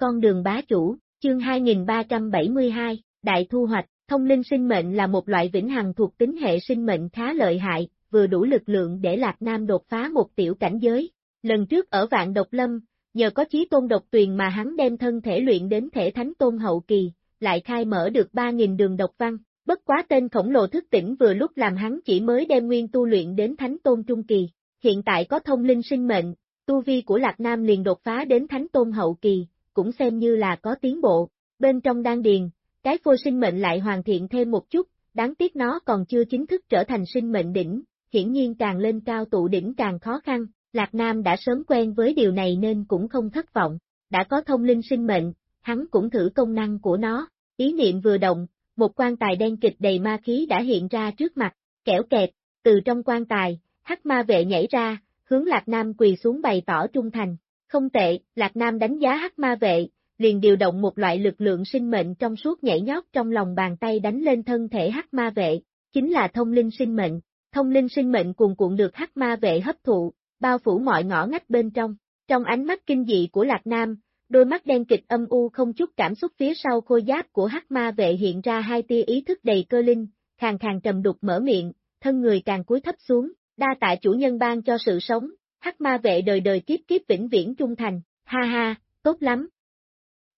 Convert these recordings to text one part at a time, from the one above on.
con đường bá chủ, chương 2372, đại thu hoạch, thông linh sinh mệnh là một loại vĩnh hằng thuộc tính hệ sinh mệnh khá lợi hại, vừa đủ lực lượng để Lạc Nam đột phá một tiểu cảnh giới. Lần trước ở vạn độc lâm, nhờ có chí tôn độc tuyền mà hắn đem thân thể luyện đến thể thánh tôn hậu kỳ, lại khai mở được 3.000 đường độc văn, bất quá tên khổng lồ thức tỉnh vừa lúc làm hắn chỉ mới đem nguyên tu luyện đến thánh tôn trung kỳ, hiện tại có thông linh sinh mệnh, tu vi của Lạc Nam liền đột phá đến thánh tôn hậu kỳ, cũng xem như là có tiến bộ, bên trong đan điền, cái phôi sinh mệnh lại hoàn thiện thêm một chút, đáng tiếc nó còn chưa chính thức trở thành sinh mệnh đỉnh, hiển nhiên càng lên cao tụ đỉnh càng khó khăn, Lạc Nam đã sớm quen với điều này nên cũng không thất vọng, đã có thông linh sinh mệnh, hắn cũng thử công năng của nó, ý niệm vừa động, một quan tài đen kịch đầy ma khí đã hiện ra trước mặt, kẻo kẹt, từ trong quan tài, hắc ma vệ nhảy ra, hướng Lạc Nam quỳ xuống bày tỏ trung thành, không tệ, Lạc Nam đánh giá hắc ma vệ, liền điều động một loại lực lượng sinh mệnh trong suốt nhảy nhót trong lòng bàn tay đánh lên thân thể hắc ma vệ, chính là thông linh sinh mệnh. Thông linh sinh mệnh cuồn cuộn được hắc ma vệ hấp thụ, bao phủ mọi ngõ ngách bên trong. Trong ánh mắt kinh dị của Lạc Nam, đôi mắt đen kịch âm u không chút cảm xúc phía sau khôi giáp của hắc ma vệ hiện ra hai tia ý thức đầy cơ linh, khàn khàn trầm đục mở miệng, thân người càng cúi thấp xuống, đa tạ chủ nhân ban cho sự sống, hắc ma vệ đời đời kiếp kiếp vĩnh viễn trung thành, ha ha, tốt lắm.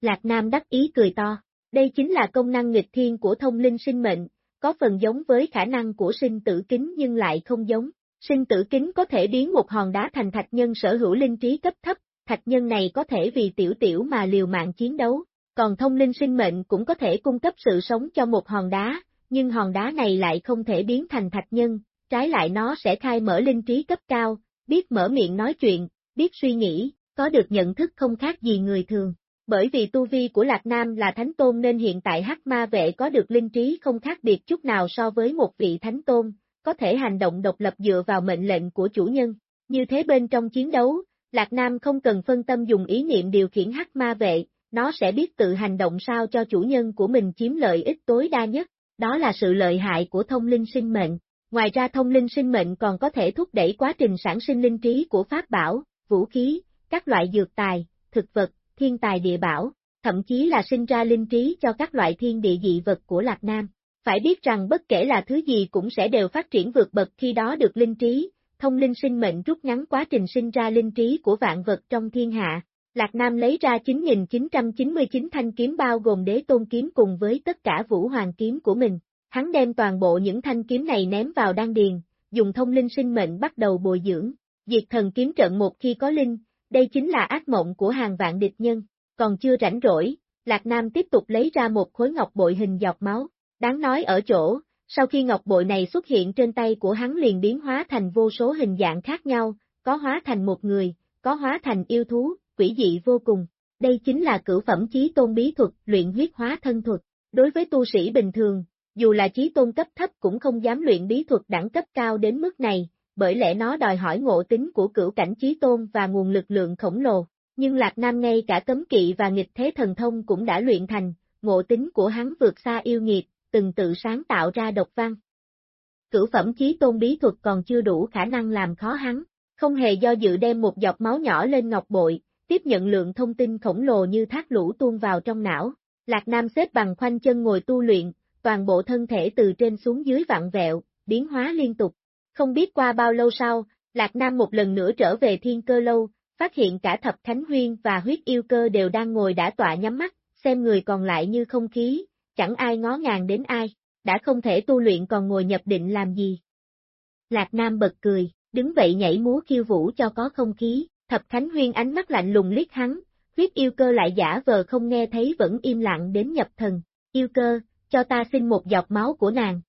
Lạc Nam đắc ý cười to, đây chính là công năng nghịch thiên của thông linh sinh mệnh, có phần giống với khả năng của sinh tử kính nhưng lại không giống. Sinh tử kính có thể biến một hòn đá thành thạch nhân sở hữu linh trí cấp thấp, thạch nhân này có thể vì tiểu tiểu mà liều mạng chiến đấu, còn thông linh sinh mệnh cũng có thể cung cấp sự sống cho một hòn đá, nhưng hòn đá này lại không thể biến thành thạch nhân, trái lại nó sẽ khai mở linh trí cấp cao, biết mở miệng nói chuyện, biết suy nghĩ, có được nhận thức không khác gì người thường. Bởi vì tu vi của Lạc Nam là Thánh Tôn nên hiện tại Hắc Ma Vệ có được linh trí không khác biệt chút nào so với một vị Thánh Tôn, có thể hành động độc lập dựa vào mệnh lệnh của chủ nhân. Như thế bên trong chiến đấu, Lạc Nam không cần phân tâm dùng ý niệm điều khiển Hắc Ma Vệ, nó sẽ biết tự hành động sao cho chủ nhân của mình chiếm lợi ích tối đa nhất, đó là sự lợi hại của thông linh sinh mệnh. Ngoài ra thông linh sinh mệnh còn có thể thúc đẩy quá trình sản sinh linh trí của pháp bảo, vũ khí, các loại dược tài, thực vật, thiên tài địa bảo, thậm chí là sinh ra linh trí cho các loại thiên địa dị vật của Lạc Nam. Phải biết rằng bất kể là thứ gì cũng sẽ đều phát triển vượt bậc khi đó được linh trí, thông linh sinh mệnh rút ngắn quá trình sinh ra linh trí của vạn vật trong thiên hạ. Lạc Nam lấy ra 9.999 thanh kiếm bao gồm đế tôn kiếm cùng với tất cả vũ hoàng kiếm của mình. Hắn đem toàn bộ những thanh kiếm này ném vào đan điền, dùng thông linh sinh mệnh bắt đầu bồi dưỡng. Diệt thần kiếm trận một khi có linh, đây chính là ác mộng của hàng vạn địch nhân, còn chưa rảnh rỗi, Lạc Nam tiếp tục lấy ra một khối ngọc bội hình giọt máu, đáng nói ở chỗ, sau khi ngọc bội này xuất hiện trên tay của hắn liền biến hóa thành vô số hình dạng khác nhau, có hóa thành một người, có hóa thành yêu thú, quỷ dị vô cùng. Đây chính là cửu phẩm chí tôn bí thuật, luyện huyết hóa thân thuật. Đối với tu sĩ bình thường, dù là chí tôn cấp thấp cũng không dám luyện bí thuật đẳng cấp cao đến mức này, bởi lẽ nó đòi hỏi ngộ tính của cửu cảnh chí tôn và nguồn lực lượng khổng lồ. Nhưng Lạc Nam ngay cả cấm kỵ và nghịch thế thần thông cũng đã luyện thành, ngộ tính của hắn vượt xa yêu nghiệt, từng tự sáng tạo ra độc văn. Cửu phẩm chí tôn bí thuật còn chưa đủ khả năng làm khó hắn, không hề do dự đem một giọt máu nhỏ lên ngọc bội, tiếp nhận lượng thông tin khổng lồ như thác lũ tuôn vào trong não. Lạc Nam xếp bằng khoanh chân ngồi tu luyện, toàn bộ thân thể từ trên xuống dưới vặn vẹo, biến hóa liên tục. Không biết qua bao lâu sau, Lạc Nam một lần nữa trở về thiên cơ lâu, phát hiện cả thập thánh Huyên và huyết yêu cơ đều đang ngồi đã tọa nhắm mắt, xem người còn lại như không khí, chẳng ai ngó ngàng đến ai, đã không thể tu luyện còn ngồi nhập định làm gì. Lạc Nam bật cười, đứng vậy nhảy múa khiêu vũ cho có không khí, thập thánh Huyên ánh mắt lạnh lùng liếc hắn, huyết yêu cơ lại giả vờ không nghe thấy vẫn im lặng đến nhập thần, yêu cơ, cho ta xin một giọt máu của nàng.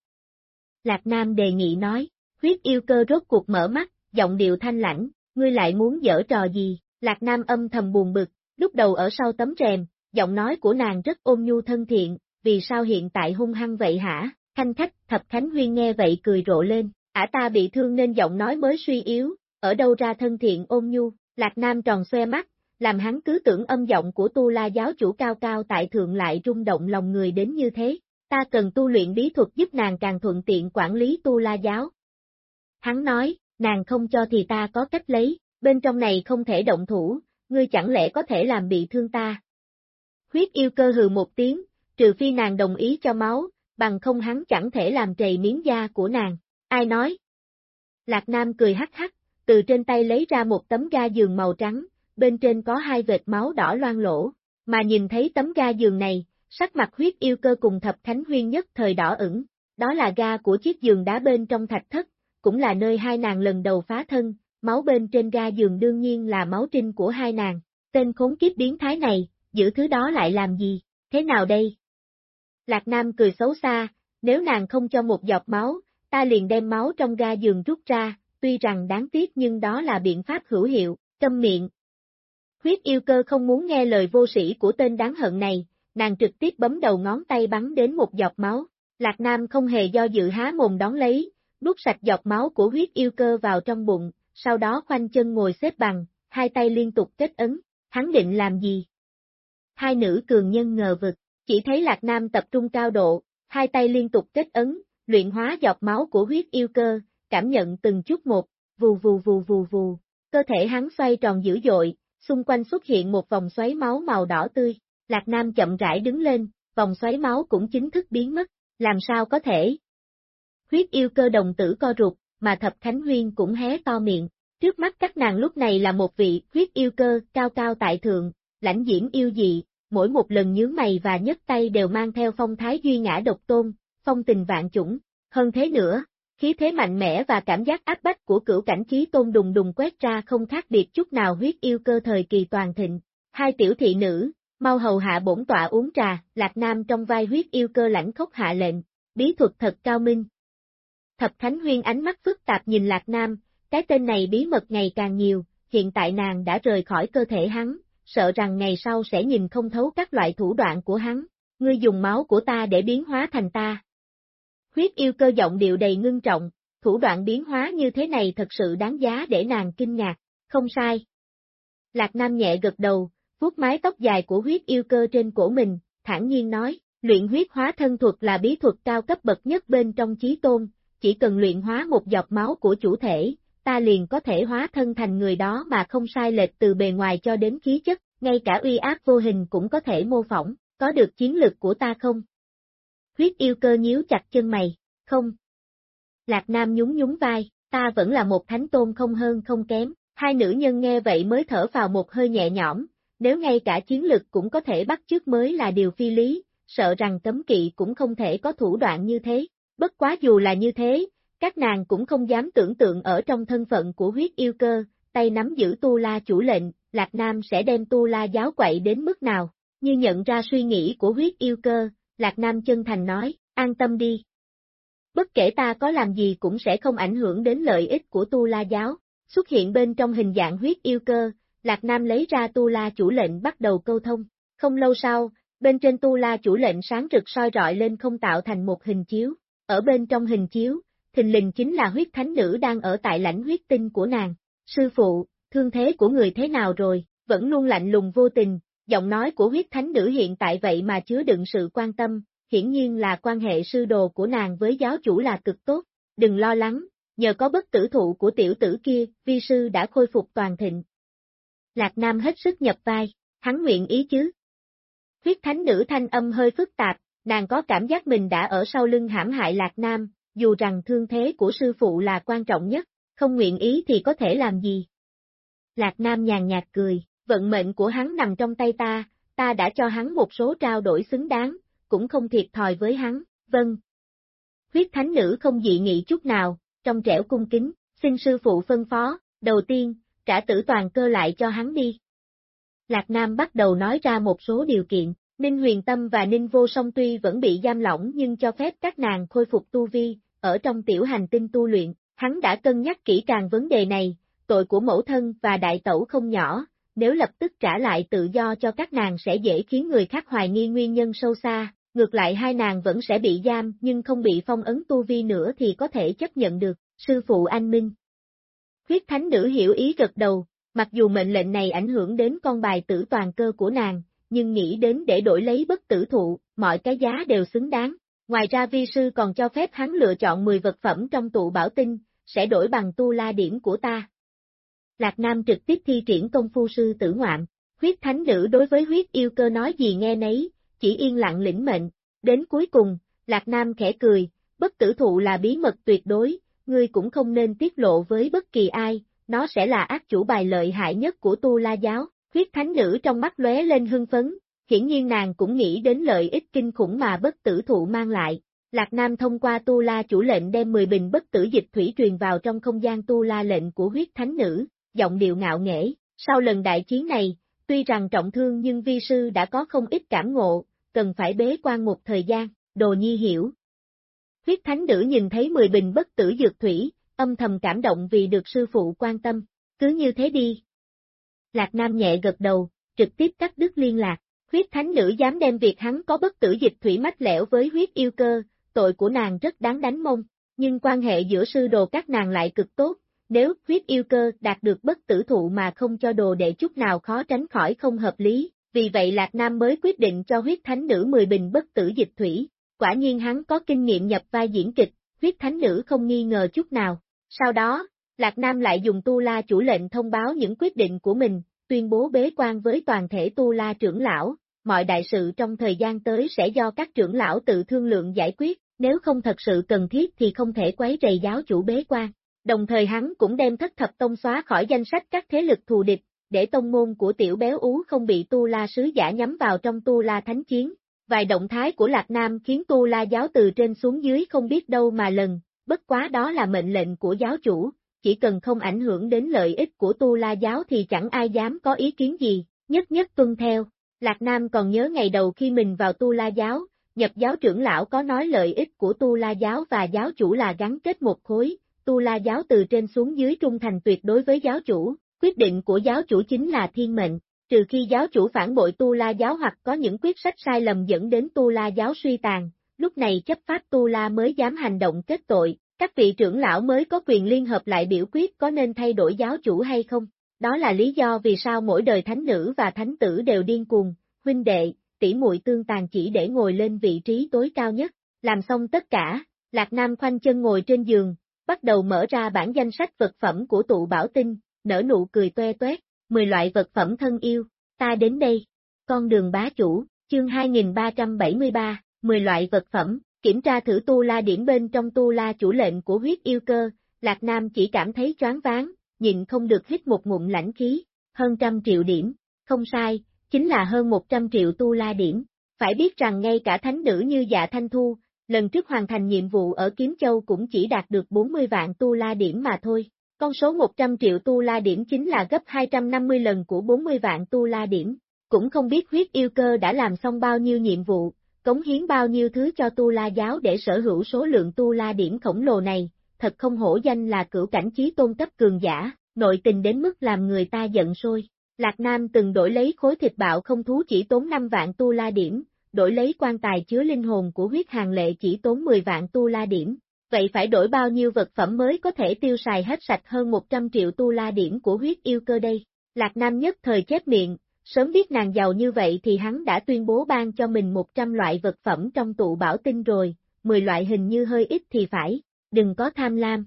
Lạc Nam đề nghị nói, huyết yêu cơ rốt cuộc mở mắt, giọng điệu thanh lãnh, ngươi lại muốn dở trò gì, Lạc Nam âm thầm buồn bực, lúc đầu ở sau tấm rèm, giọng nói của nàng rất ôn nhu thân thiện, vì sao hiện tại hung hăng vậy hả, thanh khách, thập khánh huyên nghe vậy cười rộ lên, ả ta bị thương nên giọng nói mới suy yếu, ở đâu ra thân thiện ôn nhu, Lạc Nam tròn xoe mắt, làm hắn cứ tưởng âm giọng của tu la giáo chủ cao cao tại thượng lại rung động lòng người đến như thế, ta cần tu luyện bí thuật giúp nàng càng thuận tiện quản lý tu la giáo. Hắn nói, nàng không cho thì ta có cách lấy, bên trong này không thể động thủ, ngươi chẳng lẽ có thể làm bị thương ta. Huyết yêu cơ hừ một tiếng, trừ phi nàng đồng ý cho máu, bằng không hắn chẳng thể làm trầy miếng da của nàng. Ai nói? Lạc Nam cười hắc hắc, từ trên tay lấy ra một tấm ga giường màu trắng, bên trên có hai vệt máu đỏ loang lỗ, mà nhìn thấy tấm ga giường này, sắc mặt huyết yêu cơ cùng thập thánh huyên nhất thời đỏ ửng, đó là ga của chiếc giường đá bên trong thạch thất, cũng là nơi hai nàng lần đầu phá thân, máu bên trên ga giường đương nhiên là máu trinh của hai nàng, tên khốn kiếp biến thái này, giữ thứ đó lại làm gì, thế nào đây? Lạc Nam cười xấu xa, nếu nàng không cho một giọt máu, ta liền đem máu trong ga giường rút ra, tuy rằng đáng tiếc nhưng đó là biện pháp hữu hiệu, câm miệng. Huyết yêu cơ không muốn nghe lời vô sĩ của tên đáng hận này, nàng trực tiếp bấm đầu ngón tay bắn đến một giọt máu. Lạc Nam không hề do dự há mồm đón lấy, đút sạch giọt máu của huyết yêu cơ vào trong bụng, sau đó khoanh chân ngồi xếp bằng, hai tay liên tục kết ấn, hắn định làm gì? Hai nữ cường nhân ngờ vực, chỉ thấy Lạc Nam tập trung cao độ, hai tay liên tục kết ấn, luyện hóa giọt máu của huyết yêu cơ, cảm nhận từng chút một, vù vù vù vù vù, cơ thể hắn xoay tròn dữ dội, xung quanh xuất hiện một vòng xoáy máu màu đỏ tươi, Lạc Nam chậm rãi đứng lên, vòng xoáy máu cũng chính thức biến mất, làm sao có thể? Huyết yêu cơ đồng tử co rụt, mà Thập Khánh Huyên cũng hé to miệng, trước mắt các nàng lúc này là một vị huyết yêu cơ cao cao tại thượng, lãnh diễm yêu dị, mỗi một lần nhướng mày và nhấc tay đều mang theo phong thái duy ngã độc tôn, phong tình vạn chủng, hơn thế nữa, khí thế mạnh mẽ và cảm giác áp bách của cửu cảnh trí tôn đùng đùng quét ra không khác biệt chút nào huyết yêu cơ thời kỳ toàn thịnh. Hai tiểu thị nữ, mau hầu hạ bổn tọa uống trà, lạc nam trong vai huyết yêu cơ lãnh khốc hạ lệnh, bí thuật thật cao minh. Thập Thánh Huyên ánh mắt phức tạp nhìn lạc nam, cái tên này bí mật ngày càng nhiều, hiện tại nàng đã rời khỏi cơ thể hắn, sợ rằng ngày sau sẽ nhìn không thấu các loại thủ đoạn của hắn, ngươi dùng máu của ta để biến hóa thành ta. Huyết yêu cơ giọng điệu đầy ngưng trọng, thủ đoạn biến hóa như thế này thật sự đáng giá để nàng kinh ngạc, không sai. Lạc Nam nhẹ gật đầu, vuốt mái tóc dài của huyết yêu cơ trên cổ mình, thản nhiên nói, luyện huyết hóa thân thuật là bí thuật cao cấp bậc nhất bên trong chí tôn, chỉ cần luyện hóa một giọt máu của chủ thể, ta liền có thể hóa thân thành người đó mà không sai lệch từ bề ngoài cho đến khí chất, ngay cả uy áp vô hình cũng có thể mô phỏng, có được chiến lực của ta không? Huyết yêu cơ nhíu chặt chân mày, không. Lạc Nam nhún nhún vai, ta vẫn là một thánh tôn không hơn không kém, hai nữ nhân nghe vậy mới thở vào một hơi nhẹ nhõm, nếu ngay cả chiến lực cũng có thể bắt trước mới là điều phi lý, sợ rằng cấm kỵ cũng không thể có thủ đoạn như thế, bất quá dù là như thế, các nàng cũng không dám tưởng tượng ở trong thân phận của huyết yêu cơ, tay nắm giữ tu la chủ lệnh, Lạc Nam sẽ đem tu la giáo quậy đến mức nào, như nhận ra suy nghĩ của huyết yêu cơ, Lạc Nam chân thành nói, an tâm đi. Bất kể ta có làm gì cũng sẽ không ảnh hưởng đến lợi ích của tu la giáo, xuất hiện bên trong hình dạng huyết yêu cơ, Lạc Nam lấy ra tu la chủ lệnh bắt đầu câu thông, không lâu sau, bên trên tu la chủ lệnh sáng rực soi rọi lên không tạo thành một hình chiếu, ở bên trong hình chiếu, thình lình chính là huyết thánh nữ đang ở tại lãnh huyết tinh của nàng. Sư phụ, thương thế của người thế nào rồi, vẫn luôn lạnh lùng vô tình, giọng nói của huyết thánh nữ hiện tại vậy mà chứa đựng sự quan tâm, hiển nhiên là quan hệ sư đồ của nàng với giáo chủ là cực tốt, đừng lo lắng, nhờ có bất tử thụ của tiểu tử kia, vi sư đã khôi phục toàn thịnh. Lạc Nam hết sức nhập vai, hắn nguyện ý chứ. Huyết thánh nữ thanh âm hơi phức tạp, nàng có cảm giác mình đã ở sau lưng hãm hại Lạc Nam, dù rằng thương thế của sư phụ là quan trọng nhất, không nguyện ý thì có thể làm gì. Lạc Nam nhàn nhạt cười, vận mệnh của hắn nằm trong tay ta, ta đã cho hắn một số trao đổi xứng đáng, cũng không thiệt thòi với hắn, vâng. Huyết thánh nữ không dị nghị chút nào, trong trẻo cung kính, xin sư phụ phân phó, đầu tiên, trả tử toàn cơ lại cho hắn đi. Lạc Nam bắt đầu nói ra một số điều kiện, Ninh Huyền Tâm và Ninh Vô Song tuy vẫn bị giam lỏng nhưng cho phép các nàng khôi phục tu vi, ở trong tiểu hành tinh tu luyện, hắn đã cân nhắc kỹ càng vấn đề này, tội của mẫu thân và đại tẩu không nhỏ, nếu lập tức trả lại tự do cho các nàng sẽ dễ khiến người khác hoài nghi nguyên nhân sâu xa, ngược lại hai nàng vẫn sẽ bị giam nhưng không bị phong ấn tu vi nữa thì có thể chấp nhận được, sư phụ anh Minh. Huyết thánh nữ hiểu ý gật đầu, mặc dù mệnh lệnh này ảnh hưởng đến con bài tử toàn cơ của nàng, nhưng nghĩ đến để đổi lấy bất tử thụ, mọi cái giá đều xứng đáng. Ngoài ra vi sư còn cho phép hắn lựa chọn 10 vật phẩm trong tụ bảo tinh, sẽ đổi bằng tu la điểm của ta. Lạc Nam trực tiếp thi triển công phu sư tử ngoạn, Huyết thánh nữ đối với huyết yêu cơ nói gì nghe nấy, chỉ yên lặng lĩnh mệnh. Đến cuối cùng, Lạc Nam khẽ cười, bất tử thụ là bí mật tuyệt đối, ngươi cũng không nên tiết lộ với bất kỳ ai, nó sẽ là ác chủ bài lợi hại nhất của tu la giáo. Huyết thánh nữ trong mắt lóe lên hưng phấn, hiển nhiên nàng cũng nghĩ đến lợi ích kinh khủng mà bất tử thụ mang lại. Lạc Nam thông qua tu la chủ lệnh đem 10 bình bất tử dịch thủy truyền vào trong không gian tu la lệnh của huyết thánh nữ, giọng điệu ngạo nghễ. Sau lần đại chiến này, tuy rằng trọng thương nhưng vi sư đã có không ít cảm ngộ, cần phải bế quan một thời gian, đồ nhi hiểu. Huyết thánh nữ nhìn thấy 10 bình bất tử dược thủy, âm thầm cảm động vì được sư phụ quan tâm, cứ như thế đi. Lạc Nam nhẹ gật đầu, trực tiếp cắt đứt liên lạc, huyết thánh nữ dám đem việc hắn có bất tử dịch thủy mách lẻo với huyết yêu cơ, tội của nàng rất đáng đánh mông, nhưng quan hệ giữa sư đồ các nàng lại cực tốt, nếu huyết yêu cơ đạt được bất tử thụ mà không cho đồ đệ chút nào khó tránh khỏi không hợp lý, vì vậy Lạc Nam mới quyết định cho huyết thánh nữ 10 bình bất tử dịch thủy, quả nhiên hắn có kinh nghiệm nhập vai diễn kịch, huyết thánh nữ không nghi ngờ chút nào. Sau đó, Lạc Nam lại dùng tu la chủ lệnh thông báo những quyết định của mình, tuyên bố bế quan với toàn thể tu la trưởng lão, mọi đại sự trong thời gian tới sẽ do các trưởng lão tự thương lượng giải quyết, nếu không thật sự cần thiết thì không thể quấy rầy giáo chủ bế quan. Đồng thời hắn cũng đem thất thập tông xóa khỏi danh sách các thế lực thù địch, để tông môn của tiểu béo ú không bị tu la sứ giả nhắm vào trong tu la thánh chiến. Vài động thái của Lạc Nam khiến tu la giáo từ trên xuống dưới không biết đâu mà lần, bất quá đó là mệnh lệnh của giáo chủ, chỉ cần không ảnh hưởng đến lợi ích của tu la giáo thì chẳng ai dám có ý kiến gì, nhất nhất tuân theo. Lạc Nam còn nhớ ngày đầu khi mình vào tu la giáo, nhập giáo trưởng lão có nói lợi ích của tu la giáo và giáo chủ là gắn kết một khối, tu la giáo từ trên xuống dưới trung thành tuyệt đối với giáo chủ, quyết định của giáo chủ chính là thiên mệnh, trừ khi giáo chủ phản bội tu la giáo hoặc có những quyết sách sai lầm dẫn đến tu la giáo suy tàn, lúc này chấp pháp tu la mới dám hành động kết tội, các vị trưởng lão mới có quyền liên hợp lại biểu quyết có nên thay đổi giáo chủ hay không. Đó là lý do vì sao mỗi đời thánh nữ và thánh tử đều điên cuồng, huynh đệ, tỷ muội tương tàn chỉ để ngồi lên vị trí tối cao nhất. Làm xong tất cả, Lạc Nam khoanh chân ngồi trên giường, bắt đầu mở ra bản danh sách vật phẩm của tụ bảo tinh, nở nụ cười toe toét, 10 loại vật phẩm thân yêu, ta đến đây. Con đường bá chủ, chương 2373, 10 loại vật phẩm, kiểm tra thử tu la điểm bên trong tu la chủ lệnh của huyết yêu cơ, Lạc Nam chỉ cảm thấy choáng váng, nhìn không được hít một ngụm lãnh khí, hơn trăm triệu điểm, không sai, chính là hơn 100 triệu tu la điểm. Phải biết rằng ngay cả thánh nữ như dạ thanh thu, lần trước hoàn thành nhiệm vụ ở Kiếm Châu cũng chỉ đạt được 40 vạn tu la điểm mà thôi. Con số 100 triệu tu la điểm chính là gấp 250 lần của 40 vạn tu la điểm. Cũng không biết huyết yêu cơ đã làm xong bao nhiêu nhiệm vụ, cống hiến bao nhiêu thứ cho tu la giáo để sở hữu số lượng tu la điểm khổng lồ này, thật không hổ danh là cửu cảnh trí tôn cấp cường giả, nội tình đến mức làm người ta giận sôi. Lạc Nam từng đổi lấy khối thịt bạo không thú chỉ tốn 5 vạn tu la điểm, đổi lấy quan tài chứa linh hồn của huyết hàng lệ chỉ tốn 10 vạn tu la điểm. Vậy phải đổi bao nhiêu vật phẩm mới có thể tiêu xài hết sạch hơn 100 triệu tu la điểm của huyết yêu cơ đây? Lạc Nam nhất thời chép miệng, sớm biết nàng giàu như vậy thì hắn đã tuyên bố ban cho mình 100 loại vật phẩm trong tụ bảo tinh rồi, 10 loại hình như hơi ít thì phải, đừng có tham lam.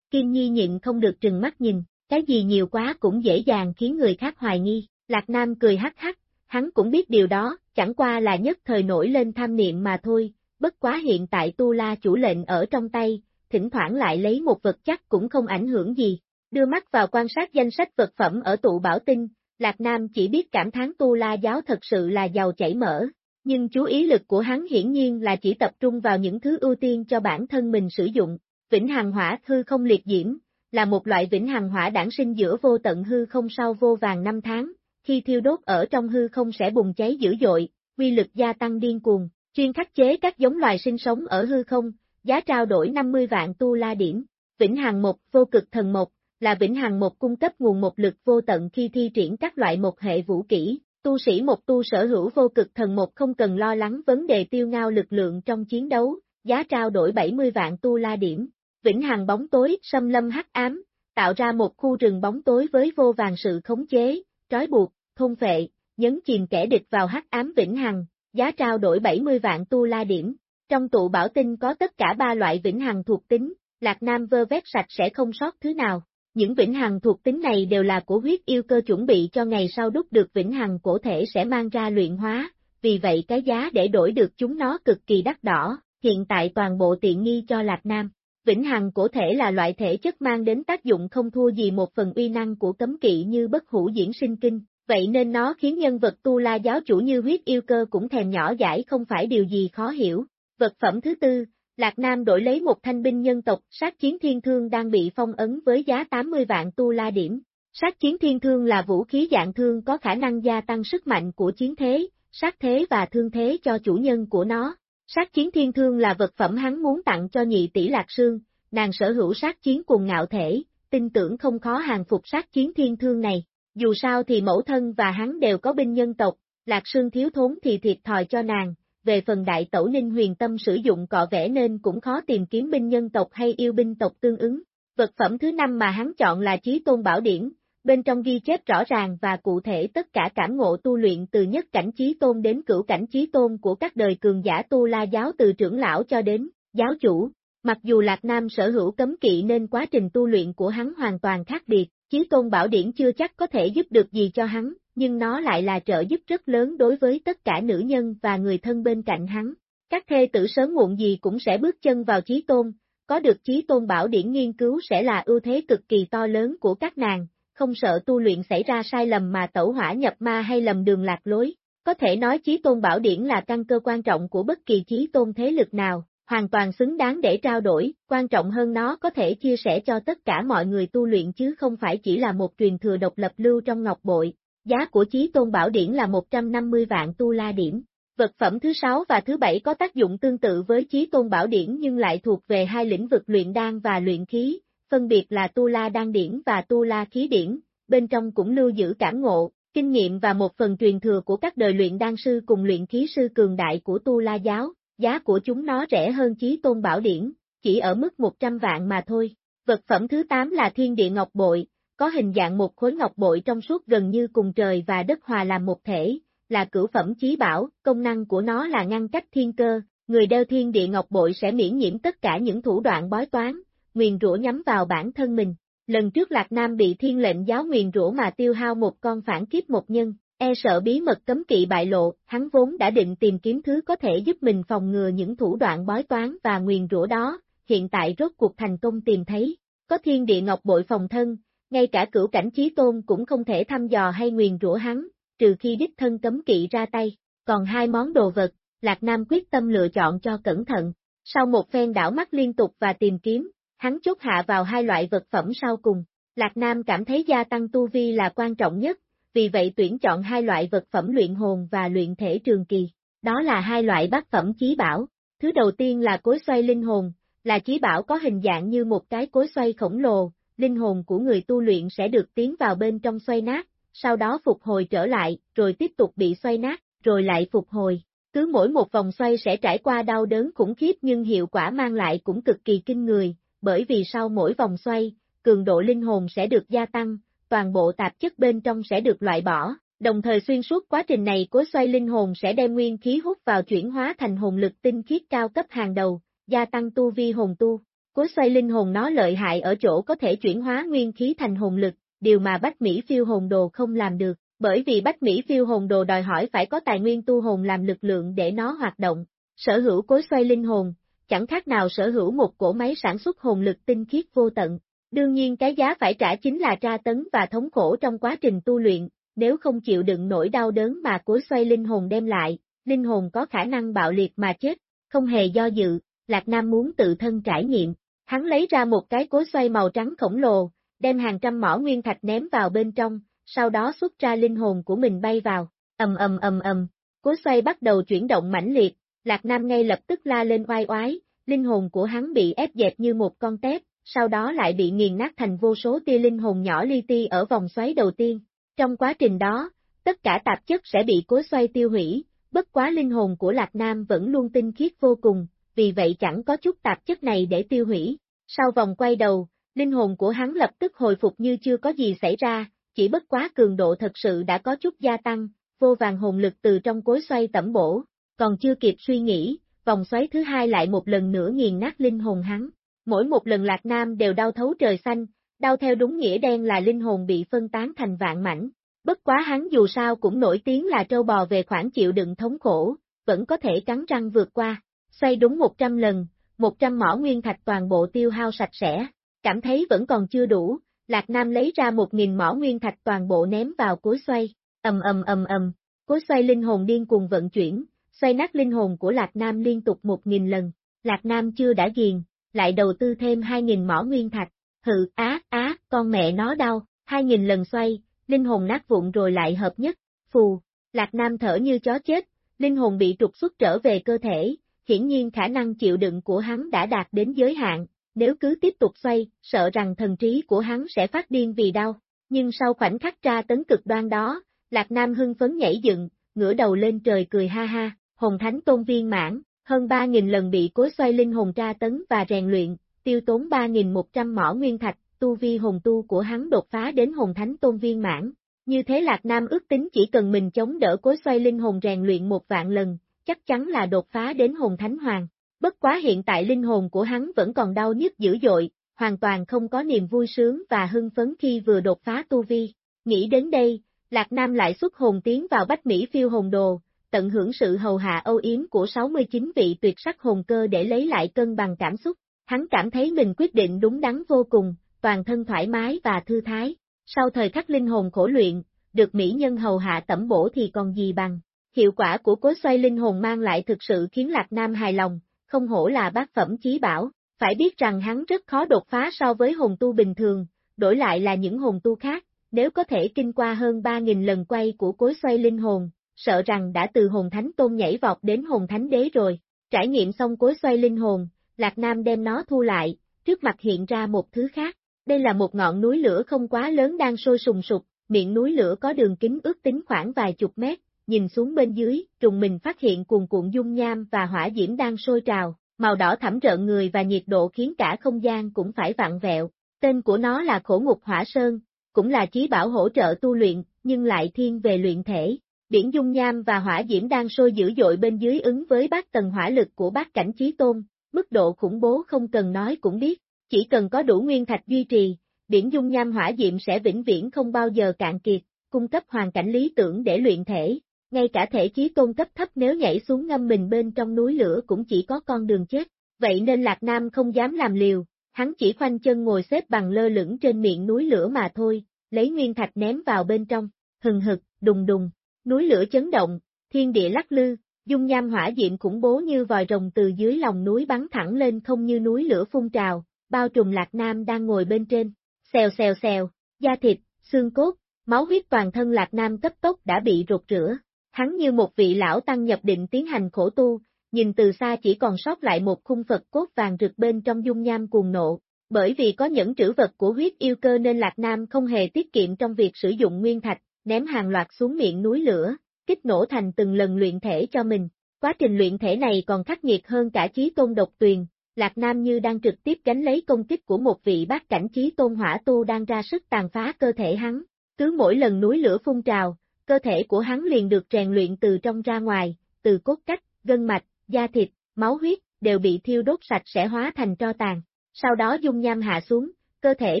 Kim Nhi nhịn không được trừng mắt nhìn, cái gì nhiều quá cũng dễ dàng khiến người khác hoài nghi, Lạc Nam cười hắc hắc, hắn cũng biết điều đó, chẳng qua là nhất thời nổi lên tham niệm mà thôi, bất quá hiện tại Tu La chủ lệnh ở trong tay, thỉnh thoảng lại lấy một vật chắc cũng không ảnh hưởng gì. Đưa mắt vào quan sát danh sách vật phẩm ở tụ bảo tinh, Lạc Nam chỉ biết cảm thán Tu La giáo thật sự là giàu chảy mỡ, nhưng chú ý lực của hắn hiển nhiên là chỉ tập trung vào những thứ ưu tiên cho bản thân mình sử dụng. Vĩnh Hằng Hỏa hư không liệt diễm, là một loại vĩnh hằng hỏa đản sinh giữa vô tận hư không sau vô vàng năm tháng, khi thiêu đốt ở trong hư không sẽ bùng cháy dữ dội, quy lực gia tăng điên cuồng, chuyên khắc chế các giống loài sinh sống ở hư không, giá trao đổi 50 vạn tu la điểm. Vĩnh Hằng một vô cực thần một là Vĩnh Hằng một cung cấp nguồn một lực vô tận khi thi triển các loại một hệ vũ kỹ, tu sĩ một tu sở hữu vô cực thần một không cần lo lắng vấn đề tiêu ngao lực lượng trong chiến đấu, giá trao đổi 70 vạn tu la điểm. Vĩnh Hằng bóng tối, xâm lâm hắc ám, tạo ra một khu rừng bóng tối với vô vàng sự khống chế, trói buộc, thôn phệ, nhấn chìm kẻ địch vào hắc ám Vĩnh Hằng, giá trao đổi 70 vạn tu la điểm. Trong tụ bảo tinh có tất cả ba loại Vĩnh Hằng thuộc tính, Lạc Nam vơ vét sạch sẽ không sót thứ nào. Những vĩnh hằng thuộc tính này đều là của huyết yêu cơ chuẩn bị cho ngày sau đúc được vĩnh hằng cổ thể sẽ mang ra luyện hóa, vì vậy cái giá để đổi được chúng nó cực kỳ đắt đỏ, hiện tại toàn bộ tiện nghi cho Lạc Nam. Vĩnh hằng cổ thể là loại thể chất mang đến tác dụng không thua gì một phần uy năng của cấm kỵ như bất hủ diễn sinh kinh, vậy nên nó khiến nhân vật tu la giáo chủ như huyết yêu cơ cũng thèm nhỏ giải không phải điều gì khó hiểu. Vật phẩm thứ tư, Lạc Nam đổi lấy một thanh binh nhân tộc sát chiến thiên thương đang bị phong ấn với giá 80 vạn tu la điểm. Sát chiến thiên thương là vũ khí dạng thương có khả năng gia tăng sức mạnh của chiến thế, sát thế và thương thế cho chủ nhân của nó. Sát chiến thiên thương là vật phẩm hắn muốn tặng cho nhị tỷ Lạc Sương, nàng sở hữu sát chiến cùng ngạo thể, tin tưởng không khó hàng phục sát chiến thiên thương này. Dù sao thì mẫu thân và hắn đều có binh nhân tộc, Lạc Sương thiếu thốn thì thiệt thòi cho nàng, về phần đại tẩu ninh huyền tâm sử dụng cọ vẽ nên cũng khó tìm kiếm binh nhân tộc hay yêu binh tộc tương ứng. Vật phẩm thứ năm mà hắn chọn là Chí Tôn Bảo Điển, bên trong ghi chép rõ ràng và cụ thể tất cả cảm ngộ tu luyện từ nhất cảnh Chí Tôn đến cửu cảnh Chí Tôn của các đời cường giả tu la giáo từ trưởng lão cho đến giáo chủ. Mặc dù Lạc Nam sở hữu cấm kỵ nên quá trình tu luyện của hắn hoàn toàn khác biệt, Chí Tôn Bảo Điển chưa chắc có thể giúp được gì cho hắn, nhưng nó lại là trợ giúp rất lớn đối với tất cả nữ nhân và người thân bên cạnh hắn. Các thê tử sớm muộn gì cũng sẽ bước chân vào Chí Tôn, có được Chí Tôn Bảo Điển nghiên cứu sẽ là ưu thế cực kỳ to lớn của các nàng, không sợ tu luyện xảy ra sai lầm mà tẩu hỏa nhập ma hay lầm đường lạc lối. Có thể nói Chí Tôn Bảo Điển là căn cơ quan trọng của bất kỳ Chí Tôn thế lực nào, hoàn toàn xứng đáng để trao đổi, quan trọng hơn nó có thể chia sẻ cho tất cả mọi người tu luyện chứ không phải chỉ là một truyền thừa độc lập lưu trong ngọc bội. Giá của Chí Tôn Bảo Điển là 150 vạn tu la điểm. Vật phẩm thứ 6 và thứ 7 có tác dụng tương tự với Chí Tôn Bảo Điển nhưng lại thuộc về hai lĩnh vực luyện đan và luyện khí, phân biệt là Tu La Đan Điển và Tu La Khí Điển, bên trong cũng lưu giữ cảm ngộ, kinh nghiệm và một phần truyền thừa của các đời luyện đan sư cùng luyện khí sư cường đại của Tu La Giáo, giá của chúng nó rẻ hơn Chí Tôn Bảo Điển, chỉ ở mức 100 vạn mà thôi. Vật phẩm thứ 8 là Thiên Địa Ngọc Bội, có hình dạng một khối ngọc bội trong suốt gần như cùng trời và đất hòa làm một thể, là cửu phẩm chí bảo, công năng của nó là ngăn cách thiên cơ, người đeo thiên địa ngọc bội sẽ miễn nhiễm tất cả những thủ đoạn bói toán, nguyền rủa nhắm vào bản thân mình. Lần trước Lạc Nam bị thiên lệnh giáo nguyền rủa mà tiêu hao một con phản kiếp một nhân, e sợ bí mật cấm kỵ bại lộ, hắn vốn đã định tìm kiếm thứ có thể giúp mình phòng ngừa những thủ đoạn bói toán và nguyền rủa đó, hiện tại rốt cuộc thành công tìm thấy. Có thiên địa ngọc bội phòng thân, ngay cả cửu cảnh chí tôn cũng không thể thăm dò hay nguyền rủa hắn, trừ khi đích thân cấm kỵ ra tay, còn hai món đồ vật, Lạc Nam quyết tâm lựa chọn cho cẩn thận. Sau một phen đảo mắt liên tục và tìm kiếm, hắn chốt hạ vào hai loại vật phẩm sau cùng. Lạc Nam cảm thấy gia tăng tu vi là quan trọng nhất, vì vậy tuyển chọn hai loại vật phẩm luyện hồn và luyện thể trường kỳ. Đó là hai loại bát phẩm chí bảo. Thứ đầu tiên là cối xoay linh hồn, là chí bảo có hình dạng như một cái cối xoay khổng lồ, linh hồn của người tu luyện sẽ được tiến vào bên trong xoay nát, sau đó phục hồi trở lại, rồi tiếp tục bị xoay nát, rồi lại phục hồi. Cứ mỗi một vòng xoay sẽ trải qua đau đớn khủng khiếp nhưng hiệu quả mang lại cũng cực kỳ kinh người, bởi vì sau mỗi vòng xoay, cường độ linh hồn sẽ được gia tăng, toàn bộ tạp chất bên trong sẽ được loại bỏ, đồng thời xuyên suốt quá trình này cối xoay linh hồn sẽ đem nguyên khí hút vào chuyển hóa thành hồn lực tinh khiết cao cấp hàng đầu, gia tăng tu vi hồn tu. Cối xoay linh hồn nó lợi hại ở chỗ có thể chuyển hóa nguyên khí thành hồn lực, điều mà Bách Mỹ phiêu hồn đồ không làm được, bởi vì Bách Mỹ phiêu hồn đồ đòi hỏi phải có tài nguyên tu hồn làm lực lượng để nó hoạt động. Sở hữu cối xoay linh hồn, chẳng khác nào sở hữu một cổ máy sản xuất hồn lực tinh khiết vô tận. Đương nhiên cái giá phải trả chính là tra tấn và thống khổ trong quá trình tu luyện, nếu không chịu đựng nỗi đau đớn mà cối xoay linh hồn đem lại, linh hồn có khả năng bạo liệt mà chết, không hề do dự, Lạc Nam muốn tự thân trải nghiệm, Hắn lấy ra một cái cối xoay màu trắng khổng lồ, đem hàng trăm mỏ nguyên thạch ném vào bên trong, sau đó xuất ra linh hồn của mình bay vào, ầm ầm ầm ầm, cối xoay bắt đầu chuyển động mãnh liệt, Lạc Nam ngay lập tức la lên oai oái, linh hồn của hắn bị ép dẹp như một con tép, sau đó lại bị nghiền nát thành vô số tia linh hồn nhỏ li ti ở vòng xoáy đầu tiên. Trong quá trình đó, tất cả tạp chất sẽ bị cối xoay tiêu hủy, bất quá linh hồn của Lạc Nam vẫn luôn tinh khiết vô cùng, vì vậy chẳng có chút tạp chất này để tiêu hủy. Sau vòng quay đầu, linh hồn của hắn lập tức hồi phục như chưa có gì xảy ra, chỉ bất quá cường độ thật sự đã có chút gia tăng, vô vàng hồn lực từ trong cối xoay tẩm bổ, còn chưa kịp suy nghĩ, vòng xoáy thứ hai lại một lần nữa nghiền nát linh hồn hắn. Mỗi một lần Lạc Nam đều đau thấu trời xanh, đau theo đúng nghĩa đen là linh hồn bị phân tán thành vạn mảnh. Bất quá hắn dù sao cũng nổi tiếng là trâu bò về khoản chịu đựng thống khổ, vẫn có thể cắn răng vượt qua. Xoay đúng 100 lần, 100 mỏ nguyên thạch toàn bộ tiêu hao sạch sẽ, cảm thấy vẫn còn chưa đủ, Lạc Nam lấy ra 1.000 mỏ nguyên thạch toàn bộ ném vào cối xoay, ầm ầm ầm ầm, cối xoay linh hồn điên cuồng vận chuyển, xoay nát linh hồn của Lạc Nam liên tục 1.000 lần, Lạc Nam chưa đã ghiền, lại đầu tư thêm 2.000 mỏ nguyên thạch, hự á, á, con mẹ nó đau, 2.000 lần xoay, linh hồn nát vụn rồi lại hợp nhất, phù, Lạc Nam thở như chó chết, linh hồn bị trục xuất trở về cơ thể, hiển nhiên khả năng chịu đựng của hắn đã đạt đến giới hạn, nếu cứ tiếp tục xoay, sợ rằng thần trí của hắn sẽ phát điên vì đau. Nhưng sau khoảnh khắc tra tấn cực đoan đó, Lạc Nam hưng phấn nhảy dựng, ngửa đầu lên trời cười ha ha, hồn thánh tôn viên mãn, hơn 3.000 lần bị cối xoay linh hồn tra tấn và rèn luyện, tiêu tốn 3.100 mỏ nguyên thạch, tu vi hồn tu của hắn đột phá đến hồn thánh tôn viên mãn. Như thế Lạc Nam ước tính chỉ cần mình chống đỡ cối xoay linh hồn rèn luyện một vạn lần, chắc chắn là đột phá đến hồn thánh hoàng. Bất quá hiện tại linh hồn của hắn vẫn còn đau nhức dữ dội, hoàn toàn không có niềm vui sướng và hưng phấn khi vừa đột phá tu vi. Nghĩ đến đây, Lạc Nam lại xuất hồn tiến vào Bách Mỹ phiêu hồn đồ, tận hưởng sự hầu hạ âu yếm của 69 vị tuyệt sắc hồn cơ để lấy lại cân bằng cảm xúc. Hắn cảm thấy mình quyết định đúng đắn vô cùng, toàn thân thoải mái và thư thái. Sau thời khắc linh hồn khổ luyện, được mỹ nhân hầu hạ tẩm bổ thì còn gì bằng. Hiệu quả của cối xoay linh hồn mang lại thực sự khiến Lạc Nam hài lòng, không hổ là bác phẩm chí bảo, phải biết rằng hắn rất khó đột phá so với hồn tu bình thường, đổi lại là những hồn tu khác, nếu có thể kinh qua hơn 3.000 lần quay của cối xoay linh hồn, sợ rằng đã từ hồn thánh tôn nhảy vọt đến hồn thánh đế rồi. Trải nghiệm xong cối xoay linh hồn, Lạc Nam đem nó thu lại, trước mặt hiện ra một thứ khác. Đây là một ngọn núi lửa không quá lớn đang sôi sùng sục, miệng núi lửa có đường kính ước tính khoảng vài chục mét, nhìn xuống bên dưới, trùng mình phát hiện cuồn cuộn dung nham và hỏa diễm đang sôi trào, màu đỏ thẳm rợn người và nhiệt độ khiến cả không gian cũng phải vặn vẹo. Tên của nó là khổ ngục hỏa sơn, cũng là chí bảo hỗ trợ tu luyện, nhưng lại thiên về luyện thể. Biển dung nham và hỏa diễm đang sôi dữ dội bên dưới ứng với bát tầng hỏa lực của bát cảnh trí tôn, mức độ khủng bố không cần nói cũng biết, chỉ cần có đủ nguyên thạch duy trì, biển dung nham hỏa diễm sẽ vĩnh viễn không bao giờ cạn kiệt, cung cấp hoàn cảnh lý tưởng để luyện thể, ngay cả thể chí tôn cấp thấp nếu nhảy xuống ngâm mình bên trong núi lửa cũng chỉ có con đường chết, vậy nên Lạc Nam không dám làm liều, hắn chỉ khoanh chân ngồi xếp bằng lơ lửng trên miệng núi lửa mà thôi, lấy nguyên thạch ném vào bên trong, hừng hực, đùng đùng, núi lửa chấn động, thiên địa lắc lư, dung nham hỏa diệm khủng bố như vòi rồng từ dưới lòng núi bắn thẳng lên không như núi lửa phun trào, bao trùm Lạc Nam đang ngồi bên trên, xèo xèo xèo, da thịt, xương cốt, máu huyết toàn thân Lạc Nam cấp tốc đã bị rụt rửa, Hắn như một vị lão tăng nhập định tiến hành khổ tu, nhìn từ xa chỉ còn sót lại một khung Phật cốt vàng rực bên trong dung nham cuồng nộ. Bởi vì có những trữ vật của huyết yêu cơ nên Lạc Nam không hề tiết kiệm trong việc sử dụng nguyên thạch, ném hàng loạt xuống miệng núi lửa, kích nổ thành từng lần luyện thể cho mình. Quá trình luyện thể này còn khắc nghiệt hơn cả chí tôn độc tuyền, Lạc Nam như đang trực tiếp gánh lấy công kích của một vị bác cảnh chí tôn hỏa tu đang ra sức tàn phá cơ thể hắn. Cứ mỗi lần núi lửa phun trào, cơ thể của hắn liền được rèn luyện từ trong ra ngoài, từ cốt cách, gân mạch, da thịt, máu huyết, đều bị thiêu đốt sạch sẽ hóa thành tro tàn. Sau đó dung nham hạ xuống, cơ thể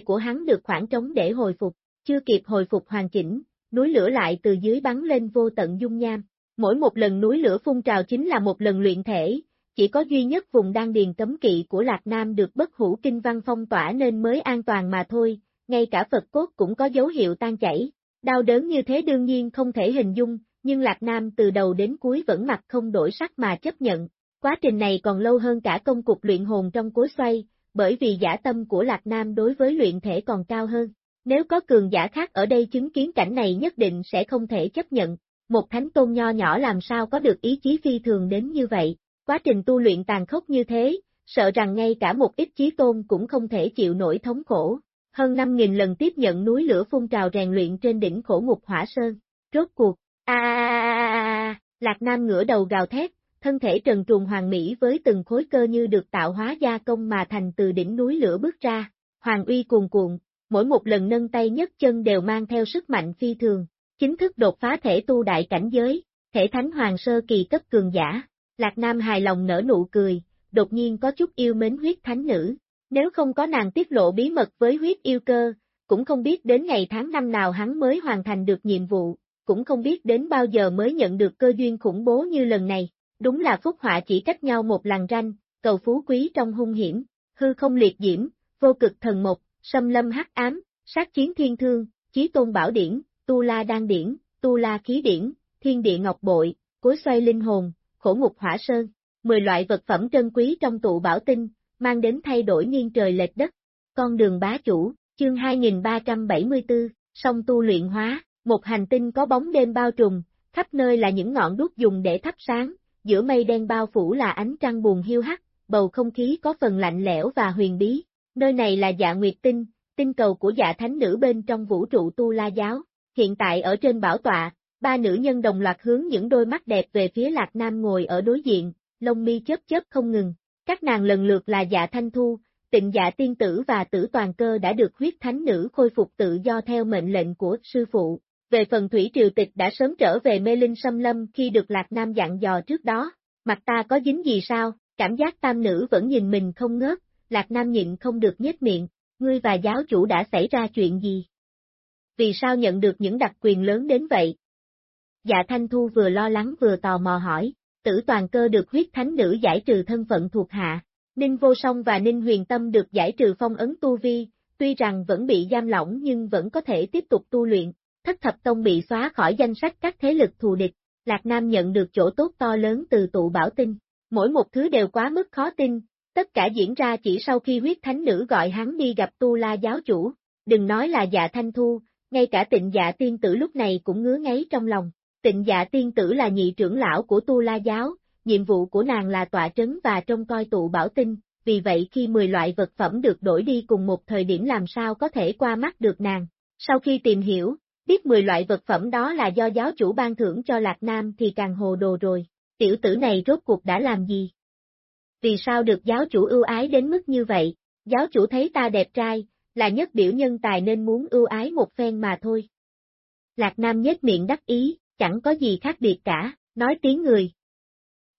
của hắn được khoảng trống để hồi phục, chưa kịp hồi phục hoàn chỉnh, núi lửa lại từ dưới bắn lên vô tận dung nham. Mỗi một lần núi lửa phun trào chính là một lần luyện thể, chỉ có duy nhất vùng đan điền cấm kỵ của Lạc Nam được bất hủ kinh văn phong tỏa nên mới an toàn mà thôi, ngay cả Phật cốt cũng có dấu hiệu tan chảy, Đau đớn như thế đương nhiên không thể hình dung, nhưng Lạc Nam từ đầu đến cuối vẫn mặt không đổi sắc mà chấp nhận. Quá trình này còn lâu hơn cả công cục luyện hồn trong cối xoay, bởi vì giả tâm của Lạc Nam đối với luyện thể còn cao hơn. Nếu có cường giả khác ở đây chứng kiến cảnh này nhất định sẽ không thể chấp nhận. Một thánh tôn nho nhỏ làm sao có được ý chí phi thường đến như vậy. Quá trình tu luyện tàn khốc như thế, sợ rằng ngay cả một ít chí tôn cũng không thể chịu nổi thống khổ hơn 5.000 lần tiếp nhận núi lửa phun trào rèn luyện trên đỉnh khổ ngục hỏa sơn. Rốt cuộc, a à, Lạc Nam ngửa đầu gào thét, thân thể trần truồng hoàng mỹ với từng khối cơ như được tạo hóa gia công mà thành từ đỉnh núi lửa bước ra, hoàng uy cuồn cuộn, mỗi một lần nâng tay nhấc chân đều mang theo sức mạnh phi thường, chính thức đột phá thể tu đại cảnh giới, thể thánh hoàng sơ kỳ cấp cường giả. Lạc Nam hài lòng nở nụ cười, đột nhiên có chút yêu mến huyết thánh nữ, Nếu không có nàng tiết lộ bí mật với huyết yêu cơ, cũng không biết đến ngày tháng năm nào hắn mới hoàn thành được nhiệm vụ, cũng không biết đến bao giờ mới nhận được cơ duyên khủng bố như lần này. Đúng là phúc họa chỉ cách nhau một làn ranh, cầu phú quý trong hung hiểm, hư không liệt diễm, vô cực thần mộc, Sâm lâm hắc ám, sát chiến thiên thương, chí tôn bảo điển, tu la đan điển, tu la khí điển, thiên địa ngọc bội, cối xoay linh hồn, khổ ngục hỏa sơn, 10 loại vật phẩm trân quý trong tụ bảo tinh, mang đến thay đổi nghiêng trời lệch đất. Con đường bá chủ, chương 2374, song tu luyện hóa, một hành tinh có bóng đêm bao trùm, khắp nơi là những ngọn đuốc dùng để thắp sáng, giữa mây đen bao phủ là ánh trăng buồn hiu hắt, bầu không khí có phần lạnh lẽo và huyền bí. Nơi này là dạ nguyệt tinh, tinh cầu của dạ thánh nữ bên trong vũ trụ tu la giáo. Hiện tại ở trên bảo tọa, ba nữ nhân đồng loạt hướng những đôi mắt đẹp về phía Lạc Nam ngồi ở đối diện, lông mi chớp chớp không ngừng. Các nàng lần lượt là dạ thanh thu, tịnh dạ tiên tử và tử toàn cơ đã được huyết thánh nữ khôi phục tự do theo mệnh lệnh của sư phụ. Về phần thủy triều tịch đã sớm trở về mê linh xâm lâm khi được Lạc Nam dặn dò trước đó, mặt ta có dính gì sao, cảm giác tam nữ vẫn nhìn mình không ngớt, Lạc Nam nhịn không được nhếch miệng, ngươi và giáo chủ đã xảy ra chuyện gì? Vì sao nhận được những đặc quyền lớn đến vậy? Dạ Thanh Thu vừa lo lắng vừa tò mò hỏi, tử toàn cơ được huyết thánh nữ giải trừ thân phận thuộc hạ, Ninh Vô Song và Ninh Huyền Tâm được giải trừ phong ấn tu vi, tuy rằng vẫn bị giam lỏng nhưng vẫn có thể tiếp tục tu luyện, thất thập tông bị xóa khỏi danh sách các thế lực thù địch, Lạc Nam nhận được chỗ tốt to lớn từ tụ bảo tinh, mỗi một thứ đều quá mức khó tin, tất cả diễn ra chỉ sau khi huyết thánh nữ gọi hắn đi gặp tu la giáo chủ, đừng nói là dạ thanh thu, ngay cả tịnh dạ tiên tử lúc này cũng ngứa ngáy trong lòng, tịnh dạ tiên tử là nhị trưởng lão của tu la giáo, nhiệm vụ của nàng là tọa trấn và trông coi tụ bảo tinh, vì vậy khi 10 loại vật phẩm được đổi đi cùng một thời điểm làm sao có thể qua mắt được nàng. Sau khi tìm hiểu, biết 10 loại vật phẩm đó là do giáo chủ ban thưởng cho Lạc Nam thì càng hồ đồ rồi, tiểu tử này rốt cuộc đã làm gì? Vì sao được giáo chủ ưu ái đến mức như vậy? Giáo chủ thấy ta đẹp trai, là nhất biểu nhân tài nên muốn ưu ái một phen mà thôi. Lạc Nam nhếch miệng đắc ý, chẳng có gì khác biệt cả, nói tiếng người.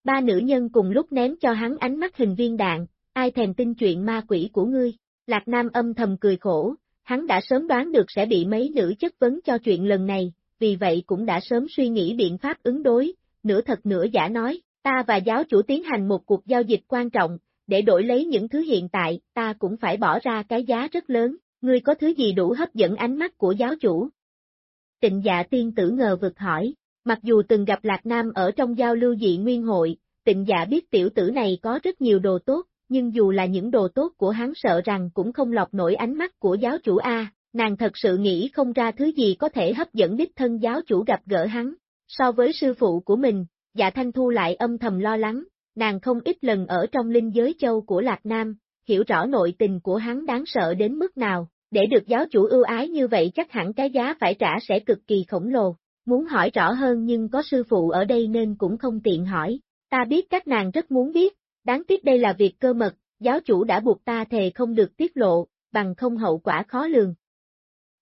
Ba nữ nhân cùng lúc ném cho hắn ánh mắt hình viên đạn, ai thèm tin chuyện ma quỷ của ngươi. Lạc Nam âm thầm cười khổ, hắn đã sớm đoán được sẽ bị mấy nữ chất vấn cho chuyện lần này, vì vậy cũng đã sớm suy nghĩ biện pháp ứng đối, nửa thật nửa giả nói, ta và giáo chủ tiến hành một cuộc giao dịch quan trọng, để đổi lấy những thứ hiện tại, ta cũng phải bỏ ra cái giá rất lớn, ngươi có thứ gì đủ hấp dẫn ánh mắt của giáo chủ? Tịnh dạ tiên tử ngờ vực hỏi, mặc dù từng gặp Lạc Nam ở trong giao lưu dị nguyên hội, tịnh dạ biết tiểu tử này có rất nhiều đồ tốt, nhưng dù là những đồ tốt của hắn sợ rằng cũng không lọc nổi ánh mắt của giáo chủ A, nàng thật sự nghĩ không ra thứ gì có thể hấp dẫn đích thân giáo chủ gặp gỡ hắn. So với sư phụ của mình, dạ thanh thu lại âm thầm lo lắng, nàng không ít lần ở trong linh giới châu của Lạc Nam, hiểu rõ nội tình của hắn đáng sợ đến mức nào, để được giáo chủ ưu ái như vậy chắc hẳn cái giá phải trả sẽ cực kỳ khổng lồ. Muốn hỏi rõ hơn nhưng có sư phụ ở đây nên cũng không tiện hỏi. Ta biết các nàng rất muốn biết, đáng tiếc đây là việc cơ mật, giáo chủ đã buộc ta thề không được tiết lộ, bằng không hậu quả khó lường.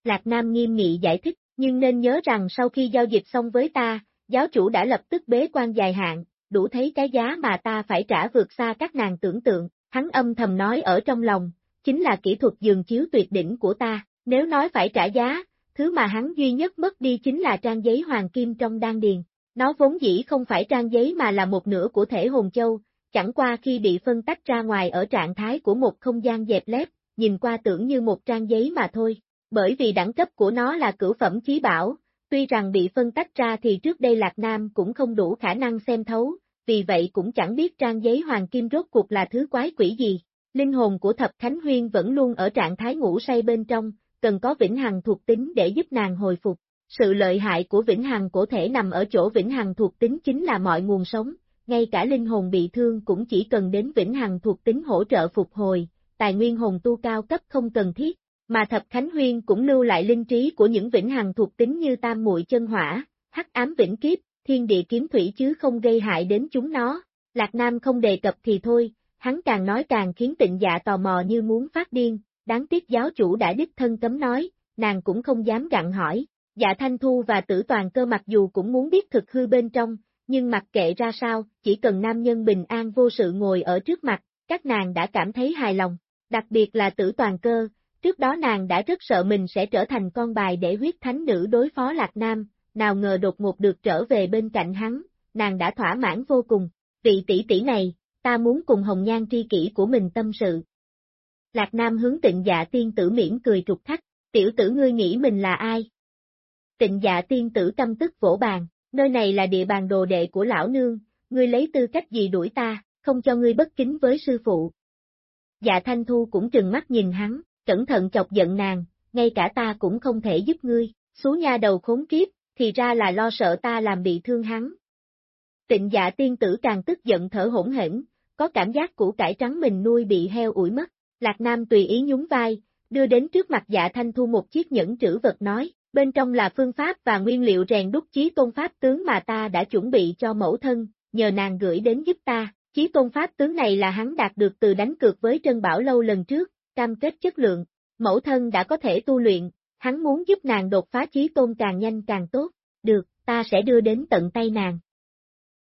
Lạc Nam nghiêm nghị giải thích, nhưng nên nhớ rằng sau khi giao dịch xong với ta, giáo chủ đã lập tức bế quan dài hạn, đủ thấy cái giá mà ta phải trả vượt xa các nàng tưởng tượng, hắn âm thầm nói ở trong lòng, chính là kỹ thuật dường chiếu tuyệt đỉnh của ta, nếu nói phải trả giá, thứ mà hắn duy nhất mất đi chính là trang giấy hoàng kim trong đan điền. Nó vốn dĩ không phải trang giấy mà là một nửa của thể hồn châu, chẳng qua khi bị phân tách ra ngoài ở trạng thái của một không gian dẹp lép, nhìn qua tưởng như một trang giấy mà thôi, bởi vì đẳng cấp của nó là cửu phẩm chí bảo, tuy rằng bị phân tách ra thì trước đây Lạc Nam cũng không đủ khả năng xem thấu, vì vậy cũng chẳng biết trang giấy hoàng kim rốt cuộc là thứ quái quỷ gì. Linh hồn của Thập Khánh Huyên vẫn luôn ở trạng thái ngủ say bên trong, cần có vĩnh hằng thuộc tính để giúp nàng hồi phục. Sự lợi hại của vĩnh hằng cổ thể nằm ở chỗ vĩnh hằng thuộc tính chính là mọi nguồn sống, ngay cả linh hồn bị thương cũng chỉ cần đến vĩnh hằng thuộc tính hỗ trợ phục hồi, tài nguyên hồn tu cao cấp không cần thiết, mà Thập Khánh Huyên cũng lưu lại linh trí của những vĩnh hằng thuộc tính như tam muội chân hỏa, hắc ám vĩnh kiếp, thiên địa kiếm thủy chứ không gây hại đến chúng nó. Lạc Nam không đề cập thì thôi, hắn càng nói càng khiến tịnh dạ tò mò như muốn phát điên, đáng tiếc giáo chủ đã đích thân cấm nói, nàng cũng không dám gặn hỏi. Dạ Thanh Thu và tử toàn cơ mặc dù cũng muốn biết thực hư bên trong, nhưng mặc kệ ra sao, chỉ cần nam nhân bình an vô sự ngồi ở trước mặt, các nàng đã cảm thấy hài lòng. Đặc biệt là tử toàn cơ, trước đó nàng đã rất sợ mình sẽ trở thành con bài để huyết thánh nữ đối phó Lạc Nam, nào ngờ đột ngột được trở về bên cạnh hắn, nàng đã thỏa mãn vô cùng. Vị tỷ tỷ này, ta muốn cùng hồng nhan tri kỷ của mình tâm sự. Lạc Nam hướng tịnh dạ tiên tử miễn cười trục thắt, tiểu tử ngươi nghĩ mình là ai? Tịnh dạ tiên tử căm tức vỗ bàn, nơi này là địa bàn đồ đệ của lão nương, ngươi lấy tư cách gì đuổi ta, không cho ngươi bất kính với sư phụ. Dạ Thanh Thu cũng trừng mắt nhìn hắn, cẩn thận chọc giận nàng, ngay cả ta cũng không thể giúp ngươi, xú nha đầu khốn kiếp, thì ra là lo sợ ta làm bị thương hắn. Tịnh dạ tiên tử càng tức giận thở hỗn hển, có cảm giác củ cải trắng mình nuôi bị heo ủi mất, Lạc Nam tùy ý nhún vai, đưa đến trước mặt dạ thanh thu một chiếc nhẫn trữ vật nói, bên trong là phương pháp và nguyên liệu rèn đúc chí tôn pháp tướng mà ta đã chuẩn bị cho mẫu thân, nhờ nàng gửi đến giúp ta, chí tôn pháp tướng này là hắn đạt được từ đánh cược với Trân Bảo Lâu lần trước, cam kết chất lượng, mẫu thân đã có thể tu luyện, hắn muốn giúp nàng đột phá trí tôn càng nhanh càng tốt, được, ta sẽ đưa đến tận tay nàng.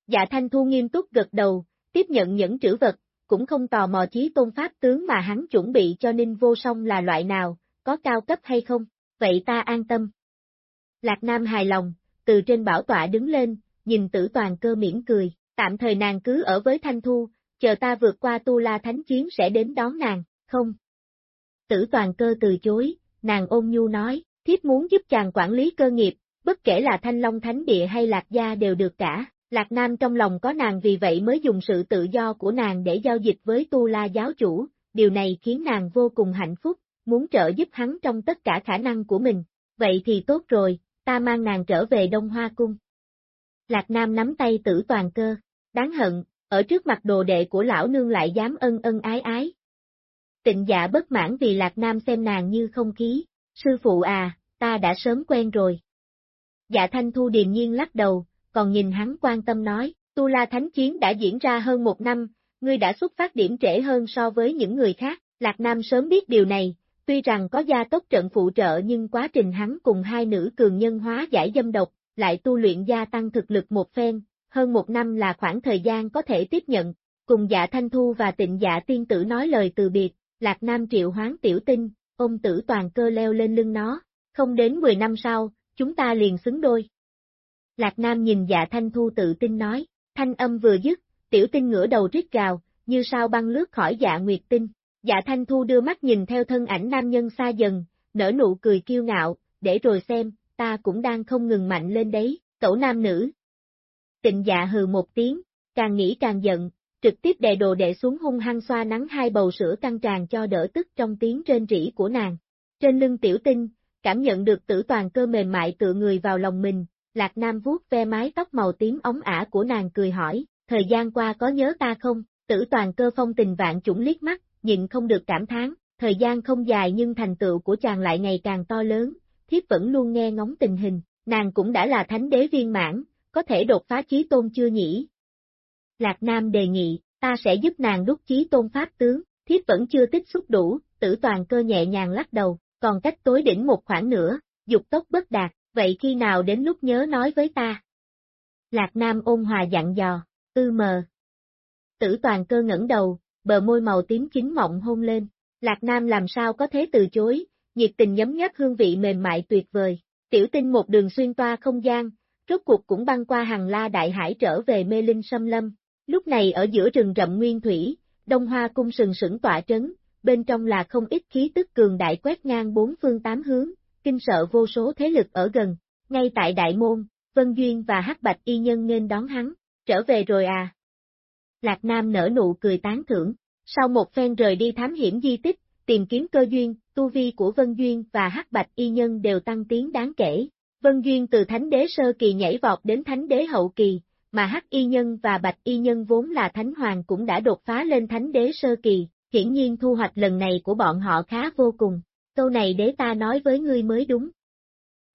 Dạ Thanh Thu nghiêm túc gật đầu, tiếp nhận những trữ vật, cũng không tò mò trí tôn pháp tướng mà hắn chuẩn bị cho Ninh Vô Song là loại nào, có cao cấp hay không, vậy ta an tâm. Lạc Nam hài lòng, từ trên bảo tọa đứng lên, nhìn tử toàn cơ mỉm cười, tạm thời nàng cứ ở với Thanh Thu, chờ ta vượt qua Tu La Thánh Chiến sẽ đến đón nàng, không? Tử toàn cơ từ chối, nàng ôn nhu nói, thiếp muốn giúp chàng quản lý cơ nghiệp, bất kể là Thanh Long Thánh Địa hay Lạc Gia đều được cả. Lạc Nam trong lòng có nàng vì vậy mới dùng sự tự do của nàng để giao dịch với Tu La giáo chủ, điều này khiến nàng vô cùng hạnh phúc, muốn trợ giúp hắn trong tất cả khả năng của mình. Vậy thì tốt rồi, ta mang nàng trở về Đông Hoa Cung. Lạc Nam nắm tay tử toàn cơ, đáng hận, ở trước mặt đồ đệ của lão nương lại dám ân ân ái ái. Tịnh dạ bất mãn vì Lạc Nam xem nàng như không khí, sư phụ à, ta đã sớm quen rồi. Dạ Thanh Thu điềm nhiên lắc đầu, còn nhìn hắn quan tâm nói, Tu La Thánh Chiến đã diễn ra hơn một năm, ngươi đã xuất phát điểm trễ hơn so với những người khác, Lạc Nam sớm biết điều này, tuy rằng có gia tốc trận phụ trợ nhưng quá trình hắn cùng hai nữ cường nhân hóa giải dâm độc, lại tu luyện gia tăng thực lực một phen, hơn một năm là khoảng thời gian có thể tiếp nhận, cùng dạ thanh thu và tịnh dạ tiên tử nói lời từ biệt, Lạc Nam triệu hoán tiểu tinh, ông tử toàn cơ leo lên lưng nó, không đến 10 năm sau, chúng ta liền xứng đôi. Lạc Nam nhìn dạ thanh thu tự tin nói, thanh âm vừa dứt, tiểu tinh ngửa đầu rít gào, như sao băng lướt khỏi dạ nguyệt tinh. Dạ thanh thu đưa mắt nhìn theo thân ảnh nam nhân xa dần, nở nụ cười kiêu ngạo, để rồi xem, ta cũng đang không ngừng mạnh lên đấy, cậu nam nữ. Tịnh dạ hừ một tiếng, càng nghĩ càng giận, trực tiếp đè đồ đệ xuống hung hăng xoa nắng hai bầu sữa căng tràn cho đỡ tức trong tiếng trên rỉ của nàng. Trên lưng tiểu tinh, cảm nhận được tử toàn cơ mềm mại tựa người vào lòng mình, Lạc Nam vuốt ve mái tóc màu tím ống ả của nàng cười hỏi, thời gian qua có nhớ ta không? Tử toàn cơ phong tình vạn chủng liếc mắt, nhịn không được cảm thán, thời gian không dài nhưng thành tựu của chàng lại ngày càng to lớn, thiếp vẫn luôn nghe ngóng tình hình, nàng cũng đã là thánh đế viên mãn, có thể đột phá chí tôn chưa nhỉ? Lạc Nam đề nghị, ta sẽ giúp nàng đúc chí tôn pháp tướng, thiếp vẫn chưa tích xúc đủ, tử toàn cơ nhẹ nhàng lắc đầu, còn cách tối đỉnh một khoảng nữa, dục tốc bất đạt, vậy khi nào đến lúc nhớ nói với ta? Lạc Nam ôn hòa dặn dò, ư mờ. Tử toàn cơ ngẩng đầu, bờ môi màu tím chính mộng hôn lên, Lạc Nam làm sao có thế từ chối, nhiệt tình nhấm nháp hương vị mềm mại tuyệt vời, tiểu tinh một đường xuyên toa không gian, rốt cuộc cũng băng qua hàng la đại hải trở về mê linh sâm lâm, lúc này ở giữa rừng rậm nguyên thủy, đông hoa cung sừng sững tọa trấn, bên trong là không ít khí tức cường đại quét ngang bốn phương tám hướng, kinh sợ vô số thế lực ở gần, ngay tại đại môn, Vân Duyên và Hắc Bạch y nhân nên đón hắn, trở về rồi à. Lạc Nam nở nụ cười tán thưởng, sau một phen rời đi thám hiểm di tích, tìm kiếm cơ duyên, tu vi của Vân Duyên và Hắc Bạch y nhân đều tăng tiến đáng kể. Vân Duyên từ thánh đế sơ kỳ nhảy vọt đến thánh đế hậu kỳ, mà Hắc y nhân và Bạch y nhân vốn là thánh hoàng cũng đã đột phá lên thánh đế sơ kỳ, hiển nhiên thu hoạch lần này của bọn họ khá vô cùng câu này để ta nói với ngươi mới đúng.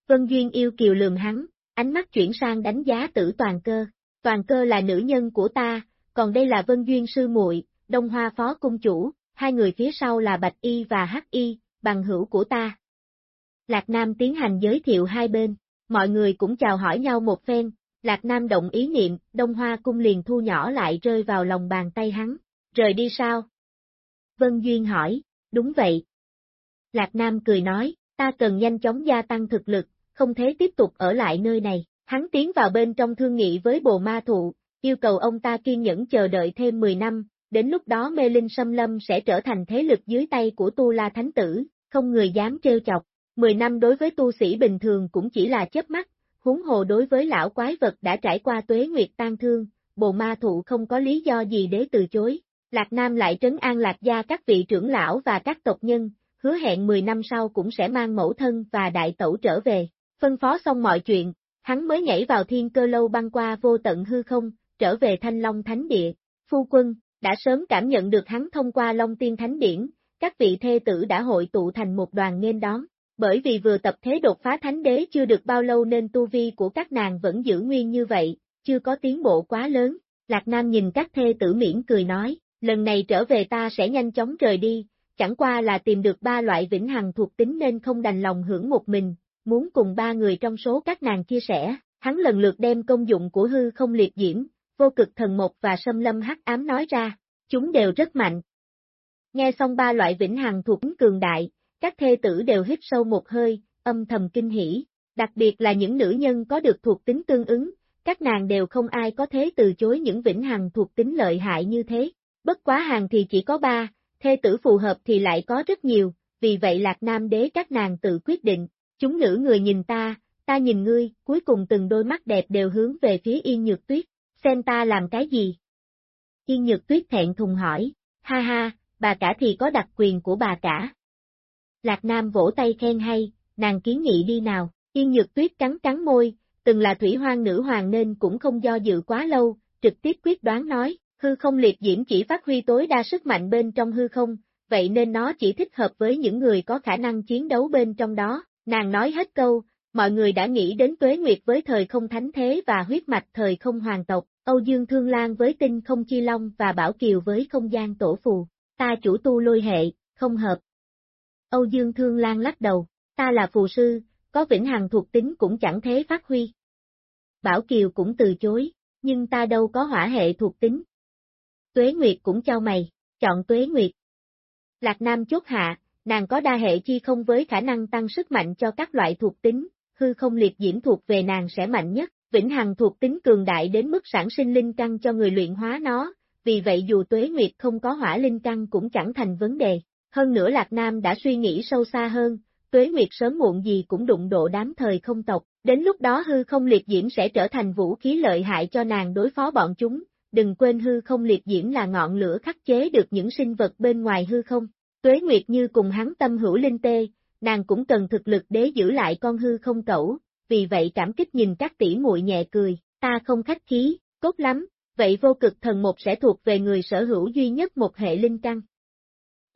Vân Duyên yêu kiều lườm hắn, ánh mắt chuyển sang đánh giá tử toàn cơ, toàn cơ là nữ nhân của ta, còn đây là Vân Duyên sư muội, Đông Hoa phó cung chủ, hai người phía sau là Bạch Y và Hắc Y, bằng hữu của ta. Lạc Nam tiến hành giới thiệu hai bên, mọi người cũng chào hỏi nhau một phen, Lạc Nam động ý niệm, Đông Hoa cung liền thu nhỏ lại rơi vào lòng bàn tay hắn, rời đi sao? Vân Duyên hỏi, đúng vậy. Lạc Nam cười nói, ta cần nhanh chóng gia tăng thực lực, không thể tiếp tục ở lại nơi này. Hắn tiến vào bên trong thương nghị với bồ ma thụ, yêu cầu ông ta kiên nhẫn chờ đợi thêm 10 năm, đến lúc đó mê linh xâm lâm sẽ trở thành thế lực dưới tay của Tu La Thánh Tử, không người dám trêu chọc. 10 năm đối với tu sĩ bình thường cũng chỉ là chớp mắt, huống hồ đối với lão quái vật đã trải qua tuế nguyệt tan thương, bồ ma thụ không có lý do gì để từ chối. Lạc Nam lại trấn an Lạc gia các vị trưởng lão và các tộc nhân, hứa hẹn 10 năm sau cũng sẽ mang mẫu thân và đại tẩu trở về. Phân phó xong mọi chuyện, hắn mới nhảy vào thiên cơ lâu băng qua vô tận hư không, trở về Thanh Long Thánh Địa. Phu quân, đã sớm cảm nhận được hắn thông qua Long Tiên Thánh Điển, các vị thê tử đã hội tụ thành một đoàn nghênh đón. Bởi vì vừa tập thế đột phá thánh đế chưa được bao lâu nên tu vi của các nàng vẫn giữ nguyên như vậy, chưa có tiến bộ quá lớn. Lạc Nam nhìn các thê tử miễn cười nói, lần này trở về ta sẽ nhanh chóng rời đi, chẳng qua là tìm được ba loại vĩnh hằng thuộc tính nên không đành lòng hưởng một mình, muốn cùng ba người trong số các nàng chia sẻ, hắn lần lượt đem công dụng của hư không liệt diễm, vô cực thần mộc và sâm lâm hắc ám nói ra, chúng đều rất mạnh. Nghe xong ba loại vĩnh hằng thuộc tính cường đại, các thê tử đều hít sâu một hơi, âm thầm kinh hỉ, đặc biệt là những nữ nhân có được thuộc tính tương ứng, các nàng đều không ai có thế từ chối những vĩnh hằng thuộc tính lợi hại như thế. Bất quá hàng thì chỉ có ba, thê tử phù hợp thì lại có rất nhiều, vì vậy Lạc Nam đế các nàng tự quyết định, chúng nữ người nhìn ta, ta nhìn ngươi, cuối cùng từng đôi mắt đẹp đều hướng về phía Yên Nhược Tuyết, xem ta làm cái gì? Yên Nhược Tuyết thẹn thùng hỏi, ha ha, bà cả thì có đặc quyền của bà cả. Lạc Nam vỗ tay khen hay, nàng kiến nghị đi nào, Yên Nhược Tuyết cắn cắn môi, từng là thủy hoang nữ hoàng nên cũng không do dự quá lâu, trực tiếp quyết đoán nói, hư không liệt diễm chỉ phát huy tối đa sức mạnh bên trong hư không, vậy nên nó chỉ thích hợp với những người có khả năng chiến đấu bên trong đó, nàng nói hết câu, mọi người đã nghĩ đến tuế nguyệt với thời không thánh thế và huyết mạch thời không hoàng tộc, Âu Dương Thương Lan với tinh không chi long và Bảo Kiều với không gian tổ phù, ta chủ tu lôi hệ, không hợp. Âu Dương Thương Lan lắc đầu, ta là phù sư, có vĩnh hằng thuộc tính cũng chẳng thế phát huy. Bảo Kiều cũng từ chối, nhưng ta đâu có hỏa hệ thuộc tính. Tuế Nguyệt cũng cho mày, chọn Tuế Nguyệt. Lạc Nam chốt hạ, nàng có đa hệ chi không với khả năng tăng sức mạnh cho các loại thuộc tính, hư không liệt diễm thuộc về nàng sẽ mạnh nhất, vĩnh hằng thuộc tính cường đại đến mức sản sinh linh căn cho người luyện hóa nó, vì vậy dù Tuế Nguyệt không có hỏa linh căn cũng chẳng thành vấn đề. Hơn nữa Lạc Nam đã suy nghĩ sâu xa hơn, tuế nguyệt sớm muộn gì cũng đụng độ đám thời không tộc, đến lúc đó hư không liệt diễm sẽ trở thành vũ khí lợi hại cho nàng đối phó bọn chúng, đừng quên hư không liệt diễm là ngọn lửa khắc chế được những sinh vật bên ngoài hư không. Tuế Nguyệt như cùng hắn tâm hữu linh tê, nàng cũng cần thực lực để giữ lại con hư không cẩu, vì vậy cảm kích nhìn các tỷ muội nhẹ cười, ta không khách khí, cốt lắm, vậy vô cực thần một sẽ thuộc về người sở hữu duy nhất một hệ linh căn.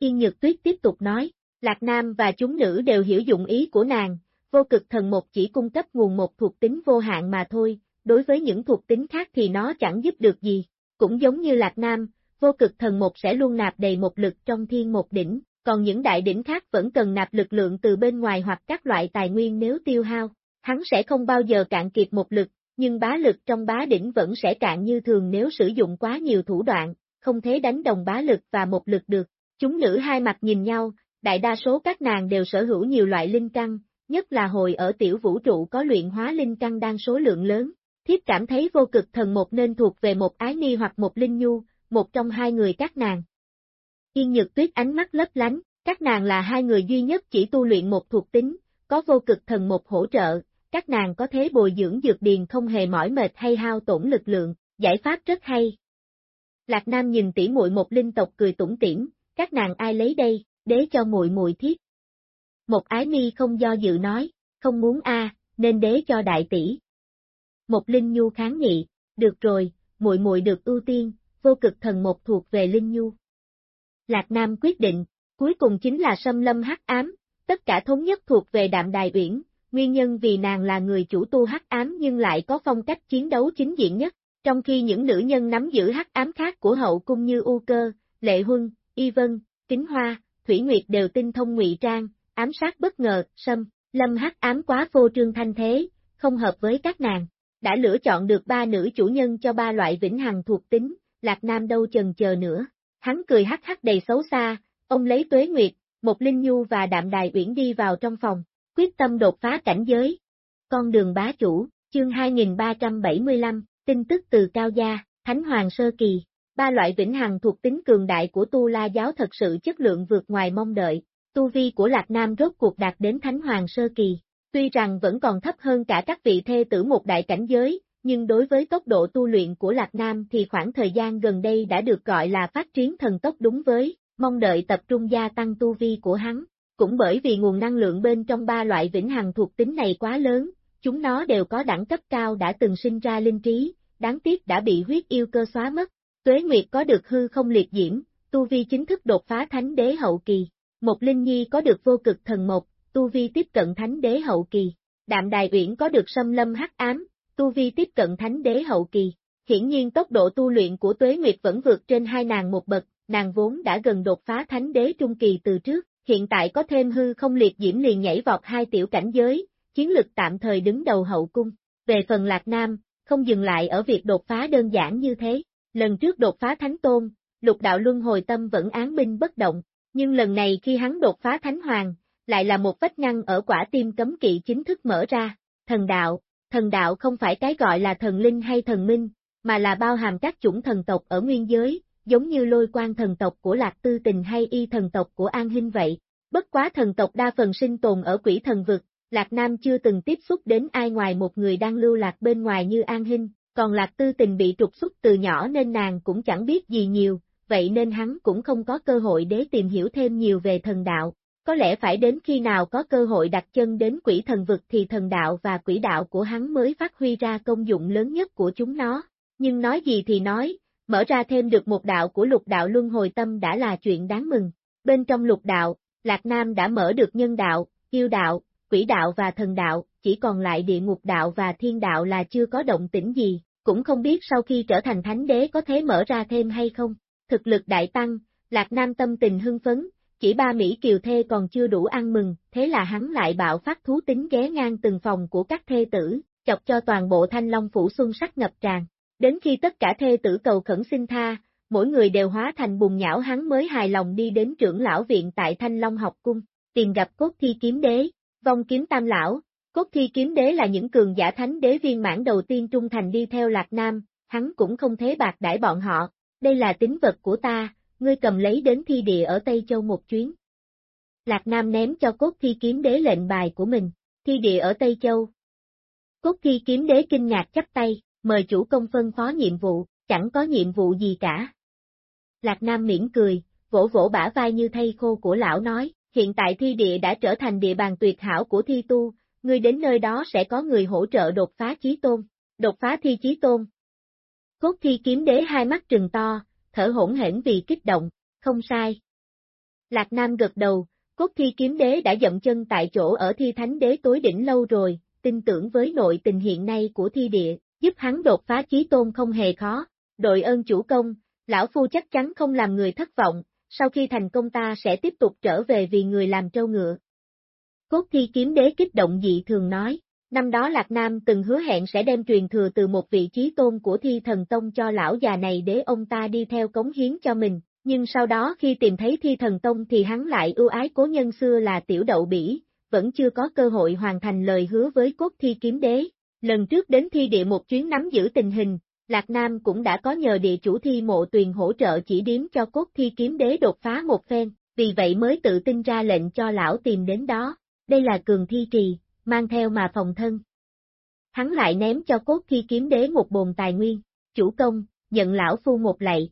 Yên Nhược Tuyết tiếp tục nói, Lạc Nam và chúng nữ đều hiểu dụng ý của nàng, vô cực thần một chỉ cung cấp nguồn một thuộc tính vô hạn mà thôi, đối với những thuộc tính khác thì nó chẳng giúp được gì. Cũng giống như Lạc Nam, vô cực thần một sẽ luôn nạp đầy một lực trong thiên một đỉnh, còn những đại đỉnh khác vẫn cần nạp lực lượng từ bên ngoài hoặc các loại tài nguyên nếu tiêu hao. Hắn sẽ không bao giờ cạn kiệt một lực, nhưng bá lực trong bá đỉnh vẫn sẽ cạn như thường nếu sử dụng quá nhiều thủ đoạn, không thể đánh đồng bá lực và một lực được. Chúng nữ hai mặt nhìn nhau, đại đa số các nàng đều sở hữu nhiều loại linh căn, nhất là hồi ở tiểu vũ trụ có luyện hóa linh căn đang số lượng lớn. Thiếp cảm thấy vô cực thần một nên thuộc về một ái ni hoặc một linh nhu, một trong hai người các nàng. Yên nhược tuyết ánh mắt lấp lánh, các nàng là hai người duy nhất chỉ tu luyện một thuộc tính, có vô cực thần một hỗ trợ, các nàng có thế bồi dưỡng dược điền không hề mỏi mệt hay hao tổn lực lượng, giải pháp rất hay. Lạc Nam nhìn tỉ muội một linh tộc cười tủm tỉm, các nàng ai lấy đây, đế cho muội muội thiết. Một ái mi không do dự nói, không muốn a, nên đế cho đại tỷ. Một linh nhu kháng nghị, được rồi, muội muội được ưu tiên, vô cực thần một thuộc về linh nhu. Lạc Nam quyết định, cuối cùng chính là xâm lâm hắc ám, tất cả thống nhất thuộc về đạm đài uyển, nguyên nhân vì nàng là người chủ tu hắc ám nhưng lại có phong cách chiến đấu chính diện nhất, trong khi những nữ nhân nắm giữ hắc ám khác của hậu cung như U Cơ, Lệ Huân, Y Vân, Kính Hoa, Thủy Nguyệt đều tinh thông ngụy trang, ám sát bất ngờ, sâm, lâm hắc ám quá phô trương thanh thế, không hợp với các nàng. Đã lựa chọn được ba nữ chủ nhân cho ba loại vĩnh hằng thuộc tính, Lạc Nam đâu chần chờ nữa. Hắn cười hắc hắc đầy xấu xa, ông lấy tuế nguyệt, một Linh Nhu và Đạm Đài Uyển đi vào trong phòng, quyết tâm đột phá cảnh giới. Con đường bá chủ, chương 2375, tin tức từ Cao Gia, Thánh Hoàng Sơ Kỳ. Ba loại vĩnh hằng thuộc tính cường đại của Tu La Giáo thật sự chất lượng vượt ngoài mong đợi. Tu vi của Lạc Nam rốt cuộc đạt đến Thánh Hoàng Sơ Kỳ. Tuy rằng vẫn còn thấp hơn cả các vị thê tử một đại cảnh giới, nhưng đối với tốc độ tu luyện của Lạc Nam thì khoảng thời gian gần đây đã được gọi là phát triển thần tốc đúng với, mong đợi tập trung gia tăng tu vi của hắn. Cũng bởi vì nguồn năng lượng bên trong ba loại vĩnh hằng thuộc tính này quá lớn, chúng nó đều có đẳng cấp cao đã từng sinh ra linh trí, đáng tiếc đã bị huyết yêu cơ xóa mất. Tuế Nguyệt có được hư không liệt diễm, tu vi chính thức đột phá thánh đế hậu kỳ. Một Linh Nhi có được vô cực thần mộc, tu vi tiếp cận thánh đế hậu kỳ. Đạm Đài Uyển có được xâm lâm hắc ám, tu vi tiếp cận thánh đế hậu kỳ. Hiển nhiên tốc độ tu luyện của Tuế Nguyệt vẫn vượt trên hai nàng một bậc, nàng vốn đã gần đột phá thánh đế trung kỳ từ trước, hiện tại có thêm hư không liệt diễm liền nhảy vọt hai tiểu cảnh giới, chiến lực tạm thời đứng đầu hậu cung. Về phần Lạc Nam, không dừng lại ở việc đột phá đơn giản như thế, lần trước đột phá thánh tôn, lục đạo luân hồi tâm vẫn án binh bất động, nhưng lần này khi hắn đột phá thánh hoàng, lại là một vách ngăn ở quả tim cấm kỵ chính thức mở ra, thần đạo, thần đạo không phải cái gọi là thần linh hay thần minh, mà là bao hàm các chủng thần tộc ở nguyên giới, giống như lôi quan thần tộc của Lạc Tư Tình hay y thần tộc của An Hinh vậy. Bất quá thần tộc đa phần sinh tồn ở quỷ thần vực, Lạc Nam chưa từng tiếp xúc đến ai ngoài một người đang lưu lạc bên ngoài như An Hinh, còn Lạc Tư Tình bị trục xuất từ nhỏ nên nàng cũng chẳng biết gì nhiều, vậy nên hắn cũng không có cơ hội để tìm hiểu thêm nhiều về thần đạo. Có lẽ phải đến khi nào có cơ hội đặt chân đến quỷ thần vực thì thần đạo và quỷ đạo của hắn mới phát huy ra công dụng lớn nhất của chúng nó. Nhưng nói gì thì nói, mở ra thêm được một đạo của lục đạo luân hồi tâm đã là chuyện đáng mừng. Bên trong lục đạo, Lạc Nam đã mở được nhân đạo, yêu đạo, quỷ đạo và thần đạo, chỉ còn lại địa ngục đạo và thiên đạo là chưa có động tĩnh gì, cũng không biết sau khi trở thành thánh đế có thể mở ra thêm hay không. Thực lực đại tăng, Lạc Nam tâm tình hưng phấn, chỉ ba Mỹ kiều thê còn chưa đủ ăn mừng, thế là hắn lại bạo phát thú tính ghé ngang từng phòng của các thê tử, chọc cho toàn bộ thanh long phủ xuân sắc ngập tràn. Đến khi tất cả thê tử cầu khẩn xin tha, mỗi người đều hóa thành bùn nhão hắn mới hài lòng đi đến trưởng lão viện tại Thanh Long học cung, tìm gặp cốt thi kiếm đế, vong kiếm tam lão, cốt thi kiếm đế là những cường giả thánh đế viên mãn đầu tiên trung thành đi theo Lạc Nam, hắn cũng không thế bạc đãi bọn họ, đây là tính vật của ta, ngươi cầm lấy đến thi địa ở Tây Châu một chuyến. Lạc Nam ném cho cốt thi kiếm đế lệnh bài của mình, thi địa ở Tây Châu. Cốt thi kiếm đế kinh ngạc chắp tay, mời chủ công phân phó nhiệm vụ, chẳng có nhiệm vụ gì cả. Lạc Nam miễn cười, vỗ vỗ bả vai như thay khô của lão nói, hiện tại thi địa đã trở thành địa bàn tuyệt hảo của thi tu, ngươi đến nơi đó sẽ có người hỗ trợ đột phá chí tôn, đột phá thi chí tôn. Cốt thi kiếm đế hai mắt trừng to, thở hỗn hển vì kích động, không sai. Lạc Nam gật đầu, cốt thi kiếm đế đã dậm chân tại chỗ ở thi thánh đế tối đỉnh lâu rồi, tin tưởng với nội tình hiện nay của thi địa, giúp hắn đột phá chí tôn không hề khó, đội ơn chủ công, lão phu chắc chắn không làm người thất vọng, sau khi thành công ta sẽ tiếp tục trở về vì người làm trâu ngựa. Cốt thi kiếm đế kích động dị thường nói, năm đó Lạc Nam từng hứa hẹn sẽ đem truyền thừa từ một vị trí tôn của thi thần tông cho lão già này để ông ta đi theo cống hiến cho mình, nhưng sau đó khi tìm thấy thi thần tông thì hắn lại ưu ái cố nhân xưa là tiểu đậu bỉ, vẫn chưa có cơ hội hoàn thành lời hứa với cốt thi kiếm đế. Lần trước đến thi địa một chuyến nắm giữ tình hình, Lạc Nam cũng đã có nhờ địa chủ thi mộ tuyền hỗ trợ chỉ điếm cho cốt thi kiếm đế đột phá một phen, vì vậy mới tự tin ra lệnh cho lão tìm đến đó. Đây là cường thi trì, mang theo mà phòng thân. Hắn lại ném cho cốt thi kiếm đế một bồn tài nguyên, chủ công, nhận lão phu một lạy.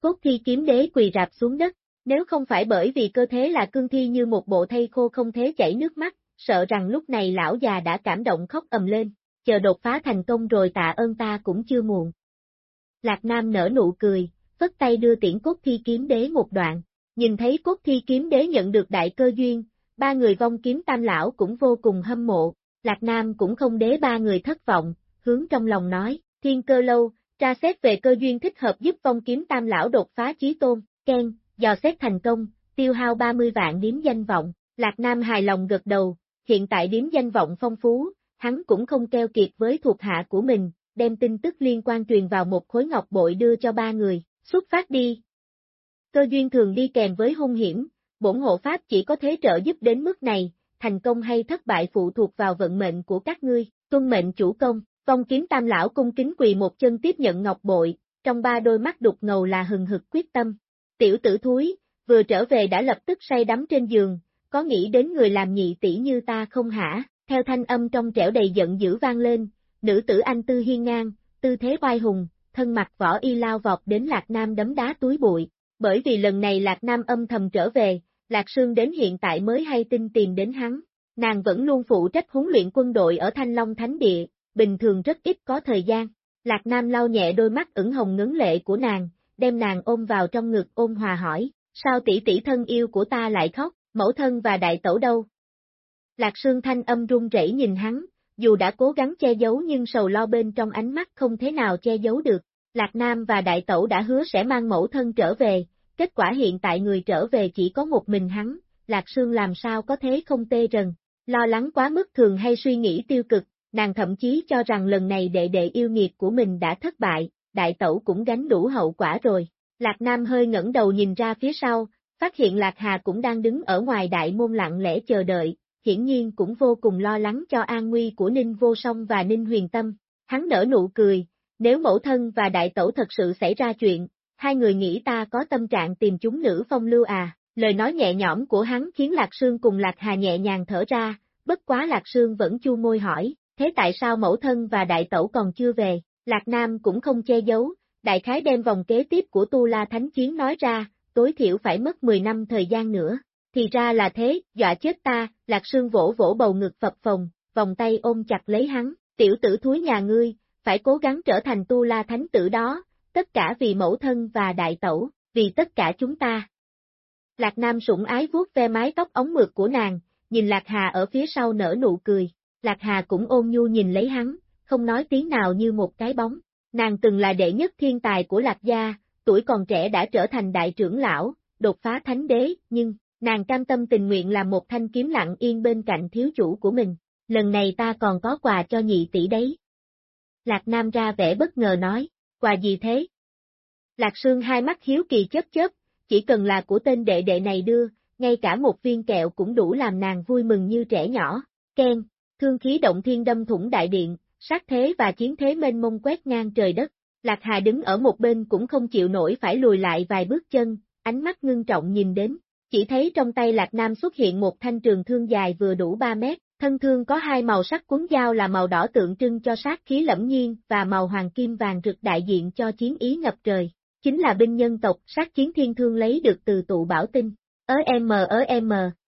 Cốt thi kiếm đế quỳ rạp xuống đất, nếu không phải bởi vì cơ thế là cương thi như một bộ thây khô không thế chảy nước mắt, sợ rằng lúc này lão già đã cảm động khóc ầm lên, chờ đột phá thành công rồi tạ ơn ta cũng chưa muộn. Lạc Nam nở nụ cười, phất tay đưa tiễn cốt thi kiếm đế một đoạn, nhìn thấy cốt thi kiếm đế nhận được đại cơ duyên, ba người vong kiếm tam lão cũng vô cùng hâm mộ, Lạc Nam cũng không đế ba người thất vọng, hướng trong lòng nói, thiên cơ lâu, tra xét về cơ duyên thích hợp giúp vong kiếm tam lão đột phá chí tôn, khen, dò xét thành công, tiêu hao 30 vạn điếm danh vọng, Lạc Nam hài lòng gật đầu, hiện tại điếm danh vọng phong phú, hắn cũng không keo kiệt với thuộc hạ của mình, đem tin tức liên quan truyền vào một khối ngọc bội đưa cho ba người, xuất phát đi. Cơ duyên thường đi kèm với hung hiểm, bổn hộ pháp chỉ có thế trợ giúp đến mức này, thành công hay thất bại phụ thuộc vào vận mệnh của các ngươi, tuân mệnh chủ công, vong kiếm tam lão cung kính quỳ một chân tiếp nhận ngọc bội, trong ba đôi mắt đục ngầu là hừng hực quyết tâm. Tiểu tử thúi, vừa trở về đã lập tức say đắm trên giường, có nghĩ đến người làm nhị tỷ như ta không hả? Theo thanh âm trong trẻo đầy giận dữ vang lên, nữ tử anh tư hiên ngang, tư thế oai hùng, thân mặt võ y lao vọt đến Lạc Nam đấm đá túi bụi. Bởi vì lần này Lạc Nam âm thầm trở về, Lạc Sương đến hiện tại mới hay tin tìm đến hắn. Nàng vẫn luôn phụ trách huấn luyện quân đội ở Thanh Long Thánh Địa, bình thường rất ít có thời gian. Lạc Nam lau nhẹ đôi mắt ửng hồng ngấn lệ của nàng, đem nàng ôm vào trong ngực ôm hòa hỏi, sao tỷ tỷ thân yêu của ta lại khóc, mẫu thân và đại tẩu đâu? Lạc Sương thanh âm run rẩy nhìn hắn, dù đã cố gắng che giấu nhưng sầu lo bên trong ánh mắt không thế nào che giấu được. Lạc Nam và đại tẩu đã hứa sẽ mang mẫu thân trở về, kết quả hiện tại người trở về chỉ có một mình hắn, Lạc Sương làm sao có thế không tê rần, lo lắng quá mức thường hay suy nghĩ tiêu cực, nàng thậm chí cho rằng lần này đệ đệ yêu nghiệt của mình đã thất bại, đại tẩu cũng gánh đủ hậu quả rồi. Lạc Nam hơi ngẩng đầu nhìn ra phía sau, phát hiện Lạc Hà cũng đang đứng ở ngoài đại môn lặng lẽ chờ đợi, hiển nhiên cũng vô cùng lo lắng cho an nguy của Ninh Vô Song và Ninh Huyền Tâm. Hắn nở nụ cười, nếu mẫu thân và đại tẩu thật sự xảy ra chuyện, hai người nghĩ ta có tâm trạng tìm chúng nữ phong lưu à, lời nói nhẹ nhõm của hắn khiến Lạc Sương cùng Lạc Hà nhẹ nhàng thở ra, bất quá Lạc Sương vẫn chu môi hỏi, thế tại sao mẫu thân và đại tẩu còn chưa về, Lạc Nam cũng không che giấu, đại khái đem vòng kế tiếp của Tu La Thánh Chiến nói ra, tối thiểu phải mất 10 năm thời gian nữa, thì ra là thế, dọa chết ta, Lạc Sương vỗ vỗ bầu ngực phập phồng, vòng tay ôm chặt lấy hắn, tiểu tử thúi nhà ngươi, phải cố gắng trở thành Tu La Thánh tử đó, tất cả vì mẫu thân và đại tẩu, vì tất cả chúng ta. Lạc Nam sủng ái vuốt ve mái tóc ống mượt của nàng, nhìn Lạc Hà ở phía sau nở nụ cười, Lạc Hà cũng ôn nhu nhìn lấy hắn, không nói tiếng nào như một cái bóng. Nàng từng là đệ nhất thiên tài của Lạc Gia, tuổi còn trẻ đã trở thành đại trưởng lão, đột phá thánh đế, nhưng, nàng cam tâm tình nguyện làm một thanh kiếm lặng yên bên cạnh thiếu chủ của mình. Lần này ta còn có quà cho nhị tỷ đấy. Lạc Nam ra vẻ bất ngờ nói, quà gì thế? Lạc Sương hai mắt hiếu kỳ chớp chớp, chỉ cần là của tên đệ đệ này đưa, ngay cả một viên kẹo cũng đủ làm nàng vui mừng như trẻ nhỏ. khen, thương khí động thiên đâm thủng đại điện, sát thế và chiến thế mênh mông quét ngang trời đất. Lạc Hà đứng ở một bên cũng không chịu nổi phải lùi lại vài bước chân, ánh mắt ngưng trọng nhìn đến, chỉ thấy trong tay Lạc Nam xuất hiện một thanh trường thương dài vừa đủ 3 mét, thân thương có hai màu sắc cuốn dao là màu đỏ tượng trưng cho sát khí lẫm nhiên và màu hoàng kim vàng rực đại diện cho chiến ý ngập trời, chính là binh nhân tộc sát chiến thiên thương lấy được từ tụ bảo tinh, ớ m ớ m,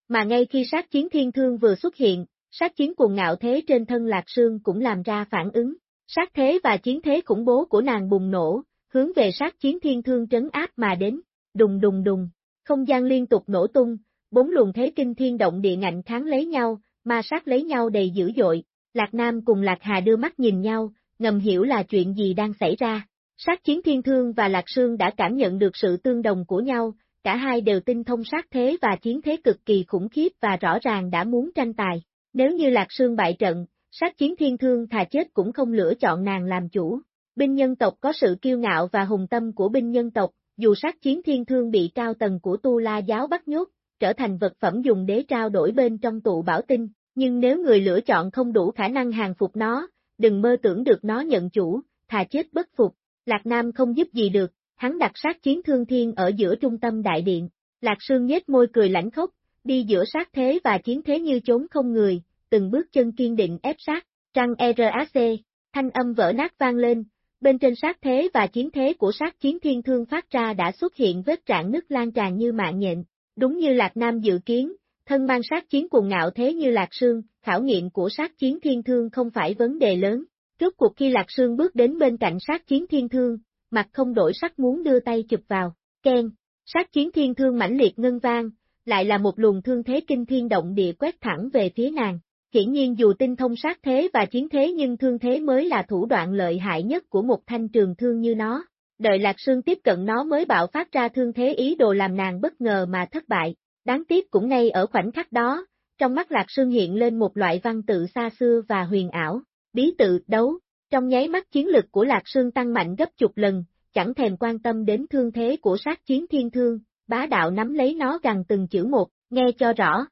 mà ngay khi sát chiến thiên thương vừa xuất hiện, sát chiến cuồng ngạo thế trên thân Lạc Sương cũng làm ra phản ứng, sát thế và chiến thế khủng bố của nàng bùng nổ, hướng về sát chiến thiên thương trấn áp mà đến, đùng đùng đùng, không gian liên tục nổ tung, bốn luồng thế kinh thiên động địa ngạnh kháng lấy nhau, ma sát lấy nhau đầy dữ dội, Lạc Nam cùng Lạc Hà đưa mắt nhìn nhau, ngầm hiểu là chuyện gì đang xảy ra. Sát chiến thiên thương và Lạc Sương đã cảm nhận được sự tương đồng của nhau, cả hai đều tinh thông sát thế và chiến thế cực kỳ khủng khiếp và rõ ràng đã muốn tranh tài. Nếu như Lạc Sương bại trận, sát chiến thiên thương thà chết cũng không lựa chọn nàng làm chủ. Binh nhân tộc có sự kiêu ngạo và hùng tâm của binh nhân tộc, dù sát chiến thiên thương bị cao tầng của Tu La giáo bắt nhốt, trở thành vật phẩm dùng để trao đổi bên trong tụ bảo tinh, nhưng nếu người lựa chọn không đủ khả năng hàng phục nó, đừng mơ tưởng được nó nhận chủ, thà chết bất phục. Lạc Nam không giúp gì được, hắn đặt sát chiến thương thiên ở giữa trung tâm đại điện. Lạc Sương nhếch môi cười lãnh khốc, đi giữa sát thế và chiến thế như trốn không người, từng bước chân kiên định ép sát, trăng ERAC, thanh âm vỡ nát vang lên, bên trên sát thế và chiến thế của sát chiến thiên thương phát ra đã xuất hiện vết trạng nứt lan tràn như mạng nhện, đúng như Lạc Nam dự kiến, thân mang sát chiến cuồng ngạo thế như Lạc Sương, khảo nghiệm của sát chiến thiên thương không phải vấn đề lớn, trước cuộc khi Lạc Sương bước đến bên cạnh sát chiến thiên thương, mặt không đổi sắc muốn đưa tay chụp vào, khen sát chiến thiên thương mãnh liệt ngân vang, lại là một luồng thương thế kinh thiên động địa quét thẳng về phía nàng. Hiển nhiên dù tinh thông sát thế và chiến thế nhưng thương thế mới là thủ đoạn lợi hại nhất của một thanh trường thương như nó. Đợi Lạc Sương tiếp cận nó mới bạo phát ra thương thế ý đồ làm nàng bất ngờ mà thất bại. Đáng tiếc cũng ngay ở khoảnh khắc đó, trong mắt Lạc Sương hiện lên một loại văn tự xa xưa và huyền ảo, bí tự, đấu. Trong nháy mắt chiến lực của Lạc Sương tăng mạnh gấp chục lần, chẳng thèm quan tâm đến thương thế của sát chiến thiên thương, bá đạo nắm lấy nó gần từng chữ một, nghe cho rõ.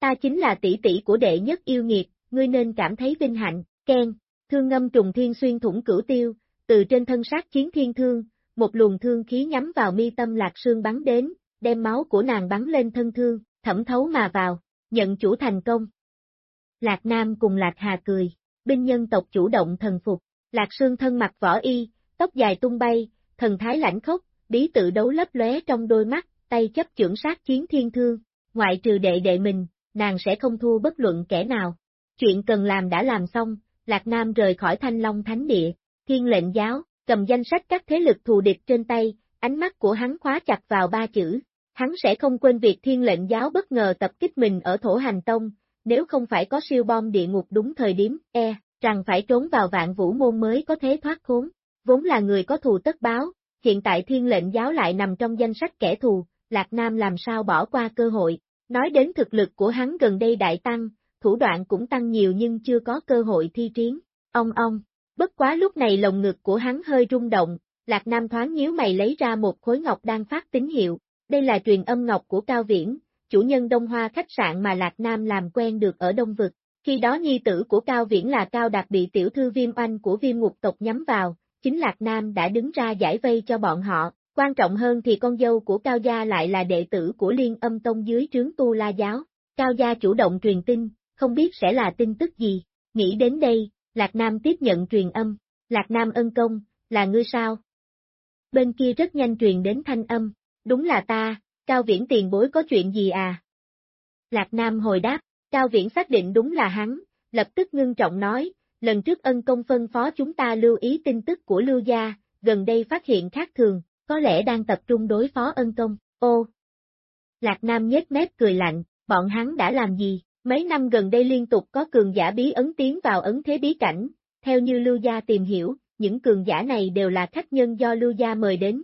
Ta chính là tỷ tỷ của đệ nhất yêu nghiệt, ngươi nên cảm thấy vinh hạnh, khen, thương ngâm trùng thiên xuyên thủng cửu tiêu, từ trên thân sát chiến thiên thương, một luồng thương khí nhắm vào mi tâm lạc sương bắn đến, đem máu của nàng bắn lên thân thương, thẩm thấu mà vào, nhận chủ thành công. Lạc Nam cùng Lạc Hà cười, binh nhân tộc chủ động thần phục, Lạc Sương thân mặc võ y, tóc dài tung bay, thần thái lãnh khốc, bí tự đấu lấp lóe trong đôi mắt, tay chấp trưởng sát chiến thiên thương, ngoại trừ đệ đệ mình, nàng sẽ không thua bất luận kẻ nào. Chuyện cần làm đã làm xong, Lạc Nam rời khỏi Thanh Long Thánh Địa, thiên lệnh giáo, cầm danh sách các thế lực thù địch trên tay, ánh mắt của hắn khóa chặt vào ba chữ. Hắn sẽ không quên việc thiên lệnh giáo bất ngờ tập kích mình ở thổ hành tông, nếu không phải có siêu bom địa ngục đúng thời điểm, e, rằng phải trốn vào vạn vũ môn mới có thế thoát khốn. Vốn là người có thù tất báo, hiện tại thiên lệnh giáo lại nằm trong danh sách kẻ thù, Lạc Nam làm sao bỏ qua cơ hội. Nói đến thực lực của hắn gần đây đại tăng, thủ đoạn cũng tăng nhiều nhưng chưa có cơ hội thi triển. Ông ông, bất quá lúc này lồng ngực của hắn hơi rung động, Lạc Nam thoáng nhíu mày lấy ra một khối ngọc đang phát tín hiệu. Đây là truyền âm ngọc của Cao Viễn, chủ nhân Đông Hoa khách sạn mà Lạc Nam làm quen được ở Đông Vực. Khi đó nhi tử của Cao Viễn là Cao Đạt bị tiểu thư viêm oanh của viêm ngục tộc nhắm vào, chính Lạc Nam đã đứng ra giải vây cho bọn họ. Quan trọng hơn thì con dâu của Cao Gia lại là đệ tử của Liên âm tông dưới trướng Tu La Giáo. Cao Gia chủ động truyền tin, không biết sẽ là tin tức gì. Nghĩ đến đây, Lạc Nam tiếp nhận truyền âm. Lạc Nam ân công, là ngươi sao? Bên kia rất nhanh truyền đến thanh âm. Đúng là ta, Cao Viễn tiền bối có chuyện gì à? Lạc Nam hồi đáp, Cao Viễn xác định đúng là hắn, lập tức ngưng trọng nói, lần trước ân công phân phó chúng ta lưu ý tin tức của Lưu Gia, gần đây phát hiện khác thường, có lẽ đang tập trung đối phó ân công, ô. Lạc Nam nhếch mép cười lạnh, bọn hắn đã làm gì, mấy năm gần đây liên tục có cường giả bí ấn tiến vào ấn thế bí cảnh, theo như Lưu Gia tìm hiểu, những cường giả này đều là khách nhân do Lưu Gia mời đến.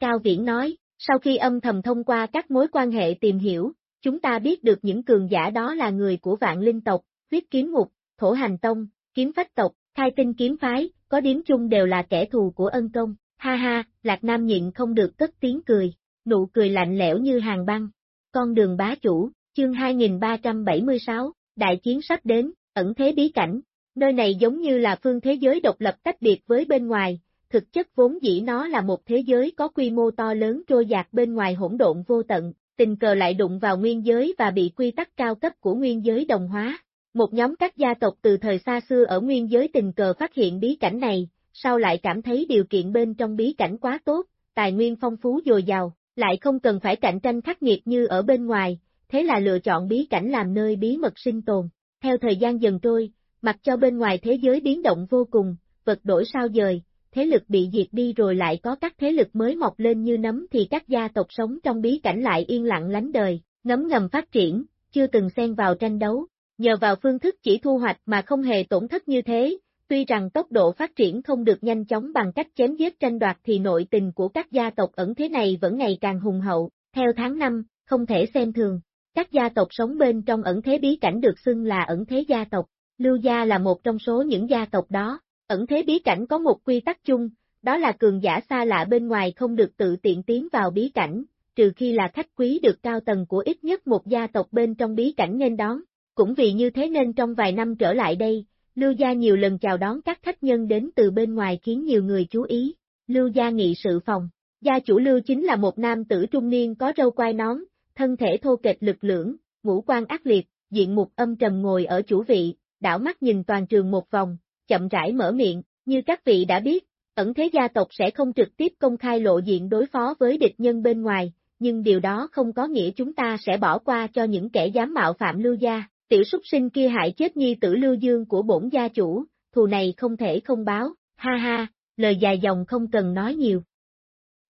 Cao Viễn nói, sau khi âm thầm thông qua các mối quan hệ tìm hiểu, chúng ta biết được những cường giả đó là người của vạn linh tộc, huyết kiếm ngục, thổ hành tông, kiếm phách tộc, khai tinh kiếm phái, có điếm chung đều là kẻ thù của ân công. Ha ha, Lạc Nam nhịn không được cất tiếng cười, nụ cười lạnh lẽo như hàng băng. Con đường bá chủ, chương 2376, đại chiến sắp đến, ẩn thế bí cảnh. Nơi này giống như là phương thế giới độc lập tách biệt với bên ngoài, thực chất vốn dĩ nó là một thế giới có quy mô to lớn trôi dạt bên ngoài hỗn độn vô tận, tình cờ lại đụng vào nguyên giới và bị quy tắc cao cấp của nguyên giới đồng hóa. Một nhóm các gia tộc từ thời xa xưa ở nguyên giới tình cờ phát hiện bí cảnh này, sau lại cảm thấy điều kiện bên trong bí cảnh quá tốt, tài nguyên phong phú dồi dào, lại không cần phải cạnh tranh khắc nghiệt như ở bên ngoài, thế là lựa chọn bí cảnh làm nơi bí mật sinh tồn. Theo thời gian dần trôi, mặc cho bên ngoài thế giới biến động vô cùng, vật đổi sao dời, thế lực bị diệt đi rồi lại có các thế lực mới mọc lên như nấm thì các gia tộc sống trong bí cảnh lại yên lặng lánh đời, ngấm ngầm phát triển, chưa từng xen vào tranh đấu, nhờ vào phương thức chỉ thu hoạch mà không hề tổn thất như thế, tuy rằng tốc độ phát triển không được nhanh chóng bằng cách chém giết tranh đoạt thì nội tình của các gia tộc ẩn thế này vẫn ngày càng hùng hậu, theo tháng năm, không thể xem thường. Các gia tộc sống bên trong ẩn thế bí cảnh được xưng là ẩn thế gia tộc, Lưu Gia là một trong số những gia tộc đó, ẩn thế bí cảnh có một quy tắc chung, đó là cường giả xa lạ bên ngoài không được tự tiện tiến vào bí cảnh, trừ khi là khách quý được cao tầng của ít nhất một gia tộc bên trong bí cảnh nên đón. Cũng vì như thế nên trong vài năm trở lại đây, Lưu Gia nhiều lần chào đón các khách nhân đến từ bên ngoài khiến nhiều người chú ý. Lưu Gia nghị sự phòng, gia chủ Lưu chính là một nam tử trung niên có râu quai nón, thân thể thô kệch lực lưỡng, ngũ quan ác liệt, diện mục âm trầm ngồi ở chủ vị, đảo mắt nhìn toàn trường một vòng, chậm rãi mở miệng, như các vị đã biết, ẩn thế gia tộc sẽ không trực tiếp công khai lộ diện đối phó với địch nhân bên ngoài, nhưng điều đó không có nghĩa chúng ta sẽ bỏ qua cho những kẻ dám mạo phạm lưu gia, tiểu súc sinh kia hại chết nhi tử lưu dương của bổn gia chủ, thù này không thể không báo, ha ha, lời dài dòng không cần nói nhiều.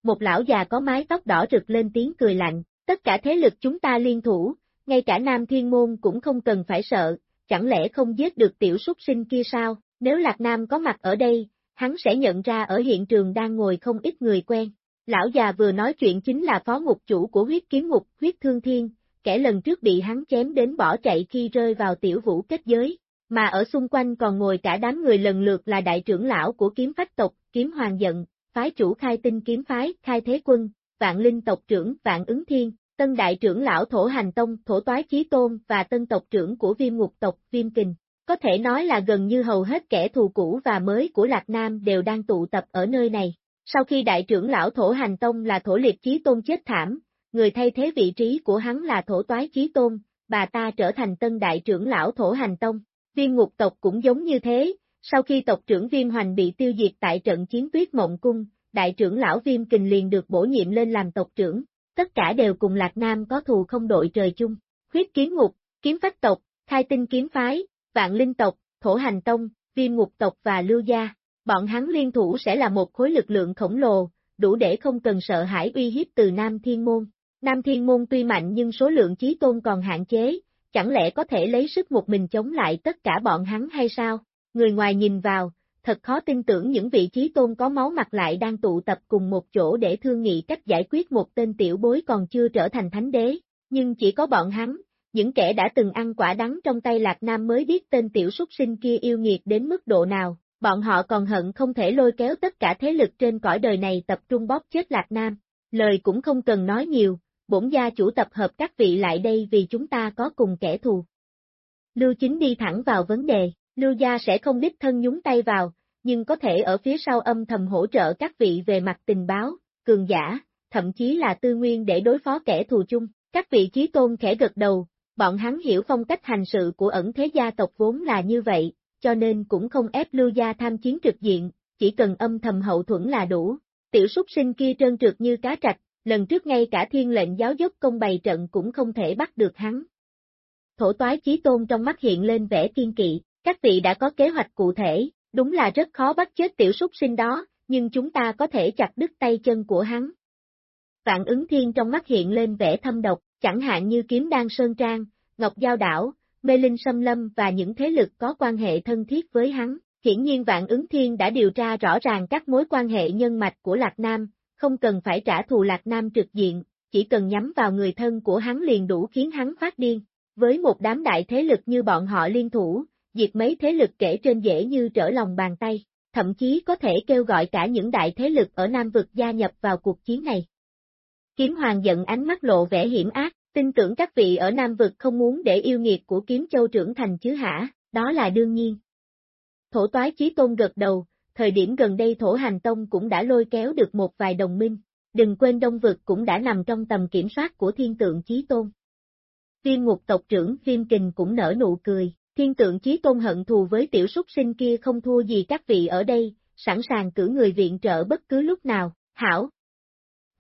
Một lão già có mái tóc đỏ rực lên tiếng cười lạnh, tất cả thế lực chúng ta liên thủ, ngay cả Nam Thiên Môn cũng không cần phải sợ, chẳng lẽ không giết được tiểu súc sinh kia sao, nếu Lạc Nam có mặt ở đây, hắn sẽ nhận ra ở hiện trường đang ngồi không ít người quen. Lão già vừa nói chuyện chính là phó ngục chủ của huyết kiếm ngục, huyết thương thiên, kẻ lần trước bị hắn chém đến bỏ chạy khi rơi vào tiểu vũ kết giới, mà ở xung quanh còn ngồi cả đám người lần lượt là đại trưởng lão của kiếm phách tộc, kiếm hoàng giận, phái chủ khai tinh kiếm phái, khai thế quân, Vạn Linh tộc trưởng Vạn Ứng Thiên, Tân Đại trưởng lão Thổ Hành Tông Thổ Toái Chí Tôn và Tân tộc trưởng của Viêm Ngục tộc Viêm Kình. Có thể nói là gần như hầu hết kẻ thù cũ và mới của Lạc Nam đều đang tụ tập ở nơi này. Sau khi đại trưởng lão Thổ Hành Tông là Thổ Liệt Chí Tôn chết thảm, người thay thế vị trí của hắn là Thổ Toái Chí Tôn, bà ta trở thành tân đại trưởng lão Thổ Hành Tông. Viên ngục tộc cũng giống như thế, sau khi tộc trưởng Viêm Hoành bị tiêu diệt tại trận chiến tuyết mộng cung, đại trưởng lão Viêm Kình liền được bổ nhiệm lên làm tộc trưởng, tất cả đều cùng Lạc Nam có thù không đội trời chung. Huyết kiếm ngục, kiếm phách tộc, khai tinh kiếm phái, vạn linh tộc, thổ hành tông, viêm ngục tộc và lưu gia, bọn hắn liên thủ sẽ là một khối lực lượng khổng lồ, đủ để không cần sợ hãi uy hiếp từ Nam Thiên Môn. Nam Thiên Môn tuy mạnh nhưng số lượng chí tôn còn hạn chế, chẳng lẽ có thể lấy sức một mình chống lại tất cả bọn hắn hay sao? Người ngoài nhìn vào, thật khó tin tưởng những vị trí tôn có máu mặt lại đang tụ tập cùng một chỗ để thương nghị cách giải quyết một tên tiểu bối còn chưa trở thành thánh đế, nhưng chỉ có bọn hắn, những kẻ đã từng ăn quả đắng trong tay Lạc Nam mới biết tên tiểu súc sinh kia yêu nghiệt đến mức độ nào, bọn họ còn hận không thể lôi kéo tất cả thế lực trên cõi đời này tập trung bóp chết Lạc Nam, lời cũng không cần nói nhiều, bổn gia chủ tập hợp các vị lại đây vì chúng ta có cùng kẻ thù. Lưu Chính đi thẳng vào vấn đề, Lưu gia sẽ không đích thân nhúng tay vào, nhưng có thể ở phía sau âm thầm hỗ trợ các vị về mặt tình báo, cường giả, thậm chí là tư nguyên để đối phó kẻ thù chung. Các vị trí tôn khẽ gật đầu, bọn hắn hiểu phong cách hành sự của ẩn thế gia tộc vốn là như vậy, cho nên cũng không ép lưu gia tham chiến trực diện, chỉ cần âm thầm hậu thuẫn là đủ. Tiểu súc sinh kia trơn trượt như cá trạch, lần trước ngay cả thiên lệnh giáo dốc công bày trận cũng không thể bắt được hắn. Thổ toái chí tôn trong mắt hiện lên vẻ kiên kỵ, các vị đã có kế hoạch cụ thể, đúng là rất khó bắt chết tiểu súc sinh đó, nhưng chúng ta có thể chặt đứt tay chân của hắn. Vạn ứng thiên trong mắt hiện lên vẻ thâm độc, chẳng hạn như kiếm đan sơn trang, ngọc giao đảo, mê linh xâm lâm và những thế lực có quan hệ thân thiết với hắn. Hiển nhiên vạn ứng thiên đã điều tra rõ ràng các mối quan hệ nhân mạch của Lạc Nam, không cần phải trả thù Lạc Nam trực diện, chỉ cần nhắm vào người thân của hắn liền đủ khiến hắn phát điên. Với một đám đại thế lực như bọn họ liên thủ, diệt mấy thế lực kể trên dễ như trở lòng bàn tay, thậm chí có thể kêu gọi cả những đại thế lực ở Nam vực gia nhập vào cuộc chiến này. Kiếm Hoàng giận ánh mắt lộ vẻ hiểm ác, tin tưởng các vị ở Nam vực không muốn để yêu nghiệt của Kiếm Châu trưởng thành chứ hả, đó là đương nhiên. Thổ toái chí tôn gật đầu, thời điểm gần đây Thổ Hành Tông cũng đã lôi kéo được một vài đồng minh, đừng quên Đông vực cũng đã nằm trong tầm kiểm soát của thiên tượng chí tôn. Viêm ngục tộc trưởng Viêm Kình cũng nở nụ cười, thiên tượng chí tôn hận thù với tiểu súc sinh kia không thua gì các vị ở đây, sẵn sàng cử người viện trợ bất cứ lúc nào, hảo.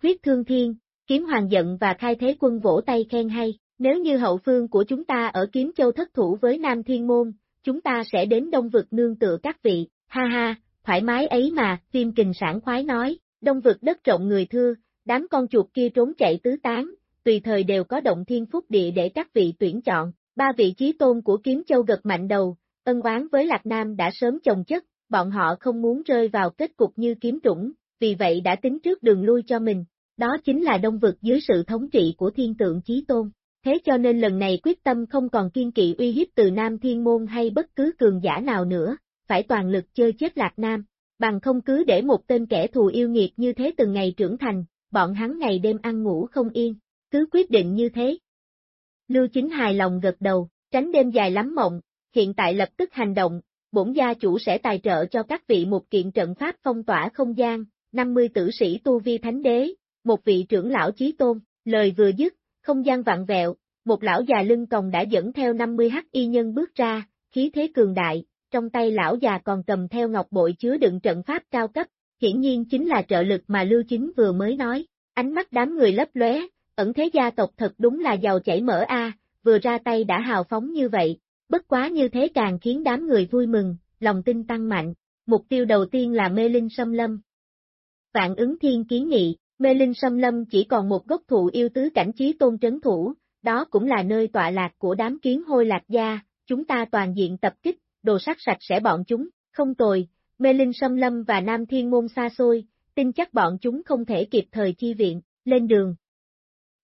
Huyết thương thiên, kiếm hoàng giận và khai thế quân vỗ tay khen hay, nếu như hậu phương của chúng ta ở kiếm châu thất thủ với Nam Thiên Môn, chúng ta sẽ đến đông vực nương tựa các vị, ha ha, thoải mái ấy mà, phim kình sản khoái nói, đông vực đất rộng người thưa, đám con chuột kia trốn chạy tứ tán, tùy thời đều có động thiên phúc địa để các vị tuyển chọn, ba vị trí tôn của kiếm châu gật mạnh đầu, ân oán với Lạc Nam đã sớm chồng chất, bọn họ không muốn rơi vào kết cục như kiếm trũng, vì vậy đã tính trước đường lui cho mình, đó chính là đông vực dưới sự thống trị của thiên tượng chí tôn. Thế cho nên lần này quyết tâm không còn kiên kỵ uy hiếp từ Nam Thiên Môn hay bất cứ cường giả nào nữa, phải toàn lực chơi chết Lạc Nam, bằng không cứ để một tên kẻ thù yêu nghiệt như thế từng ngày trưởng thành, bọn hắn ngày đêm ăn ngủ không yên, cứ quyết định như thế. Lưu Chính hài lòng gật đầu, tránh đêm dài lắm mộng, hiện tại lập tức hành động, bổn gia chủ sẽ tài trợ cho các vị một kiện trận pháp phong tỏa không gian, 50 tử sĩ tu vi thánh đế, một vị trưởng lão chí tôn, lời vừa dứt, không gian vặn vẹo, một lão già lưng còng đã dẫn theo 50 hắc y nhân bước ra, khí thế cường đại, trong tay lão già còn cầm theo ngọc bội chứa đựng trận pháp cao cấp, hiển nhiên chính là trợ lực mà Lưu Chính vừa mới nói, ánh mắt đám người lấp lóe, ẩn thế gia tộc thật đúng là giàu chảy mỡ a, vừa ra tay đã hào phóng như vậy, bất quá như thế càng khiến đám người vui mừng, lòng tin tăng mạnh, mục tiêu đầu tiên là mê linh xâm lâm. Vạn ứng thiên kiến nghị, Mê Linh Sâm Lâm chỉ còn một gốc thụ yêu tứ cảnh trí tôn trấn thủ, đó cũng là nơi tọa lạc của đám kiến hôi lạc gia, chúng ta toàn diện tập kích, đồ sắc sạch sẽ bọn chúng, không tồi, Mê Linh Sâm Lâm và Nam Thiên Môn xa xôi, tin chắc bọn chúng không thể kịp thời chi viện, lên đường.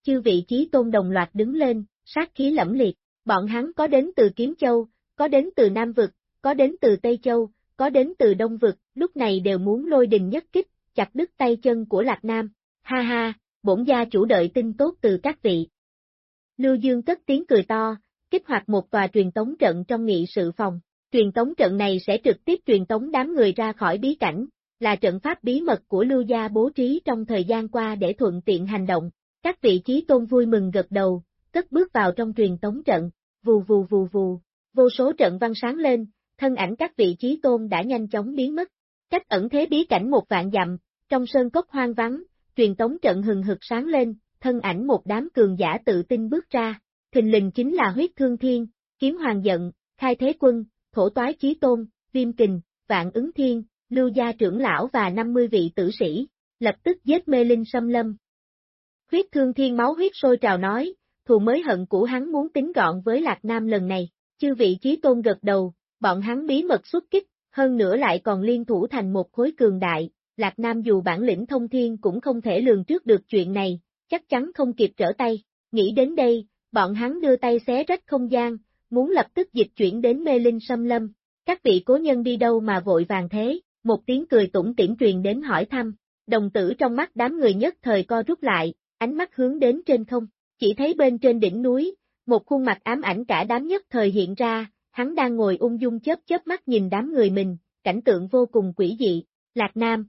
Chư vị trí tôn đồng loạt đứng lên, sát khí lẫm liệt, bọn hắn có đến từ Kiếm Châu, có đến từ Nam Vực, có đến từ Tây Châu, có đến từ Đông Vực, lúc này đều muốn lôi đình nhất kích, chặt đứt tay chân của Lạc Nam. Ha ha, bổn gia chủ đợi tin tốt từ các vị. Lưu Dương cất tiếng cười to, kích hoạt một tòa truyền tống trận trong nghị sự phòng. Truyền tống trận này sẽ trực tiếp truyền tống đám người ra khỏi bí cảnh, là trận pháp bí mật của Lưu Gia bố trí trong thời gian qua để thuận tiện hành động. Các vị trí tôn vui mừng gật đầu, cất bước vào trong truyền tống trận, vù vù vù vù, vô số trận văn sáng lên, thân ảnh các vị trí tôn đã nhanh chóng biến mất. Cách ẩn thế bí cảnh một vạn dặm, trong sơn cốc hoang vắng, truyền tống trận hừng hực sáng lên, thân ảnh một đám cường giả tự tin bước ra, thình lình chính là huyết thương thiên, kiếm hoàng giận, khai thế quân, thổ toái chí tôn, viêm kình, vạn ứng thiên, lưu gia trưởng lão và 50 vị tử sĩ, lập tức giết mê linh xâm lâm. Huyết thương thiên máu huyết sôi trào nói, thù mới hận của hắn muốn tính gọn với Lạc Nam lần này, chư vị chí tôn gật đầu, bọn hắn bí mật xuất kích, hơn nữa lại còn liên thủ thành một khối cường đại, Lạc Nam dù bản lĩnh thông thiên cũng không thể lường trước được chuyện này, chắc chắn không kịp trở tay, nghĩ đến đây, bọn hắn đưa tay xé rách không gian, muốn lập tức dịch chuyển đến mê linh xâm lâm, các vị cố nhân đi đâu mà vội vàng thế, một tiếng cười tủng tiễn truyền đến hỏi thăm, đồng tử trong mắt đám người nhất thời co rút lại, ánh mắt hướng đến trên không, chỉ thấy bên trên đỉnh núi, một khuôn mặt ám ảnh cả đám nhất thời hiện ra, hắn đang ngồi ung dung chớp chớp mắt nhìn đám người mình, cảnh tượng vô cùng quỷ dị, Lạc Nam.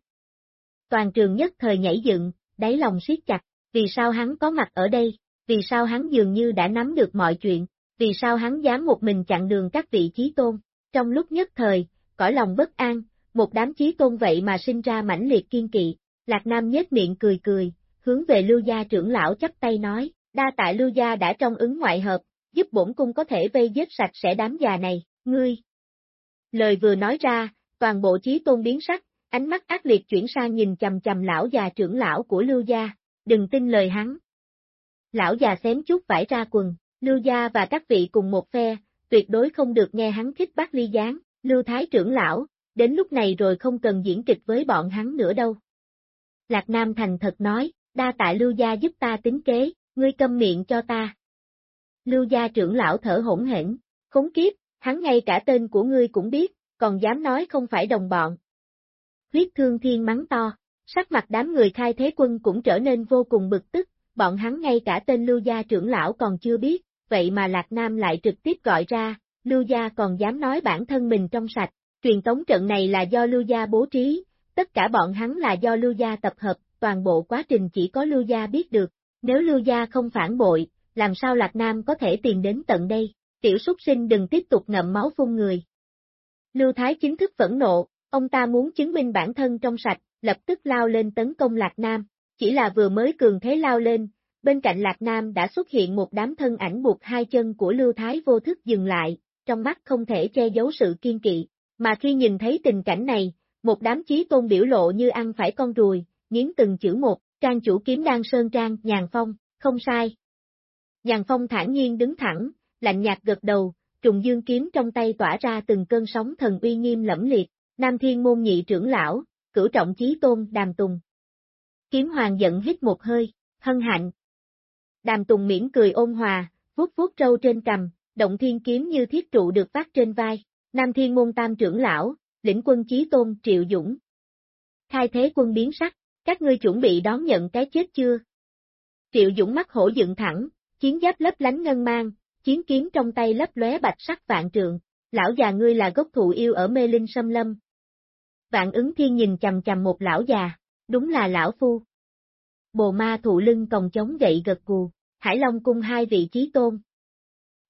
Toàn trường nhất thời nhảy dựng, đáy lòng siết chặt, vì sao hắn có mặt ở đây, vì sao hắn dường như đã nắm được mọi chuyện, vì sao hắn dám một mình chặn đường các vị trí tôn. Trong lúc nhất thời, cõi lòng bất an, một đám chí tôn vậy mà sinh ra mãnh liệt kiên kỵ, Lạc Nam nhếch miệng cười cười, hướng về Lưu Gia trưởng lão chắp tay nói, đa tại Lưu Gia đã trong ứng ngoại hợp, giúp bổn cung có thể vây giết sạch sẽ đám già này, ngươi. Lời vừa nói ra, toàn bộ chí tôn biến sắc, ánh mắt ác liệt chuyển sang nhìn chầm chầm lão già trưởng lão của Lưu Gia, đừng tin lời hắn. Lão già xém chút vải ra quần, Lưu Gia và các vị cùng một phe, tuyệt đối không được nghe hắn khích bác ly gián, Lưu Thái trưởng lão, đến lúc này rồi không cần diễn kịch với bọn hắn nữa đâu. Lạc Nam thành thật nói, đa tại Lưu Gia giúp ta tính kế, ngươi câm miệng cho ta. Lưu Gia trưởng lão thở hỗn hển, khốn kiếp, hắn ngay cả tên của ngươi cũng biết, còn dám nói không phải đồng bọn. Huyết thương thiên mắng to, sắc mặt đám người khai thế quân cũng trở nên vô cùng bực tức, bọn hắn ngay cả tên Lưu Gia trưởng lão còn chưa biết, vậy mà Lạc Nam lại trực tiếp gọi ra, Lưu Gia còn dám nói bản thân mình trong sạch, truyền tống trận này là do Lưu Gia bố trí, tất cả bọn hắn là do Lưu Gia tập hợp, toàn bộ quá trình chỉ có Lưu Gia biết được, nếu Lưu Gia không phản bội, làm sao Lạc Nam có thể tìm đến tận đây, tiểu súc sinh đừng tiếp tục ngậm máu phun người. Lưu Thái chính thức phẫn nộ, ông ta muốn chứng minh bản thân trong sạch, lập tức lao lên tấn công Lạc Nam, chỉ là vừa mới cường thế lao lên, bên cạnh Lạc Nam đã xuất hiện một đám thân ảnh buộc hai chân của Lưu Thái vô thức dừng lại, trong mắt không thể che giấu sự kiên kỵ, mà khi nhìn thấy tình cảnh này, một đám chí tôn biểu lộ như ăn phải con ruồi, nghiến từng chữ một, trang chủ kiếm đan sơn trang, nhàn phong, không sai. Nhàn phong thản nhiên đứng thẳng, lạnh nhạt gật đầu, trùng dương kiếm trong tay tỏa ra từng cơn sóng thần uy nghiêm lẫm liệt, nam thiên môn nhị trưởng lão, cửu trọng chí tôn, đàm tùng. Kiếm hoàng giận hít một hơi, hân hạnh. Đàm tùng miễn cười ôn hòa, vuốt vuốt trâu trên cầm, động thiên kiếm như thiết trụ được phát trên vai, nam thiên môn tam trưởng lão, lĩnh quân chí tôn triệu dũng. Khai thế quân biến sắc, các ngươi chuẩn bị đón nhận cái chết chưa? Triệu dũng mắt hổ dựng thẳng, chiến giáp lấp lánh ngân mang, chiến kiếm trong tay lấp lóe bạch sắc vạn trượng, lão già ngươi là gốc thụ yêu ở mê linh sâm lâm. Vạn ứng thiên nhìn chầm chầm một lão già, đúng là lão phu. Bồ ma thụ lưng còng chống gậy gật cù, Hải Long cung hai vị trí tôn.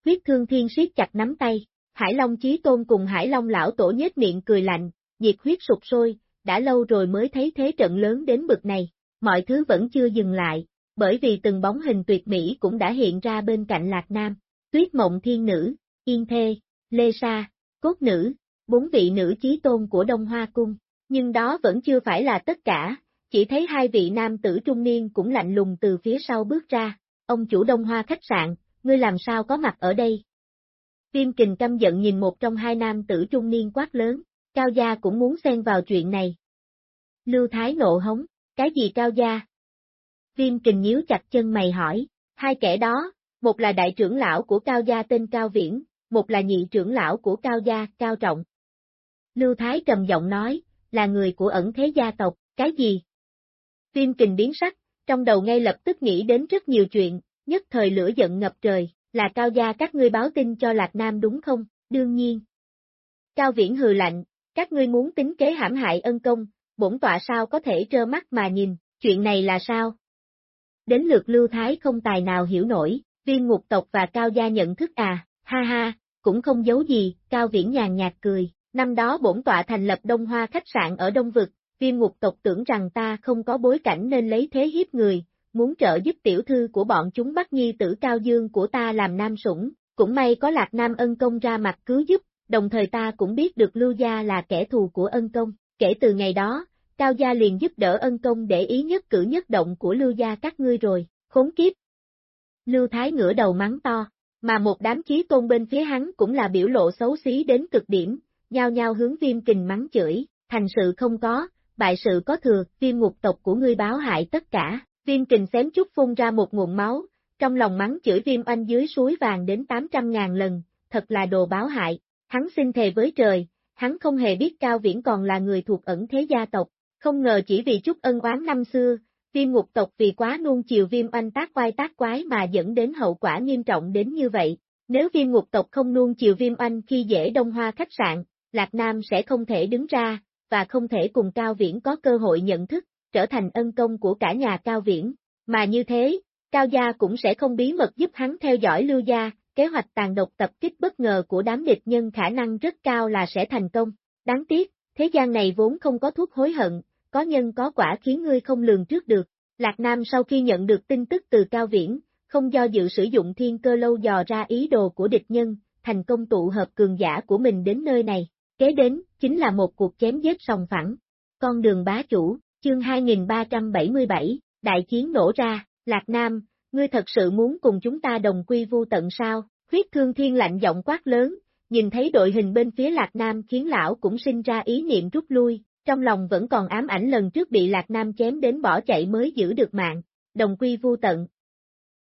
Huyết thương thiên siết chặt nắm tay, Hải Long chí tôn cùng Hải Long lão tổ nhếch miệng cười lạnh, nhiệt huyết sụp sôi, đã lâu rồi mới thấy thế trận lớn đến bực này, mọi thứ vẫn chưa dừng lại, bởi vì từng bóng hình tuyệt mỹ cũng đã hiện ra bên cạnh Lạc Nam, tuyết mộng thiên nữ, yên thê, lê sa, cốt nữ, bốn vị nữ chí tôn của Đông Hoa Cung, nhưng đó vẫn chưa phải là tất cả, chỉ thấy hai vị nam tử trung niên cũng lạnh lùng từ phía sau bước ra, ông chủ Đông Hoa khách sạn, ngươi làm sao có mặt ở đây? Viêm kình căm giận nhìn một trong hai nam tử trung niên quát lớn, Cao Gia cũng muốn xen vào chuyện này. Lưu Thái nộ hống, cái gì Cao Gia? Viêm kình nhíu chặt chân mày hỏi, hai kẻ đó, một là đại trưởng lão của Cao Gia tên Cao Viễn, một là nhị trưởng lão của Cao Gia, Cao Trọng. Lưu Thái trầm giọng nói, là người của ẩn thế gia tộc, cái gì? Viêm kình biến sắc, trong đầu ngay lập tức nghĩ đến rất nhiều chuyện, nhất thời lửa giận ngập trời, là cao gia các ngươi báo tin cho Lạc Nam đúng không, đương nhiên. Cao Viễn hừ lạnh, các ngươi muốn tính kế hãm hại ân công, bổn tọa sao có thể trơ mắt mà nhìn, chuyện này là sao? Đến lượt lưu thái không tài nào hiểu nổi, viên ngục tộc và cao gia nhận thức à, ha ha, cũng không giấu gì, cao viễn nhàn nhạt cười, năm đó bổn tọa thành lập Đông Hoa khách sạn ở Đông Vực, Viêm ngục tộc tưởng rằng ta không có bối cảnh nên lấy thế hiếp người, muốn trợ giúp tiểu thư của bọn chúng bắt nhi tử cao dương của ta làm nam sủng, cũng may có lạc nam ân công ra mặt cứu giúp, đồng thời ta cũng biết được lưu gia là kẻ thù của ân công, kể từ ngày đó, cao gia liền giúp đỡ ân công để ý nhất cử nhất động của lưu gia các ngươi rồi, khốn kiếp. Lưu Thái ngửa đầu mắng to, mà một đám chí tôn bên phía hắn cũng là biểu lộ xấu xí đến cực điểm, nhao nhao hướng viêm kình mắng chửi, thành sự không có, bại sự có thừa, viêm ngục tộc của ngươi báo hại tất cả, viêm kình xém chút phun ra một nguồn máu, trong lòng mắng chửi viêm anh dưới suối vàng đến 800 ngàn lần, thật là đồ báo hại, hắn xin thề với trời, hắn không hề biết Cao Viễn còn là người thuộc ẩn thế gia tộc, không ngờ chỉ vì chút ân oán năm xưa, viêm ngục tộc vì quá nuông chiều viêm anh tác quai tác quái mà dẫn đến hậu quả nghiêm trọng đến như vậy. Nếu viêm ngục tộc không nuông chiều viêm anh khi dễ đông hoa khách sạn, Lạc Nam sẽ không thể đứng ra, và không thể cùng Cao Viễn có cơ hội nhận thức, trở thành ân công của cả nhà Cao Viễn. Mà như thế, Cao Gia cũng sẽ không bí mật giúp hắn theo dõi Lưu Gia, kế hoạch tàn độc tập kích bất ngờ của đám địch nhân khả năng rất cao là sẽ thành công. Đáng tiếc, thế gian này vốn không có thuốc hối hận, có nhân có quả khiến ngươi không lường trước được. Lạc Nam sau khi nhận được tin tức từ Cao Viễn, không do dự sử dụng thiên cơ lâu dò ra ý đồ của địch nhân, thành công tụ hợp cường giả của mình đến nơi này. Kế đến, chính là một cuộc chém giết sòng phẳng. Con đường bá chủ, chương 2377, đại chiến nổ ra, Lạc Nam, ngươi thật sự muốn cùng chúng ta đồng quy vu tận sao? Huyết thương thiên lạnh giọng quát lớn, nhìn thấy đội hình bên phía Lạc Nam khiến lão cũng sinh ra ý niệm rút lui, trong lòng vẫn còn ám ảnh lần trước bị Lạc Nam chém đến bỏ chạy mới giữ được mạng, đồng quy vu tận.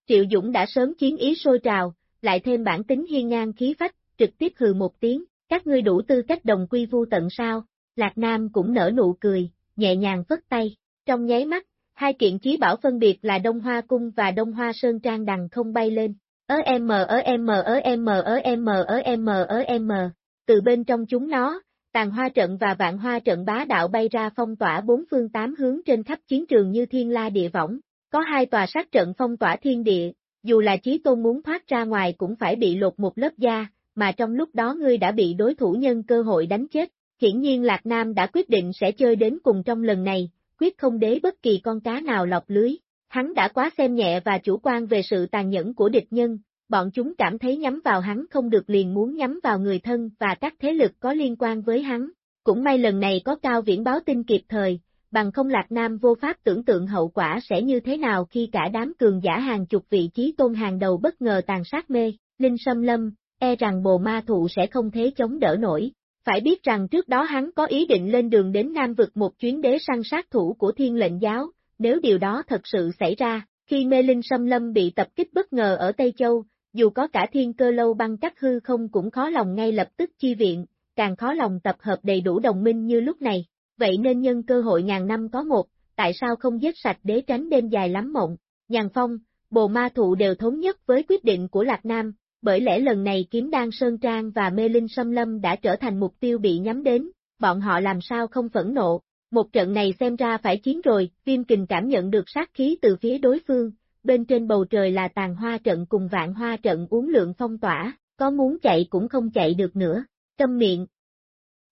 Triệu Dũng đã sớm chiến ý sôi trào, lại thêm bản tính hiên ngang khí phách, trực tiếp hừ một tiếng, các ngươi đủ tư cách đồng quy vu tận sao, Lạc Nam cũng nở nụ cười, nhẹ nhàng phất tay, trong nháy mắt, hai kiện chí bảo phân biệt là Đông Hoa Cung và Đông Hoa Sơn Trang đằng không bay lên, ớ em ớ m ớ mờ ớ em ớ m ớ mờ. từ bên trong chúng nó, tàn hoa trận và vạn hoa trận bá đạo bay ra phong tỏa bốn phương tám hướng trên khắp chiến trường như thiên la địa võng, có hai tòa sát trận phong tỏa thiên địa, dù là chí tôn muốn thoát ra ngoài cũng phải bị lột một lớp da, mà trong lúc đó ngươi đã bị đối thủ nhân cơ hội đánh chết. Hiển nhiên Lạc Nam đã quyết định sẽ chơi đến cùng trong lần này, quyết không đế bất kỳ con cá nào lọc lưới. Hắn đã quá xem nhẹ và chủ quan về sự tàn nhẫn của địch nhân, bọn chúng cảm thấy nhắm vào hắn không được liền muốn nhắm vào người thân và các thế lực có liên quan với hắn. Cũng may lần này có cao viễn báo tin kịp thời, bằng không Lạc Nam vô pháp tưởng tượng hậu quả sẽ như thế nào khi cả đám cường giả hàng chục vị trí tôn hàng đầu bất ngờ tàn sát mê, Linh Sâm Lâm, e rằng bồ ma thụ sẽ không thế chống đỡ nổi. Phải biết rằng trước đó hắn có ý định lên đường đến Nam vực một chuyến đế săn sát thủ của thiên lệnh giáo, nếu điều đó thật sự xảy ra, khi mê linh xâm lâm bị tập kích bất ngờ ở Tây Châu, dù có cả thiên cơ lâu băng cắt hư không cũng khó lòng ngay lập tức chi viện, càng khó lòng tập hợp đầy đủ đồng minh như lúc này, vậy nên nhân cơ hội ngàn năm có một, tại sao không giết sạch đế tránh đêm dài lắm mộng, nhàn phong, bồ ma thụ đều thống nhất với quyết định của Lạc Nam, bởi lẽ lần này kiếm đan Sơn Trang và mê linh xâm lâm đã trở thành mục tiêu bị nhắm đến, bọn họ làm sao không phẫn nộ, một trận này xem ra phải chiến rồi, viêm kình cảm nhận được sát khí từ phía đối phương, bên trên bầu trời là tàn hoa trận cùng vạn hoa trận uống lượng phong tỏa, có muốn chạy cũng không chạy được nữa, câm miệng.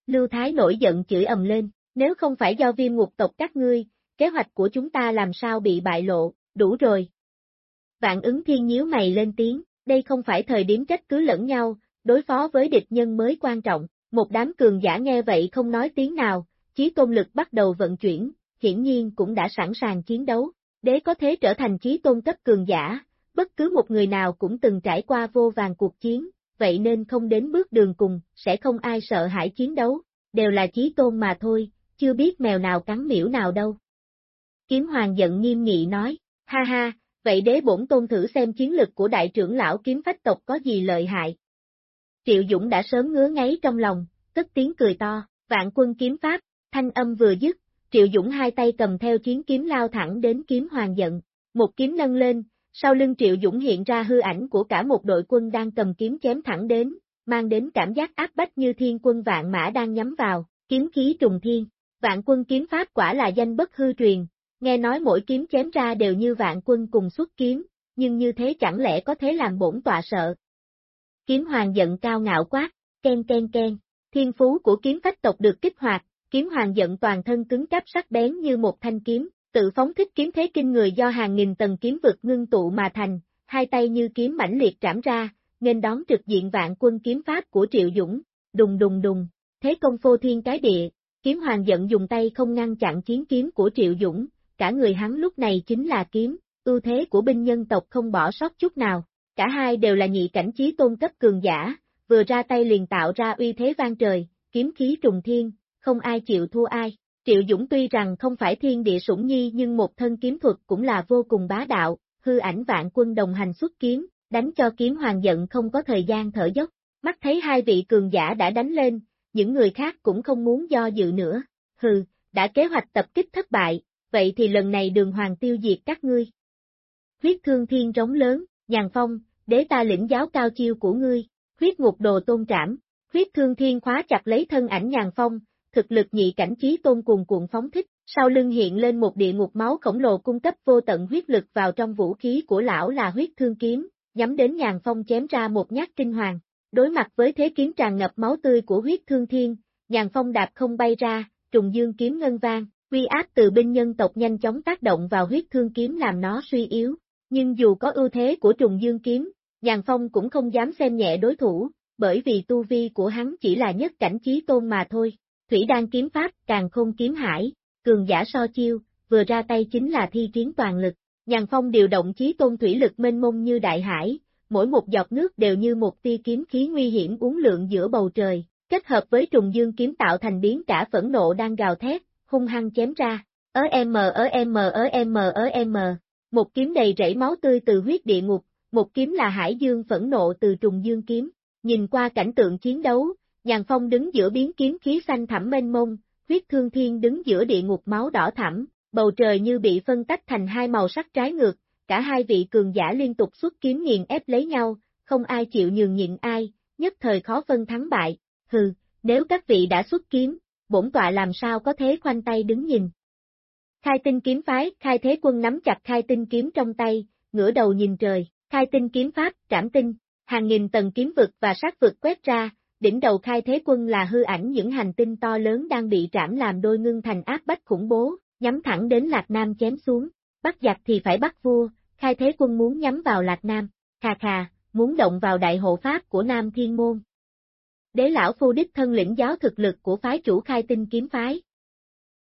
Lưu Thái nổi giận chửi ầm lên, nếu không phải do viêm ngục tộc các ngươi, kế hoạch của chúng ta làm sao bị bại lộ, đủ rồi. Vạn ứng thiên nhíu mày lên tiếng, đây không phải thời điểm trách cứ lẫn nhau, đối phó với địch nhân mới quan trọng, một đám cường giả nghe vậy không nói tiếng nào, chí tôn lực bắt đầu vận chuyển, hiển nhiên cũng đã sẵn sàng chiến đấu, đế có thế trở thành chí tôn cấp cường giả, bất cứ một người nào cũng từng trải qua vô vàng cuộc chiến, vậy nên không đến bước đường cùng, sẽ không ai sợ hãi chiến đấu, đều là chí tôn mà thôi, chưa biết mèo nào cắn miễu nào đâu. Kiếm hoàng giận nghiêm nghị nói, ha ha, vậy đế bổn tôn thử xem chiến lực của đại trưởng lão kiếm phách tộc có gì lợi hại. Triệu Dũng đã sớm ngứa ngáy trong lòng, tức tiếng cười to, vạn quân kiếm pháp, thanh âm vừa dứt, Triệu Dũng hai tay cầm theo chiến kiếm lao thẳng đến kiếm hoàng giận, Một kiếm nâng lên, sau lưng Triệu Dũng hiện ra hư ảnh của cả một đội quân đang cầm kiếm chém thẳng đến, mang đến cảm giác áp bách như thiên quân vạn mã đang nhắm vào, kiếm khí trùng thiên. Vạn quân kiếm pháp quả là danh bất hư truyền, nghe nói mỗi kiếm chém ra đều như vạn quân cùng xuất kiếm, nhưng như thế chẳng lẽ có thể làm bổn tọa sợ. Kiếm hoàng giận cao ngạo quát, ken ken ken, thiên phú của kiếm phách tộc được kích hoạt, kiếm hoàng giận toàn thân cứng cáp sắc bén như một thanh kiếm, tự phóng thích kiếm thế kinh người do hàng nghìn tầng kiếm vực ngưng tụ mà thành, hai tay như kiếm mãnh liệt trảm ra, nên đón trực diện vạn quân kiếm pháp của Triệu Dũng, đùng đùng đùng, thế công phô thiên cái địa, kiếm hoàng giận dùng tay không ngăn chặn chiến kiếm của Triệu Dũng, cả người hắn lúc này chính là kiếm, ưu thế của binh nhân tộc không bỏ sót chút nào, cả hai đều là nhị cảnh trí tôn cấp cường giả, vừa ra tay liền tạo ra uy thế vang trời, kiếm khí trùng thiên, không ai chịu thua ai. Triệu Dũng tuy rằng không phải thiên địa sủng nhi nhưng một thân kiếm thuật cũng là vô cùng bá đạo, hư ảnh vạn quân đồng hành xuất kiếm, đánh cho kiếm hoàng giận không có thời gian thở dốc. Mắt thấy hai vị cường giả đã đánh lên, những người khác cũng không muốn do dự nữa. Hừ, đã kế hoạch tập kích thất bại, vậy thì lần này đường hoàng tiêu diệt các ngươi. Huyết thương thiên trống lớn, nhàn phong, đế ta lĩnh giáo cao chiêu của ngươi, huyết ngục đồ tôn trảm, huyết thương thiên khóa chặt lấy thân ảnh nhàn phong, thực lực nhị cảnh trí tôn cuồng cuộn phóng thích, sau lưng hiện lên một địa ngục máu khổng lồ cung cấp vô tận huyết lực vào trong vũ khí của lão là huyết thương kiếm, nhắm đến nhàn phong chém ra một nhát kinh hoàng. Đối mặt với thế kiếm tràn ngập máu tươi của huyết thương thiên, nhàn phong đạp không bay ra, trùng dương kiếm ngân vang, Quy áp từ binh nhân tộc nhanh chóng tác động vào huyết thương kiếm làm nó suy yếu. Nhưng dù có ưu thế của trùng dương kiếm, nhàn phong cũng không dám xem nhẹ đối thủ, bởi vì tu vi của hắn chỉ là nhất cảnh trí tôn mà thôi. Thủy đan kiếm pháp, càng không kiếm hải, cường giả so chiêu, vừa ra tay chính là thi triển toàn lực. Nhàn phong điều động chí tôn thủy lực mênh mông như đại hải, mỗi một giọt nước đều như một tia kiếm khí nguy hiểm uốn lượn giữa bầu trời, kết hợp với trùng dương kiếm tạo thành biến cả phẫn nộ đang gào thét, hung hăng chém ra. Ớ em ớ em ớ em ớ em một kiếm đầy rẫy máu tươi từ huyết địa ngục, một kiếm là hải dương phẫn nộ từ trùng dương kiếm. Nhìn qua cảnh tượng chiến đấu, Nhàn Phong đứng giữa biến kiếm khí xanh thẳm mênh mông, huyết thương thiên đứng giữa địa ngục máu đỏ thẳm, bầu trời như bị phân tách thành hai màu sắc trái ngược, cả hai vị cường giả liên tục xuất kiếm nghiền ép lấy nhau, không ai chịu nhường nhịn ai, nhất thời khó phân thắng bại, hừ, nếu các vị đã xuất kiếm, bổn tọa làm sao có thế khoanh tay đứng nhìn. Khai tinh kiếm phái, khai thế quân nắm chặt khai tinh kiếm trong tay, ngửa đầu nhìn trời, khai tinh kiếm pháp, trảm tinh, hàng nghìn tầng kiếm vực và sát vực quét ra, đỉnh đầu khai thế quân là hư ảnh những hành tinh to lớn đang bị trảm làm đôi ngưng thành áp bách khủng bố, nhắm thẳng đến Lạc Nam chém xuống, bắt giặc thì phải bắt vua, khai thế quân muốn nhắm vào Lạc Nam, khà khà, muốn động vào đại hộ pháp của Nam Thiên Môn. Đế lão phu đích thân lĩnh giáo thực lực của phái chủ khai tinh kiếm phái.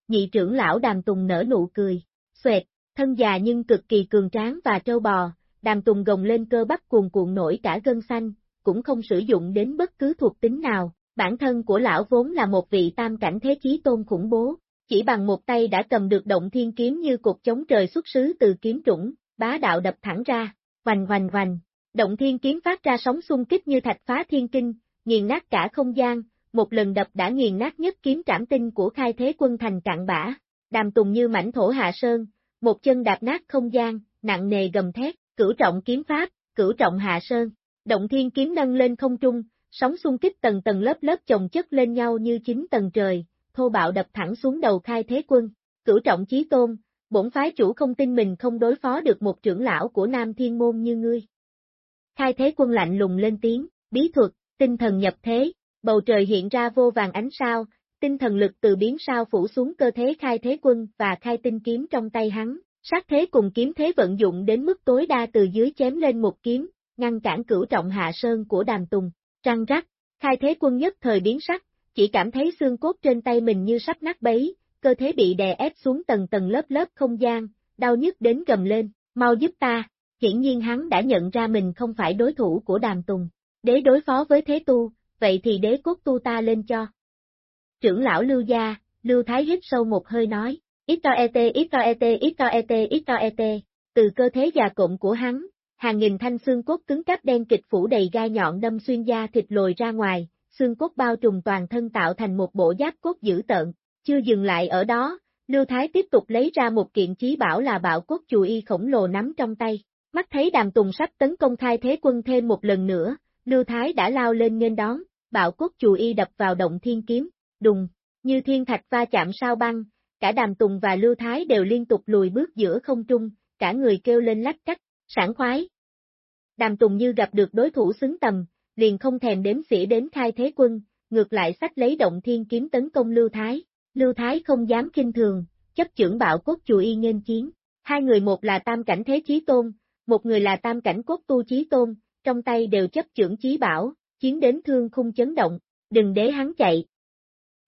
Nhị trưởng lão đàm tùng nở nụ cười, xoẹt, thân già nhưng cực kỳ cường tráng và trâu bò, đàm tùng gồng lên cơ bắp cuồn cuộn nổi cả gân xanh, cũng không sử dụng đến bất cứ thuộc tính nào, bản thân của lão vốn là một vị tam cảnh thế chí tôn khủng bố, chỉ bằng một tay đã cầm được động thiên kiếm như cục chống trời xuất xứ từ kiếm trũng, bá đạo đập thẳng ra, hoành hoành hoành, động thiên kiếm phát ra sóng xung kích như thạch phá thiên kinh, nghiền nát cả không gian, một lần đập đã nghiền nát nhất kiếm trảm tinh của khai thế quân thành cạn bã, đàm tùng như mảnh thổ hạ sơn, một chân đạp nát không gian, nặng nề gầm thét, cửu trọng kiếm pháp, cửu trọng hạ sơn, động thiên kiếm nâng lên không trung, sóng xung kích tầng tầng lớp lớp chồng chất lên nhau như chín tầng trời, thô bạo đập thẳng xuống đầu khai thế quân, cửu trọng chí tôn, bổn phái chủ không tin mình không đối phó được một trưởng lão của Nam Thiên Môn như ngươi. Khai thế quân lạnh lùng lên tiếng, bí thuật, tinh thần nhập thế, bầu trời hiện ra vô vàng ánh sao, tinh thần lực từ biến sao phủ xuống cơ thế khai thế quân và khai tinh kiếm trong tay hắn, sát thế cùng kiếm thế vận dụng đến mức tối đa từ dưới chém lên một kiếm, ngăn cản cửu trọng hạ sơn của đàm tùng, trăng rắc, khai thế quân nhất thời biến sắc, chỉ cảm thấy xương cốt trên tay mình như sắp nát bấy, cơ thế bị đè ép xuống tầng tầng lớp lớp không gian, đau nhức đến gầm lên, mau giúp ta, hiển nhiên hắn đã nhận ra mình không phải đối thủ của đàm tùng, đế đối phó với thế tu, vậy thì đế cốt tu ta lên cho. Trưởng lão lưu gia, lưu thái hít sâu một hơi nói, ít to et ít to et ít to et ít to et, từ cơ thế già cụm của hắn, hàng nghìn thanh xương cốt cứng cáp đen kịch phủ đầy gai nhọn đâm xuyên da thịt lồi ra ngoài, xương cốt bao trùm toàn thân tạo thành một bộ giáp cốt dữ tợn, chưa dừng lại ở đó, Lưu Thái tiếp tục lấy ra một kiện chí bảo là bạo cốt chùy y khổng lồ nắm trong tay. Mắt thấy đàm tùng sắp tấn công khai thế quân thêm một lần nữa, Lưu Thái đã lao lên nghênh đón, bạo cốt chù y đập vào động thiên kiếm, đùng, như thiên thạch va chạm sao băng, cả đàm tùng và Lưu Thái đều liên tục lùi bước giữa không trung, cả người kêu lên lách cách, sảng khoái. Đàm tùng như gặp được đối thủ xứng tầm, liền không thèm đếm xỉa đến khai thế quân, ngược lại sách lấy động thiên kiếm tấn công Lưu Thái. Lưu Thái không dám kinh thường, chấp trưởng bạo cốt chù y nghênh chiến. Hai người một là tam cảnh thế chí tôn, một người là tam cảnh cốt tu chí tôn, trong tay đều chấp trưởng chí bảo, chiến đến thương khung chấn động, đừng để hắn chạy.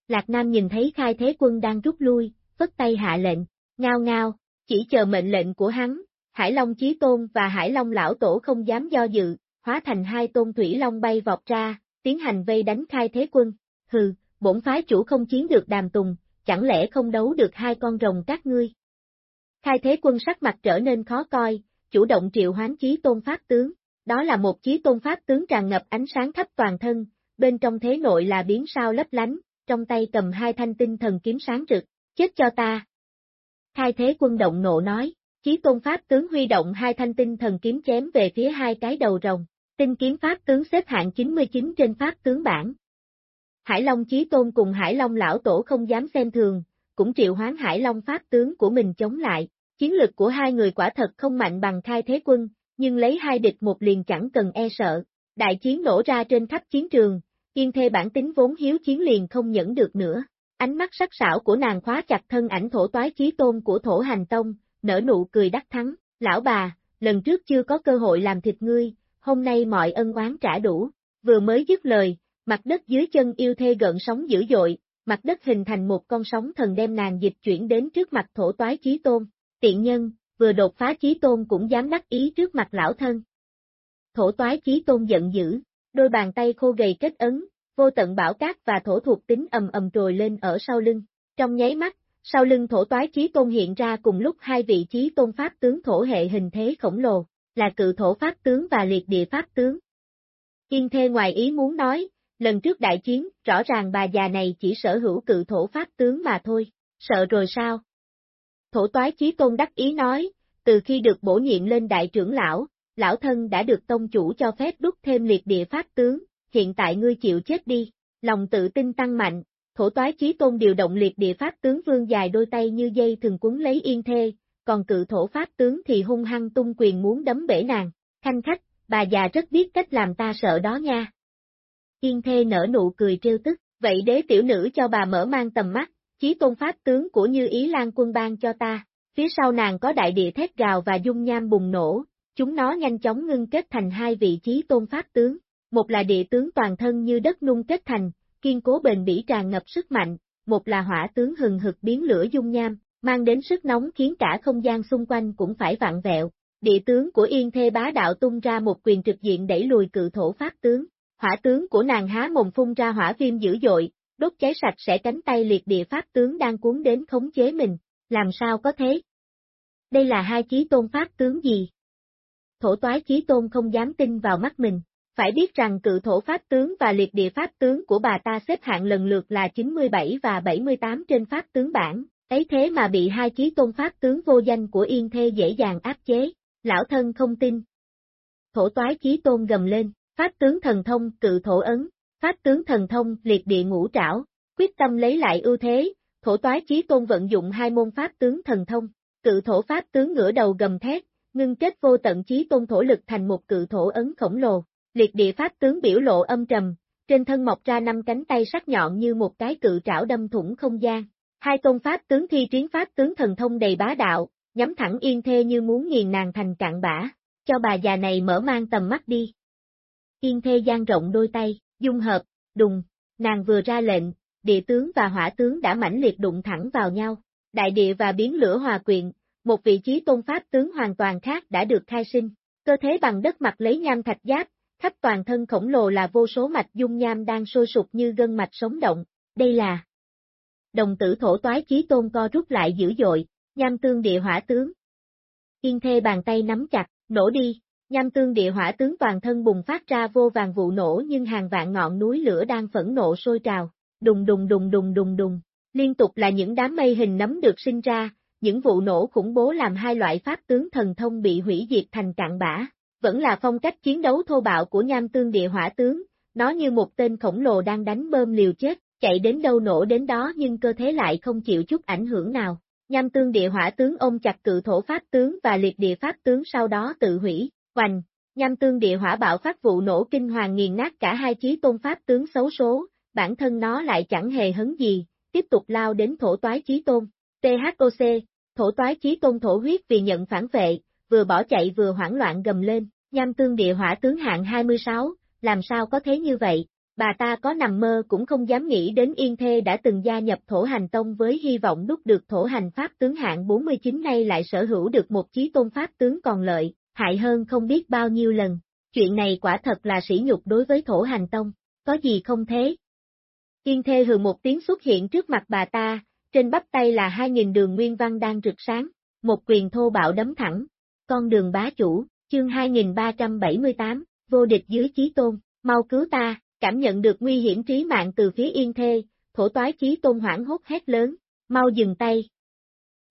Lạc Nam nhìn thấy khai thế quân đang rút lui, vất tay hạ lệnh, ngao ngao, chỉ chờ mệnh lệnh của hắn, Hải Long Chí Tôn và Hải Long Lão Tổ không dám do dự, hóa thành hai tôn thủy long bay vọt ra, tiến hành vây đánh khai thế quân. Hừ, bổn phái chủ không chiến được đàm tùng, chẳng lẽ không đấu được hai con rồng các ngươi? Khai thế quân sắc mặt trở nên khó coi, chủ động triệu hoán chí tôn pháp tướng. Đó là một chí tôn pháp tướng tràn ngập ánh sáng khắp toàn thân, bên trong thế nội là biến sao lấp lánh, trong tay cầm hai thanh tinh thần kiếm sáng rực, chết cho ta. Khai thế quân động nộ nói, chí tôn pháp tướng huy động hai thanh tinh thần kiếm chém về phía hai cái đầu rồng. Tinh kiếm pháp tướng xếp hạng 99 trên pháp tướng bảng. Hải Long Chí Tôn cùng Hải Long Lão Tổ không dám xem thường, cũng triệu hoán Hải Long pháp tướng của mình chống lại. Chiến lực của hai người quả thật không mạnh bằng khai thế quân, nhưng lấy hai địch một liền chẳng cần e sợ. Đại chiến nổ ra trên khắp chiến trường, yên thê bản tính vốn hiếu chiến liền không nhẫn được nữa. Ánh mắt sắc sảo của nàng khóa chặt thân ảnh thổ toái chí tôn của thổ hành tông, nở nụ cười đắc thắng. Lão bà, lần trước chưa có cơ hội làm thịt ngươi, hôm nay mọi ân oán trả đủ, vừa mới dứt lời, mặt đất dưới chân yêu thê gợn sóng dữ dội, mặt đất hình thành một con sóng thần đem nàng dịch chuyển đến trước mặt thổ toái chí tôn, tiện nhân, vừa đột phá chí tôn cũng dám đắc ý trước mặt lão thân. Thổ toái chí tôn giận dữ, đôi bàn tay khô gầy kết ấn, vô tận bảo cát và thổ thuộc tính ầm ầm trồi lên ở sau lưng, trong nháy mắt, sau lưng thổ toái chí tôn hiện ra cùng lúc hai vị chí tôn pháp tướng thổ hệ hình thế khổng lồ, là cự thổ pháp tướng và liệt địa pháp tướng. Yên thê ngoài ý muốn nói, lần trước đại chiến, rõ ràng bà già này chỉ sở hữu cự thổ pháp tướng mà thôi, sợ rồi sao? Thổ toái chí tôn đắc ý nói, từ khi được bổ nhiệm lên đại trưởng lão, lão thân đã được tông chủ cho phép đúc thêm liệt địa pháp tướng, hiện tại ngươi chịu chết đi, lòng tự tin tăng mạnh, thổ toái chí tôn điều động liệt địa pháp tướng vương dài đôi tay như dây thường cuốn lấy yên thê, còn cự thổ pháp tướng thì hung hăng tung quyền muốn đấm bể nàng, khanh khách, bà già rất biết cách làm ta sợ đó nha. Yên thê nở nụ cười trêu tức, vậy đế tiểu nữ cho bà mở mang tầm mắt, chí tôn pháp tướng của Như Ý Lan quân ban cho ta, phía sau nàng có đại địa thét gào và dung nham bùng nổ, chúng nó nhanh chóng ngưng kết thành hai vị chí tôn pháp tướng, một là địa tướng toàn thân như đất nung kết thành, kiên cố bền bỉ tràn ngập sức mạnh, một là hỏa tướng hừng hực biến lửa dung nham, mang đến sức nóng khiến cả không gian xung quanh cũng phải vặn vẹo. Địa tướng của Yên Thê bá đạo tung ra một quyền trực diện đẩy lùi cự thổ pháp tướng. Hỏa tướng của nàng há mồm phun ra hỏa viêm dữ dội, đốt cháy sạch sẽ cánh tay liệt địa pháp tướng đang cuốn đến khống chế mình. Làm sao có thế? Đây là hai chí tôn pháp tướng gì? Thổ toái chí tôn không dám tin vào mắt mình. Phải biết rằng cự thổ pháp tướng và liệt địa pháp tướng của bà ta xếp hạng lần lượt là 97 và 78 trên pháp tướng bảng, Ấy thế mà bị hai chí tôn pháp tướng vô danh của Yên Thê dễ dàng áp chế, lão thân không tin. Thổ toái chí tôn gầm lên, pháp tướng thần thông cự thổ ấn, pháp tướng thần thông liệt địa ngũ trảo, quyết tâm lấy lại ưu thế, thổ toái chí tôn vận dụng hai môn pháp tướng thần thông, cự thổ pháp tướng ngửa đầu gầm thét, ngưng kết vô tận chí tôn thổ lực thành một cự thổ ấn khổng lồ, liệt địa pháp tướng biểu lộ âm trầm, trên thân mọc ra năm cánh tay sắc nhọn như một cái cự trảo đâm thủng không gian, Hai tôn pháp tướng thi triển pháp tướng thần thông đầy bá đạo, nhắm thẳng yên thê như muốn nghiền nàng thành cạn bã, cho bà già này mở mang tầm mắt đi. Yên thê gian rộng đôi tay, dung hợp, đùng, nàng vừa ra lệnh, địa tướng và hỏa tướng đã mãnh liệt đụng thẳng vào nhau, đại địa và biến lửa hòa quyện, một vị trí tôn pháp tướng hoàn toàn khác đã được khai sinh, cơ thế bằng đất mặt lấy nham thạch giáp, khắp toàn thân khổng lồ là vô số mạch dung nham đang sôi sụp như gân mạch sống động, đây là đồng tử thổ toái chí tôn co rút lại dữ dội, nham tương địa hỏa tướng. Yên thê bàn tay nắm chặt, nổ đi, nham tương địa hỏa tướng toàn thân bùng phát ra vô vàng vụ nổ nhưng hàng vạn ngọn núi lửa đang phẫn nộ sôi trào, đùng đùng đùng đùng đùng đùng, Liên tục là những đám mây hình nấm được sinh ra, những vụ nổ khủng bố làm hai loại pháp tướng thần thông bị hủy diệt thành cạn bã. Vẫn là phong cách chiến đấu thô bạo của nham tương địa hỏa tướng, nó như một tên khổng lồ đang đánh bơm liều chết, chạy đến đâu nổ đến đó nhưng cơ thể lại không chịu chút ảnh hưởng nào. Nham tương địa hỏa tướng ôm chặt cự thổ pháp tướng và liệt địa pháp tướng sau đó tự hủy, hoành. Nham tương địa hỏa bạo phát vụ nổ kinh hoàng nghiền nát cả hai chí tôn pháp tướng xấu số, bản thân nó lại chẳng hề hấn gì, tiếp tục lao đến thổ toái chí tôn. THOC, thổ toái chí tôn thổ huyết vì nhận phản vệ, vừa bỏ chạy vừa hoảng loạn gầm lên, nham tương địa hỏa tướng hạng 26, làm sao có thế như vậy, bà ta có nằm mơ cũng không dám nghĩ đến Yên Thê đã từng gia nhập thổ hành tông với hy vọng đúc được thổ hành pháp tướng hạng 49 nay lại sở hữu được một chí tôn pháp tướng còn lợi, hại hơn không biết bao nhiêu lần. Chuyện này quả thật là sỉ nhục đối với thổ hành tông, có gì không thế? Yên Thê hừ một tiếng xuất hiện trước mặt bà ta, trên bắp tay là hai nghìn đường nguyên văn đang rực sáng, một quyền thô bạo đấm thẳng. Con đường bá chủ, chương 2378, vô địch dưới chí tôn, mau cứu ta, cảm nhận được nguy hiểm trí mạng từ phía yên thê, thổ toái chí tôn hoảng hốt hét lớn, mau dừng tay.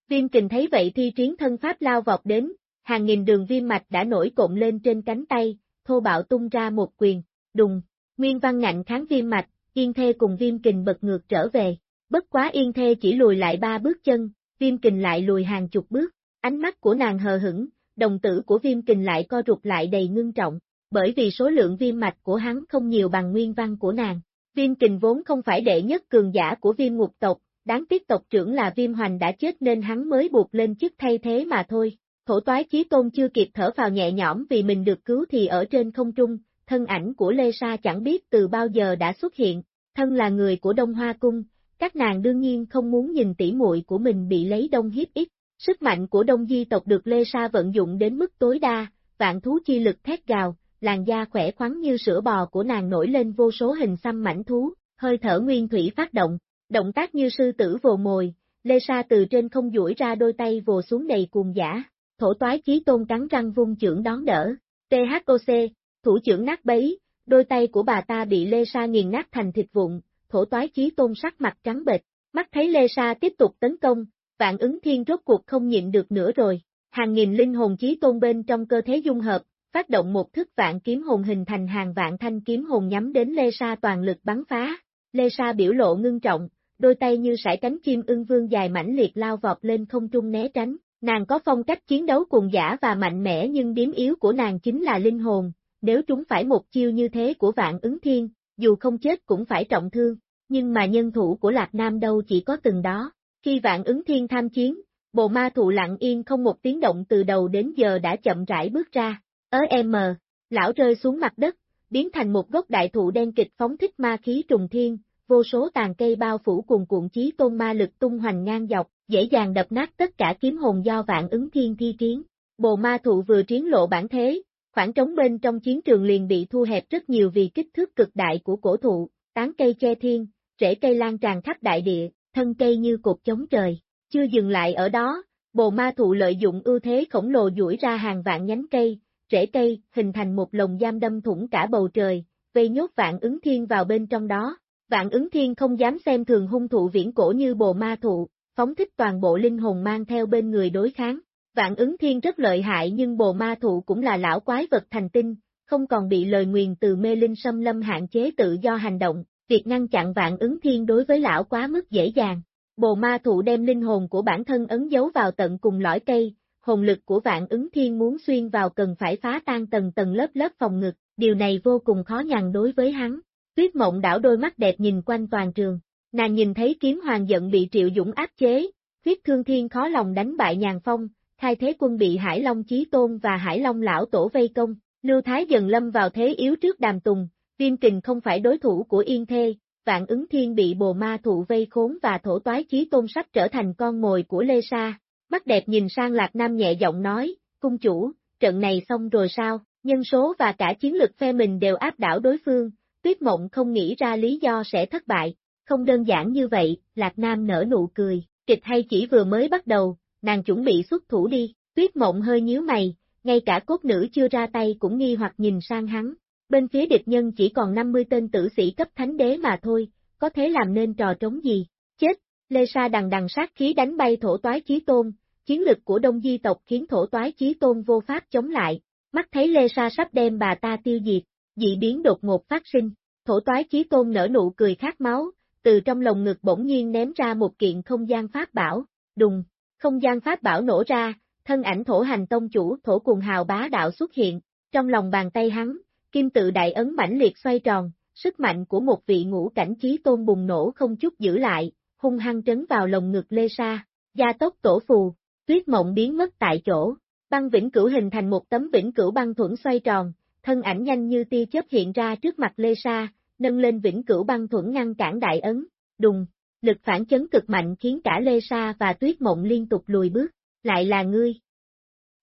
Viêm kình thấy vậy thi triển thân pháp lao vọt đến, hàng nghìn đường viêm mạch đã nổi cộm lên trên cánh tay, thô bạo tung ra một quyền, đùng, nguyên văn ngạnh kháng viêm mạch, yên thê cùng viêm kình bật ngược trở về, bất quá yên thê chỉ lùi lại ba bước chân, viêm kình lại lùi hàng chục bước, ánh mắt của nàng hờ hững, đồng tử của viêm kình lại co rụt lại đầy ngưng trọng, bởi vì số lượng viêm mạch của hắn không nhiều bằng nguyên văn của nàng. Viêm kình vốn không phải đệ nhất cường giả của viêm ngục tộc, đáng tiếc tộc trưởng là viêm hoành đã chết nên hắn mới buộc lên chức thay thế mà thôi. Thổ toái chí tôn chưa kịp thở vào nhẹ nhõm vì mình được cứu thì ở trên không trung, thân ảnh của Lê Sa chẳng biết từ bao giờ đã xuất hiện, thân là người của Đông Hoa Cung, các nàng đương nhiên không muốn nhìn tỷ muội của mình bị lấy đông hiếp ít. Sức mạnh của đông di tộc được Lê Sa vận dụng đến mức tối đa, vạn thú chi lực thét gào, làn da khỏe khoắn như sữa bò của nàng nổi lên vô số hình xăm mảnh thú, hơi thở nguyên thủy phát động, động tác như sư tử vồ mồi, Lê Sa từ trên không duỗi ra đôi tay vồ xuống đầy cuồng giả, thổ toái chí tôn cắn răng vung trưởng đón đỡ, THOC, thủ trưởng nát bấy, đôi tay của bà ta bị Lê Sa nghiền nát thành thịt vụn, thổ toái chí tôn sắc mặt trắng bệch, mắt thấy Lê Sa tiếp tục tấn công, vạn ứng thiên rốt cuộc không nhịn được nữa rồi, hàng nghìn linh hồn chí tôn bên trong cơ thể dung hợp, phát động một thức vạn kiếm hồn hình thành hàng vạn thanh kiếm hồn nhắm đến Lê Sa toàn lực bắn phá. Lê Sa biểu lộ ngưng trọng, đôi tay như sải cánh chim ưng vương dài mãnh liệt lao vọt lên không trung né tránh. Nàng có phong cách chiến đấu cuồng giả và mạnh mẽ nhưng điếm yếu của nàng chính là linh hồn, nếu chúng phải một chiêu như thế của vạn ứng thiên, dù không chết cũng phải trọng thương, nhưng mà nhân thủ của Lạc Nam đâu chỉ có từng đó. Khi vạn ứng thiên tham chiến, bộ ma thụ lặng yên không một tiếng động từ đầu đến giờ đã chậm rãi bước ra, Ớ em mờ, lão rơi xuống mặt đất, biến thành một gốc đại thụ đen kịch phóng thích ma khí trùng thiên, vô số tàn cây bao phủ cuồn cuộn chí tôn ma lực tung hoành ngang dọc, dễ dàng đập nát tất cả kiếm hồn do vạn ứng thiên thi chiến. Bồ ma thụ vừa chiến lộ bản thế, khoảng trống bên trong chiến trường liền bị thu hẹp rất nhiều vì kích thước cực đại của cổ thụ, tán cây che thiên, rễ cây lan tràn khắp đại địa, thân cây như cột chống trời. Chưa dừng lại ở đó, bồ ma thụ lợi dụng ưu thế khổng lồ duỗi ra hàng vạn nhánh cây, rễ cây, hình thành một lồng giam đâm thủng cả bầu trời, vây nhốt vạn ứng thiên vào bên trong đó. Vạn ứng thiên không dám xem thường hung thụ viễn cổ như bồ ma thụ, phóng thích toàn bộ linh hồn mang theo bên người đối kháng. Vạn ứng thiên rất lợi hại nhưng bồ ma thụ cũng là lão quái vật thành tinh, không còn bị lời nguyền từ mê linh xâm lâm hạn chế tự do hành động, việc ngăn chặn vạn ứng thiên đối với lão quá mức dễ dàng. Bồ ma thụ đem linh hồn của bản thân ấn dấu vào tận cùng lõi cây, hồn lực của vạn ứng thiên muốn xuyên vào cần phải phá tan tầng tầng lớp lớp phòng ngực, điều này vô cùng khó nhằn đối với hắn. Tuyết mộng đảo đôi mắt đẹp nhìn quanh toàn trường, nàng nhìn thấy kiếm hoàng giận bị triệu dũng áp chế, huyết thương thiên khó lòng đánh bại nhàn phong, thay thế quân bị Hải Long Chí Tôn và Hải Long Lão Tổ vây công, Lưu Thái dần lâm vào thế yếu trước đàm tùng, viêm kình không phải đối thủ của Yên Thê, vạn ứng thiên bị bồ ma thụ vây khốn và thổ toái Chí Tôn sắp trở thành con mồi của Lê Sa, Mắt đẹp nhìn sang Lạc Nam nhẹ giọng nói, cung chủ, trận này xong rồi sao, nhân số và cả chiến lực phe mình đều áp đảo đối phương, tuyết mộng không nghĩ ra lý do sẽ thất bại, không đơn giản như vậy, Lạc Nam nở nụ cười, kịch hay chỉ vừa mới bắt đầu, nàng chuẩn bị xuất thủ đi, tuyết mộng hơi nhíu mày, ngay cả cốt nữ chưa ra tay cũng nghi hoặc nhìn sang hắn, bên phía địch nhân chỉ còn 50 tên tử sĩ cấp thánh đế mà thôi, có thế làm nên trò trống gì, chết, Lê Sa đằng đằng sát khí đánh bay thổ toái chí tôn, chiến lực của đông di tộc khiến thổ toái chí tôn vô pháp chống lại, mắt thấy Lê Sa sắp đem bà ta tiêu diệt, dị biến đột ngột phát sinh, thổ toái chí tôn nở nụ cười khát máu, từ trong lồng ngực bỗng nhiên ném ra một kiện không gian pháp bảo, đùng, không gian pháp bảo nổ ra, thân ảnh thổ hành tông chủ thổ cùng hào bá đạo xuất hiện, trong lòng bàn tay hắn, kim tự đại ấn mãnh liệt xoay tròn, sức mạnh của một vị ngũ cảnh chí tôn bùng nổ không chút giữ lại, hung hăng trấn vào lồng ngực Lê Sa, gia tốc tổ phù, tuyết mộng biến mất tại chỗ, băng vĩnh cửu hình thành một tấm vĩnh cửu băng thuẫn xoay tròn, thân ảnh nhanh như tia chớp hiện ra trước mặt Lê Sa, nâng lên vĩnh cửu băng thuẫn ngăn cản đại ấn, đùng, lực phản chấn cực mạnh khiến cả Lê Sa và tuyết mộng liên tục lùi bước, lại là ngươi.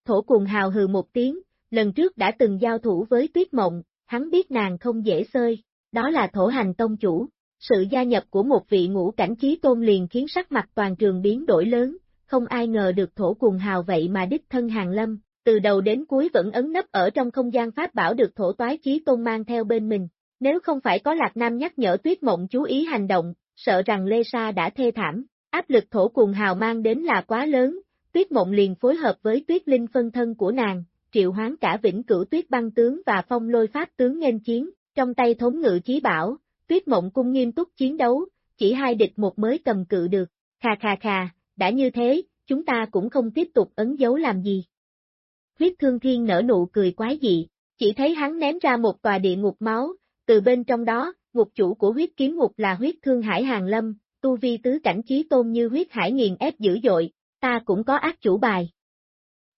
Thổ cùng hào hừ một tiếng, lần trước đã từng giao thủ với tuyết mộng, hắn biết nàng không dễ xơi, đó là thổ hành tông chủ. Sự gia nhập của một vị ngũ cảnh trí tôn liền khiến sắc mặt toàn trường biến đổi lớn, không ai ngờ được thổ cùng hào vậy mà đích thân hàng lâm, từ đầu đến cuối vẫn ấn nấp ở trong không gian pháp bảo được thổ toái trí tôn mang theo bên mình. Nếu không phải có Lạc Nam nhắc nhở Tuyết Mộng chú ý hành động, sợ rằng Lê Sa đã thê thảm, áp lực thổ cùng hào mang đến là quá lớn, Tuyết Mộng liền phối hợp với Tuyết Linh phân thân của nàng, triệu hoán cả vĩnh cửu Tuyết băng tướng và phong lôi pháp tướng nghênh chiến, trong tay thống ngự chí bảo, Tuyết Mộng cung nghiêm túc chiến đấu, chỉ hai địch một mới cầm cự được, khà khà khà, đã như thế, chúng ta cũng không tiếp tục ấn dấu làm gì. Huyết thương thiên nở nụ cười quái dị, chỉ thấy hắn ném ra một tòa địa ngục máu, từ bên trong đó, ngục chủ của huyết kiếm ngục là huyết thương hải hàng lâm, tu vi tứ cảnh trí tôn như huyết hải nghiền ép dữ dội, ta cũng có ác chủ bài.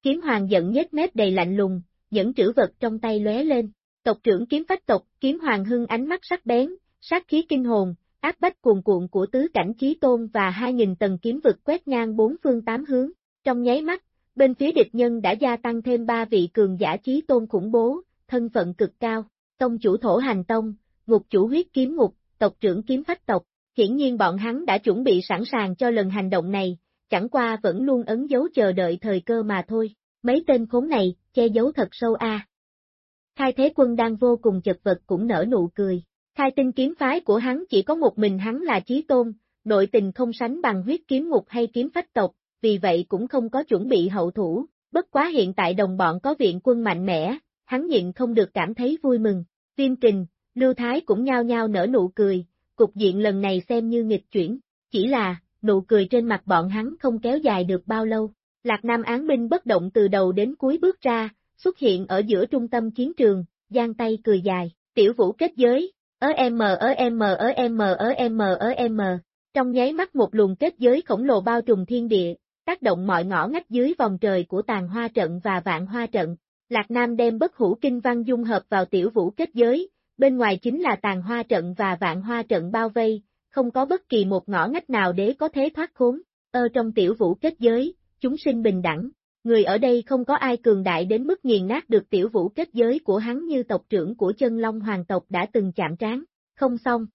Kiếm hoàng giận nhếch mép đầy lạnh lùng, dẫn trữ vật trong tay lóe lên, tộc trưởng kiếm phách tộc, kiếm hoàng hưng ánh mắt sắc bén, sát khí kinh hồn, áp bách cuồn cuộn của tứ cảnh chí tôn và 2.000 tầng kiếm vực quét ngang bốn phương tám hướng, trong nháy mắt, bên phía địch nhân đã gia tăng thêm ba vị cường giả chí tôn khủng bố, thân phận cực cao, tông chủ thổ hành tông, ngục chủ huyết kiếm ngục, tộc trưởng kiếm phách tộc, hiển nhiên bọn hắn đã chuẩn bị sẵn sàng cho lần hành động này, chẳng qua vẫn luôn ấn dấu chờ đợi thời cơ mà thôi, mấy tên khốn này, che giấu thật sâu a. Khai thế quân đang vô cùng chật vật cũng nở nụ cười, khai tinh kiếm phái của hắn chỉ có một mình hắn là chí tôn, nội tình không sánh bằng huyết kiếm ngục hay kiếm phách tộc, vì vậy cũng không có chuẩn bị hậu thủ, bất quá hiện tại đồng bọn có viện quân mạnh mẽ, hắn nhịn không được cảm thấy vui mừng, viêm kình, lưu thái cũng nhao nhao nở nụ cười, cục diện lần này xem như nghịch chuyển, chỉ là, nụ cười trên mặt bọn hắn không kéo dài được bao lâu. Lạc Nam án binh bất động từ đầu đến cuối bước ra, xuất hiện ở giữa trung tâm chiến trường, giang tay cười dài, tiểu vũ kết giới, ớ m ớ m ớ m ớ m ớ m, trong nháy mắt một luồng kết giới khổng lồ bao trùm thiên địa, tác động mọi ngõ ngách dưới vòng trời của tàn hoa trận và vạn hoa trận. Lạc Nam đem bất hủ kinh văn dung hợp vào tiểu vũ kết giới, bên ngoài chính là tàn hoa trận và vạn hoa trận bao vây, không có bất kỳ một ngõ ngách nào để có thế thoát khốn. Ở trong tiểu vũ kết giới, chúng sinh bình đẳng, người ở đây không có ai cường đại đến mức nghiền nát được tiểu vũ kết giới của hắn như tộc trưởng của chân long hoàng tộc đã từng chạm trán, không xong.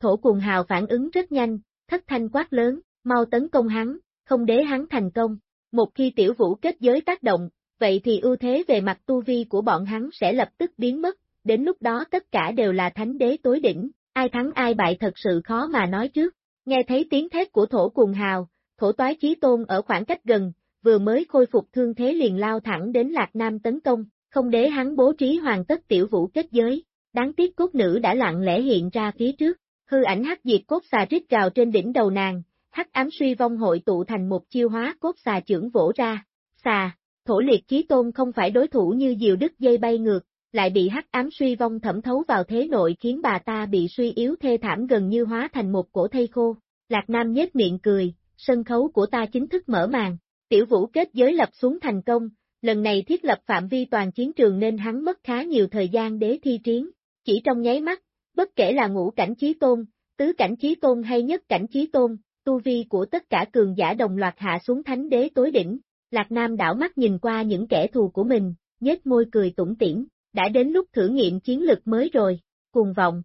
Thổ cuồng hào phản ứng rất nhanh, thất thanh quát lớn, mau tấn công hắn, không đế hắn thành công. Một khi tiểu vũ kết giới tác động, vậy thì ưu thế về mặt tu vi của bọn hắn sẽ lập tức biến mất, đến lúc đó tất cả đều là thánh đế tối đỉnh, ai thắng ai bại thật sự khó mà nói trước. Nghe thấy tiếng thét của thổ cuồng hào, thổ toái chí tôn ở khoảng cách gần, vừa mới khôi phục thương thế liền lao thẳng đến Lạc Nam tấn công, không để hắn bố trí hoàn tất tiểu vũ kết giới, đáng tiếc cốt nữ đã lặng lẽ hiện ra phía trước, hư ảnh hắc diệt cốt xà rít gào trên đỉnh đầu nàng, hắc ám suy vong hội tụ thành một chiêu hóa cốt xà trưởng vỗ ra, xà, thổ liệt chí tôn không phải đối thủ như diều đứt dây bay ngược, lại bị hắc ám suy vong thẩm thấu vào thế nội khiến bà ta bị suy yếu thê thảm gần như hóa thành một cổ thây khô. Lạc Nam nhếch miệng cười, sân khấu của ta chính thức mở màn, tiểu vũ kết giới lập xuống thành công, lần này thiết lập phạm vi toàn chiến trường nên hắn mất khá nhiều thời gian để thi chiến, chỉ trong nháy mắt, bất kể là ngũ cảnh chí tôn, tứ cảnh chí tôn hay nhất cảnh chí tôn, tu vi của tất cả cường giả đồng loạt hạ xuống thánh đế tối đỉnh, Lạc Nam đảo mắt nhìn qua những kẻ thù của mình, nhếch môi cười tủm tỉm, đã đến lúc thử nghiệm chiến lực mới rồi, Cuồng vọng.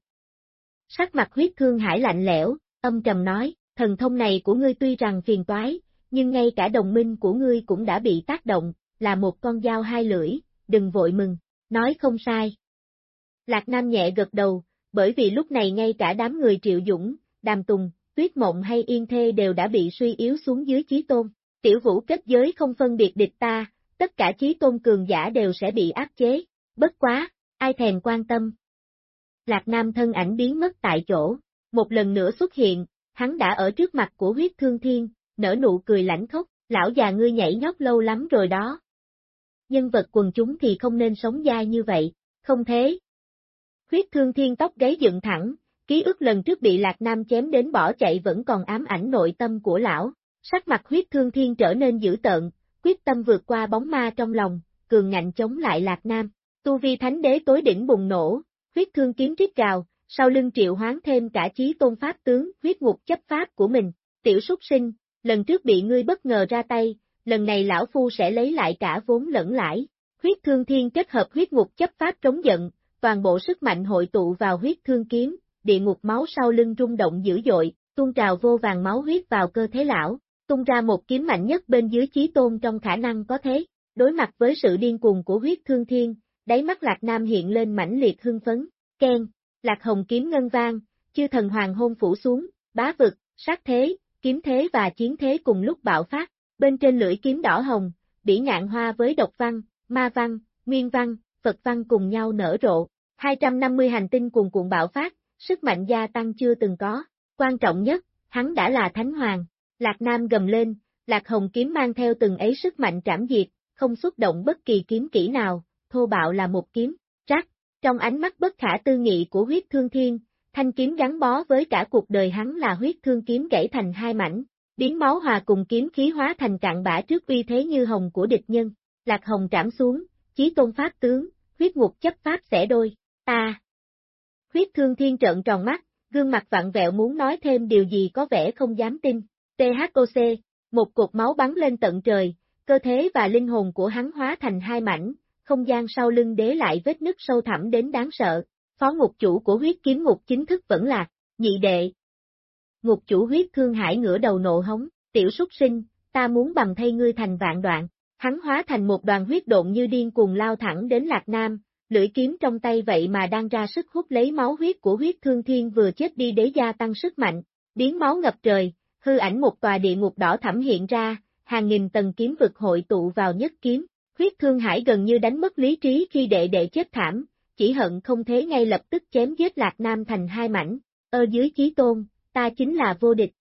Sắc mặt huyết thương hải lạnh lẽo, âm trầm nói, thần thông này của ngươi tuy rằng phiền toái, nhưng ngay cả đồng minh của ngươi cũng đã bị tác động, là một con dao hai lưỡi, đừng vội mừng, nói không sai. Lạc Nam nhẹ gật đầu, bởi vì lúc này ngay cả đám người triệu dũng, đàm tùng, tuyết mộng hay yên thê đều đã bị suy yếu xuống dưới chí tôn. Tiểu vũ kết giới không phân biệt địch ta, tất cả chí tôn cường giả đều sẽ bị áp chế. Bất quá, ai thèm quan tâm. Lạc Nam thân ảnh biến mất tại chỗ, một lần nữa xuất hiện, hắn đã ở trước mặt của huyết thương thiên, nở nụ cười lãnh khốc, lão già ngươi nhảy nhót lâu lắm rồi đó. Nhân vật quần chúng thì không nên sống dai như vậy, không thế. Huyết thương thiên tóc gáy dựng thẳng, ký ức lần trước bị Lạc Nam chém đến bỏ chạy vẫn còn ám ảnh nội tâm của lão, sắc mặt huyết thương thiên trở nên dữ tợn, quyết tâm vượt qua bóng ma trong lòng, cường ngạnh chống lại Lạc Nam. Tu vi thánh đế tối đỉnh bùng nổ, huyết thương kiếm trích gào, sau lưng triệu hoán thêm cả chí tôn pháp tướng, huyết ngục chấp pháp của mình. Tiểu súc sinh, lần trước bị ngươi bất ngờ ra tay, lần này lão phu sẽ lấy lại cả vốn lẫn lãi. Huyết thương thiên kết hợp huyết ngục chấp pháp trống giận, toàn bộ sức mạnh hội tụ vào huyết thương kiếm, địa ngục máu sau lưng rung động dữ dội, tuôn trào vô vàng máu huyết vào cơ thể lão, tung ra một kiếm mạnh nhất bên dưới chí tôn trong khả năng có thế. Đối mặt với sự điên cuồng của huyết thương thiên, đáy mắt Lạc Nam hiện lên mãnh liệt hưng phấn, khen, Lạc Hồng kiếm ngân vang, chư thần hoàng hôn phủ xuống, bá vực, sát thế, kiếm thế và chiến thế cùng lúc bạo phát, bên trên lưỡi kiếm đỏ hồng, bỉ ngạn hoa với độc văn, ma văn, nguyên văn, Phật văn cùng nhau nở rộ, 250 hành tinh cuồn cuộn bạo phát, sức mạnh gia tăng chưa từng có, quan trọng nhất, hắn đã là Thánh Hoàng, Lạc Nam gầm lên, Lạc Hồng kiếm mang theo từng ấy sức mạnh trảm diệt, không xuất động bất kỳ kiếm kỹ nào, thô bạo là một kiếm, rắc, trong ánh mắt bất khả tư nghị của huyết thương thiên, thanh kiếm gắn bó với cả cuộc đời hắn là huyết thương kiếm gãy thành hai mảnh, biến máu hòa cùng kiếm khí hóa thành cạn bã trước uy thế như hồng của địch nhân, lạc hồng trảm xuống, chí tôn pháp tướng, huyết ngục chấp pháp sẽ đôi, ta. Huyết thương thiên trợn tròn mắt, gương mặt vặn vẹo muốn nói thêm điều gì có vẻ không dám tin, THOC, một cột máu bắn lên tận trời, cơ thế và linh hồn của hắn hóa thành hai mảnh, không gian sau lưng đế lại vết nứt sâu thẳm đến đáng sợ, phó ngục chủ của huyết kiếm ngục chính thức vẫn là, nhị đệ. Ngục chủ huyết thương hải ngửa đầu nộ hống, tiểu súc sinh, ta muốn bằng thay ngươi thành vạn đoạn, hắn hóa thành một đoàn huyết độn như điên cuồng lao thẳng đến Lạc Nam, lưỡi kiếm trong tay vậy mà đang ra sức hút lấy máu huyết của huyết thương thiên vừa chết đi để gia tăng sức mạnh, biến máu ngập trời, hư ảnh một tòa địa ngục đỏ thẳm hiện ra, hàng nghìn tầng kiếm vực hội tụ vào nhất kiếm, Huyết Thương Hải gần như đánh mất lý trí khi đệ đệ chết thảm, chỉ hận không thế ngay lập tức chém giết Lạc Nam thành hai mảnh, ơ dưới chí tôn, ta chính là vô địch.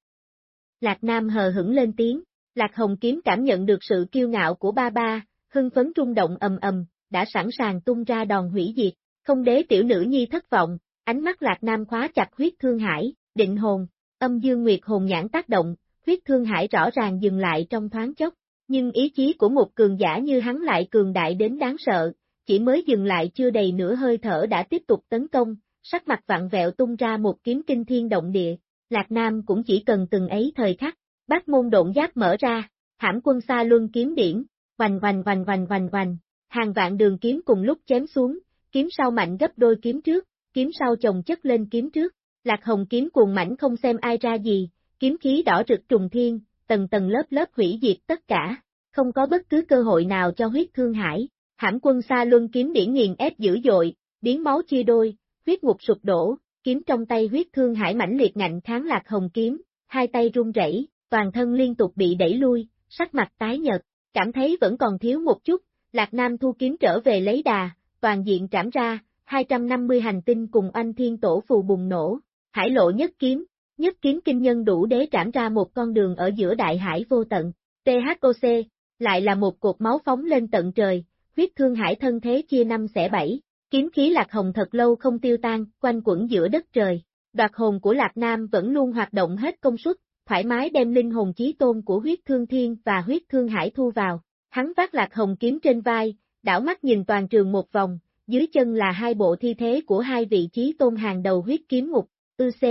Lạc Nam hờ hững lên tiếng, Lạc Hồng Kiếm cảm nhận được sự kiêu ngạo của ba ba, hưng phấn trung động ầm ầm, đã sẵn sàng tung ra đòn hủy diệt, không đế tiểu nữ nhi thất vọng, ánh mắt Lạc Nam khóa chặt huyết thương hải, định hồn, âm dương nguyệt hồn nhãn tác động, huyết thương hải rõ ràng dừng lại trong thoáng chốc, nhưng ý chí của một cường giả như hắn lại cường đại đến đáng sợ, chỉ mới dừng lại chưa đầy nửa hơi thở đã tiếp tục tấn công, sắc mặt vặn vẹo tung ra một kiếm kinh thiên động địa, Lạc Nam cũng chỉ cần từng ấy thời khắc, bát môn độn giáp mở ra, hãm quân xa luân kiếm điển, vành vành vành vành vành vành, hàng vạn đường kiếm cùng lúc chém xuống, kiếm sau mạnh gấp đôi kiếm trước, kiếm sau chồng chất lên kiếm trước, Lạc Hồng kiếm cuồng mảnh không xem ai ra gì, kiếm khí đỏ rực trùng thiên, tầng tầng lớp lớp hủy diệt tất cả, không có bất cứ cơ hội nào cho huyết thương hải. Hãm quân xa luân kiếm điển nghiền ép dữ dội, biến máu chia đôi, huyết ngục sụp đổ, kiếm trong tay huyết thương hải mãnh liệt ngạnh kháng lạc hồng kiếm, hai tay run rẩy, toàn thân liên tục bị đẩy lui, sắc mặt tái nhợt, cảm thấy vẫn còn thiếu một chút, Lạc Nam thu kiếm trở về lấy đà, toàn diện trảm ra, 250 hành tinh cùng anh thiên tổ phù bùng nổ, hải lộ nhất kiếm, Nhất kiếm kinh nhân đủ đế trảm ra một con đường ở giữa đại hải vô tận. THOC, lại là một cột máu phóng lên tận trời, huyết thương hải thân thế chia năm xẻ bảy, kiếm khí lạc hồng thật lâu không tiêu tan, quanh quẩn giữa đất trời. Đoạt hồn của Lạc Nam vẫn luôn hoạt động hết công suất, thoải mái đem linh hồn chí tôn của huyết thương thiên và huyết thương hải thu vào. Hắn vác Lạc Hồng kiếm trên vai, đảo mắt nhìn toàn trường một vòng, dưới chân là hai bộ thi thế của hai vị chí tôn hàng đầu huyết kiếm ngục, ư c,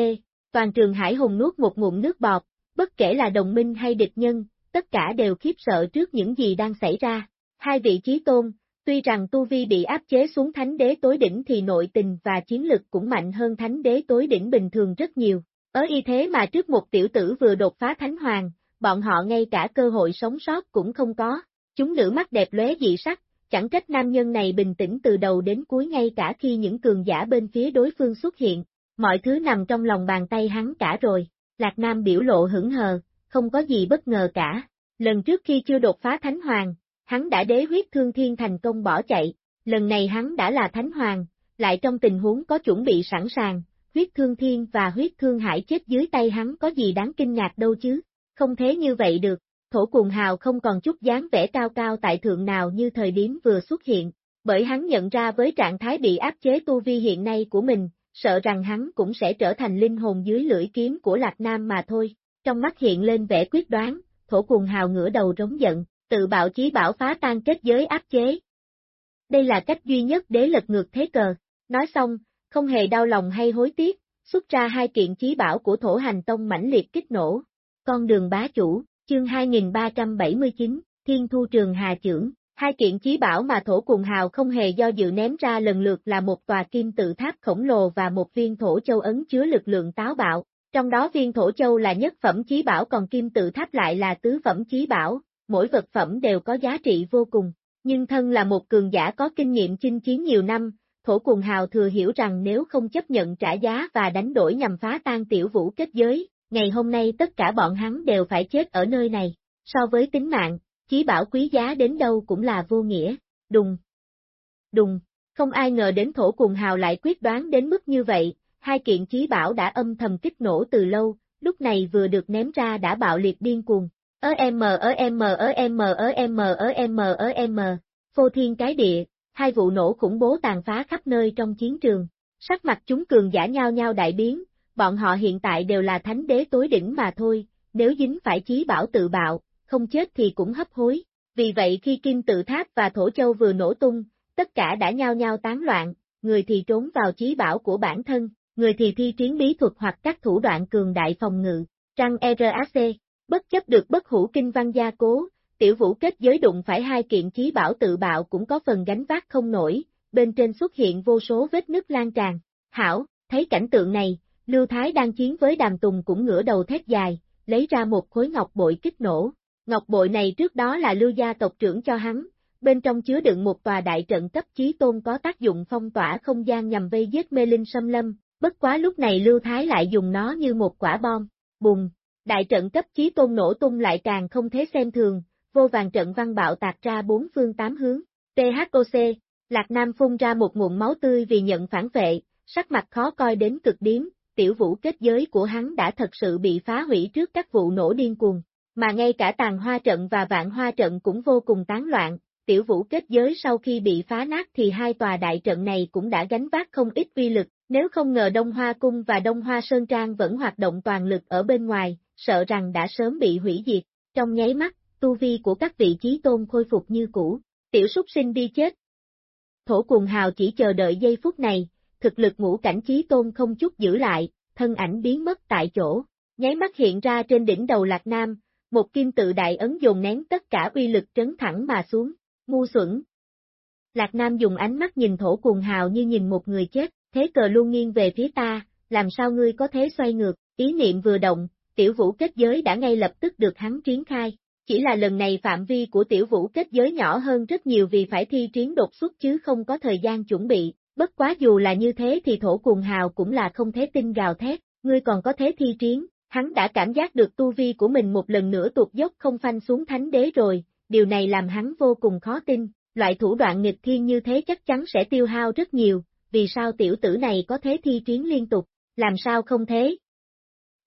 Toàn trường Hải Hùng nuốt một ngụm nước bọt, bất kể là đồng minh hay địch nhân, tất cả đều khiếp sợ trước những gì đang xảy ra. Hai vị trí tôn, tuy rằng Tu Vi bị áp chế xuống thánh đế tối đỉnh thì nội tình và chiến lực cũng mạnh hơn thánh đế tối đỉnh bình thường rất nhiều. Ở y thế mà trước một tiểu tử vừa đột phá thánh hoàng, bọn họ ngay cả cơ hội sống sót cũng không có. Chúng nữ mắt đẹp lóe dị sắc, chẳng trách nam nhân này bình tĩnh từ đầu đến cuối ngay cả khi những cường giả bên phía đối phương xuất hiện, mọi thứ nằm trong lòng bàn tay hắn cả rồi. Lạc Nam biểu lộ hững hờ, không có gì bất ngờ cả. Lần trước khi chưa đột phá Thánh Hoàng, hắn đã đế huyết thương thiên thành công bỏ chạy, lần này hắn đã là Thánh Hoàng, lại trong tình huống có chuẩn bị sẵn sàng, huyết thương thiên và huyết thương hải chết dưới tay hắn có gì đáng kinh ngạc đâu chứ, không thế như vậy được, thổ cuồng hào không còn chút dáng vẻ cao cao tại thượng nào như thời điểm vừa xuất hiện, bởi hắn nhận ra với trạng thái bị áp chế tu vi hiện nay của mình, sợ rằng hắn cũng sẽ trở thành linh hồn dưới lưỡi kiếm của Lạc Nam mà thôi, trong mắt hiện lên vẻ quyết đoán, thổ cuồng hào ngửa đầu rống giận, tự bạo chí bảo phá tan kết giới áp chế. Đây là cách duy nhất để lật ngược thế cờ, nói xong, không hề đau lòng hay hối tiếc, xuất ra hai kiện chí bảo của thổ hành tông mãnh liệt kích nổ. Con đường bá chủ, chương 2379, Thiên Thu Trường Hà Chưởng, hai kiện chí bảo mà thổ cùng hào không hề do dự ném ra lần lượt là một tòa kim tự tháp khổng lồ và một viên thổ châu ấn chứa lực lượng táo bạo. Trong đó viên thổ châu là nhất phẩm chí bảo còn kim tự tháp lại là tứ phẩm chí bảo, mỗi vật phẩm đều có giá trị vô cùng. Nhưng thân là một cường giả có kinh nghiệm chinh chiến nhiều năm, Thổ Cuồng Hào thừa hiểu rằng nếu không chấp nhận trả giá và đánh đổi nhằm phá tan tiểu vũ kết giới, ngày hôm nay tất cả bọn hắn đều phải chết ở nơi này. So với tính mạng, chí bảo quý giá đến đâu cũng là vô nghĩa. Đùng. Đùng. Không ai ngờ đến Thổ Cuồng Hào lại quyết đoán đến mức như vậy, hai kiện chí bảo đã âm thầm kích nổ từ lâu, lúc này vừa được ném ra đã bạo liệt điên cuồng. Ơ m ơ m ơ mờ, ơ m ơ m ơ mờ, phô thiên cái địa, hai vụ nổ khủng bố tàn phá khắp nơi trong chiến trường. Sắc mặt chúng cường giả nhau nhau đại biến, bọn họ hiện tại đều là thánh đế tối đỉnh mà thôi, nếu dính phải chí bảo tự bạo, không chết thì cũng hấp hối. Vì vậy khi kim tự tháp và thổ châu vừa nổ tung, tất cả đã nhao nhau tán loạn, người thì trốn vào chí bảo của bản thân, người thì thi chiến bí thuật hoặc các thủ đoạn cường đại phòng ngự. Trăng erac bất chấp được bất hủ kinh văn gia cố, tiểu vũ kết giới đụng phải hai kiện chí bảo tự bạo cũng có phần gánh vác không nổi, bên trên xuất hiện vô số vết nứt lan tràn. Hảo, thấy cảnh tượng này, Lưu Thái đang chiến với đàm tùng cũng ngửa đầu thét dài, lấy ra một khối ngọc bội kích nổ. Ngọc bội này trước đó là Lưu gia tộc trưởng cho hắn, bên trong chứa đựng một tòa đại trận cấp chí tôn có tác dụng phong tỏa không gian nhằm vây giết mê linh xâm lâm, bất quá lúc này Lưu Thái lại dùng nó như một quả bom, bùng, đại trận cấp chí tôn nổ tung lại càng không thế xem thường, vô vàng trận văn bạo tạc ra bốn phương tám hướng. THOC, Lạc Nam phun ra một nguồn máu tươi vì nhận phản vệ, sắc mặt khó coi đến cực điếm, tiểu vũ kết giới của hắn đã thật sự bị phá hủy trước các vụ nổ điên cuồng, mà ngay cả tàn hoa trận và vạn hoa trận cũng vô cùng tán loạn, tiểu vũ kết giới sau khi bị phá nát thì hai tòa đại trận này cũng đã gánh vác không ít uy lực, nếu không ngờ Đông Hoa Cung và Đông Hoa Sơn Trang vẫn hoạt động toàn lực ở bên ngoài, sợ rằng đã sớm bị hủy diệt, trong nháy mắt, tu vi của các vị trí tôn khôi phục như cũ, tiểu súc sinh đi chết. Thổ cuồng hào chỉ chờ đợi giây phút này, thực lực ngũ cảnh trí tôn không chút giữ lại, thân ảnh biến mất tại chỗ, nháy mắt hiện ra trên đỉnh đầu Lạc Nam, một kim tự đại ấn dồn nén tất cả uy lực trấn thẳng mà xuống, ngu xuẩn. Lạc Nam dùng ánh mắt nhìn thổ cuồng hào như nhìn một người chết, thế cờ luôn nghiêng về phía ta, làm sao ngươi có thế xoay ngược, ý niệm vừa động, tiểu vũ kết giới đã ngay lập tức được hắn triển khai, chỉ là lần này phạm vi của tiểu vũ kết giới nhỏ hơn rất nhiều vì phải thi triển đột xuất chứ không có thời gian chuẩn bị, bất quá dù là như thế thì thổ cuồng hào cũng là không thế tin gào thét, ngươi còn có thế thi triển hắn đã cảm giác được tu vi của mình một lần nữa tụt dốc không phanh xuống thánh đế rồi, điều này làm hắn vô cùng khó tin, loại thủ đoạn nghịch thiên như thế chắc chắn sẽ tiêu hao rất nhiều, vì sao tiểu tử này có thế thi chiến liên tục, làm sao không thế?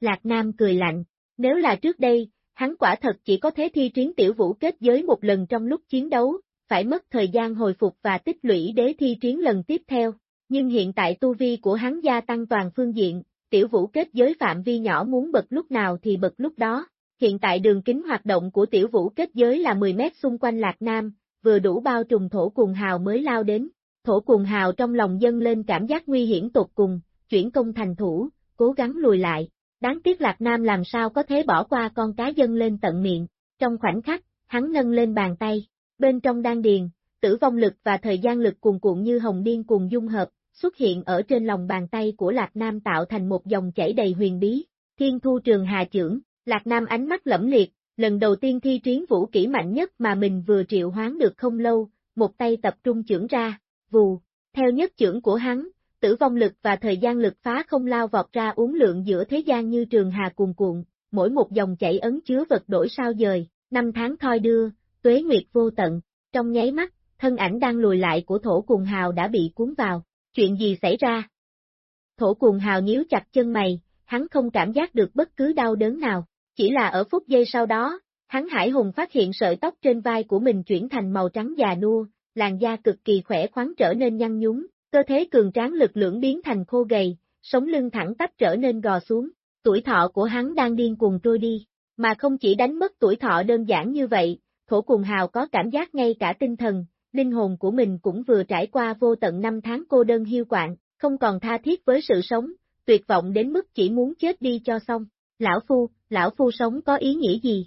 Lạc Nam cười lạnh, nếu là trước đây, hắn quả thật chỉ có thế thi chiến tiểu vũ kết giới một lần trong lúc chiến đấu, phải mất thời gian hồi phục và tích lũy để thi chiến lần tiếp theo, nhưng hiện tại tu vi của hắn gia tăng toàn phương diện, tiểu vũ kết giới phạm vi nhỏ muốn bật lúc nào thì bật lúc đó. Hiện tại đường kính hoạt động của tiểu vũ kết giới là 10 mét xung quanh Lạc Nam, vừa đủ bao trùm thổ cuồng hào mới lao đến. Thổ cuồng hào trong lòng dân lên cảm giác nguy hiểm tột cùng, chuyển công thành thủ, cố gắng lùi lại, Đáng tiếc Lạc Nam làm sao có thể bỏ qua con cá dân lên tận miệng, trong khoảnh khắc, hắn nâng lên bàn tay, bên trong đan điền, tử vong lực và thời gian lực cuồn cuộn như hồng điên cùng dung hợp, xuất hiện ở trên lòng bàn tay của Lạc Nam tạo thành một dòng chảy đầy huyền bí, thiên thu trường hà trưởng, Lạc Nam ánh mắt lẫm liệt, lần đầu tiên thi triển vũ kỹ mạnh nhất mà mình vừa triệu hoán được không lâu, một tay tập trung trưởng ra, vù, theo nhất trưởng của hắn, tử vong lực và thời gian lực phá không lao vọt ra uống lượng giữa thế gian như trường hà cuồn cuộn, mỗi một dòng chảy ấn chứa vật đổi sao dời, năm tháng thoi đưa, tuế nguyệt vô tận, trong nháy mắt, thân ảnh đang lùi lại của thổ cuồng hào đã bị cuốn vào, chuyện gì xảy ra? Thổ cuồng hào nhíu chặt chân mày, hắn không cảm giác được bất cứ đau đớn nào, chỉ là ở phút giây sau đó, hắn hải hùng phát hiện sợi tóc trên vai của mình chuyển thành màu trắng già nua, làn da cực kỳ khỏe khoắn trở nên nhăn nhúm, cơ thế cường tráng lực lưỡng biến thành khô gầy, sống lưng thẳng tắp trở nên gò xuống, tuổi thọ của hắn đang điên cuồng trôi đi, mà không chỉ đánh mất tuổi thọ đơn giản như vậy, thổ cùng hào có cảm giác ngay cả tinh thần, linh hồn của mình cũng vừa trải qua vô tận năm tháng cô đơn hiu quạng, không còn tha thiết với sự sống, tuyệt vọng đến mức chỉ muốn chết đi cho xong. Lão Phu, Lão Phu sống có ý nghĩa gì?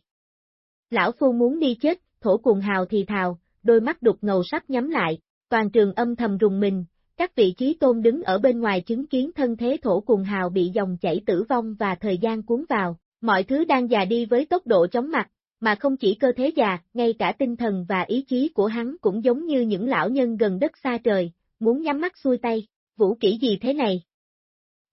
Lão Phu muốn đi chết, thổ cùng hào thì thào, đôi mắt đục ngầu sắp nhắm lại, toàn trường âm thầm rùng mình, các vị trí tôn đứng ở bên ngoài chứng kiến thân thế thổ cùng hào bị dòng chảy tử vong và thời gian cuốn vào, mọi thứ đang già đi với tốc độ chóng mặt, mà không chỉ cơ thế già, ngay cả tinh thần và ý chí của hắn cũng giống như những lão nhân gần đất xa trời, muốn nhắm mắt xuôi tay, vũ kỹ gì thế này?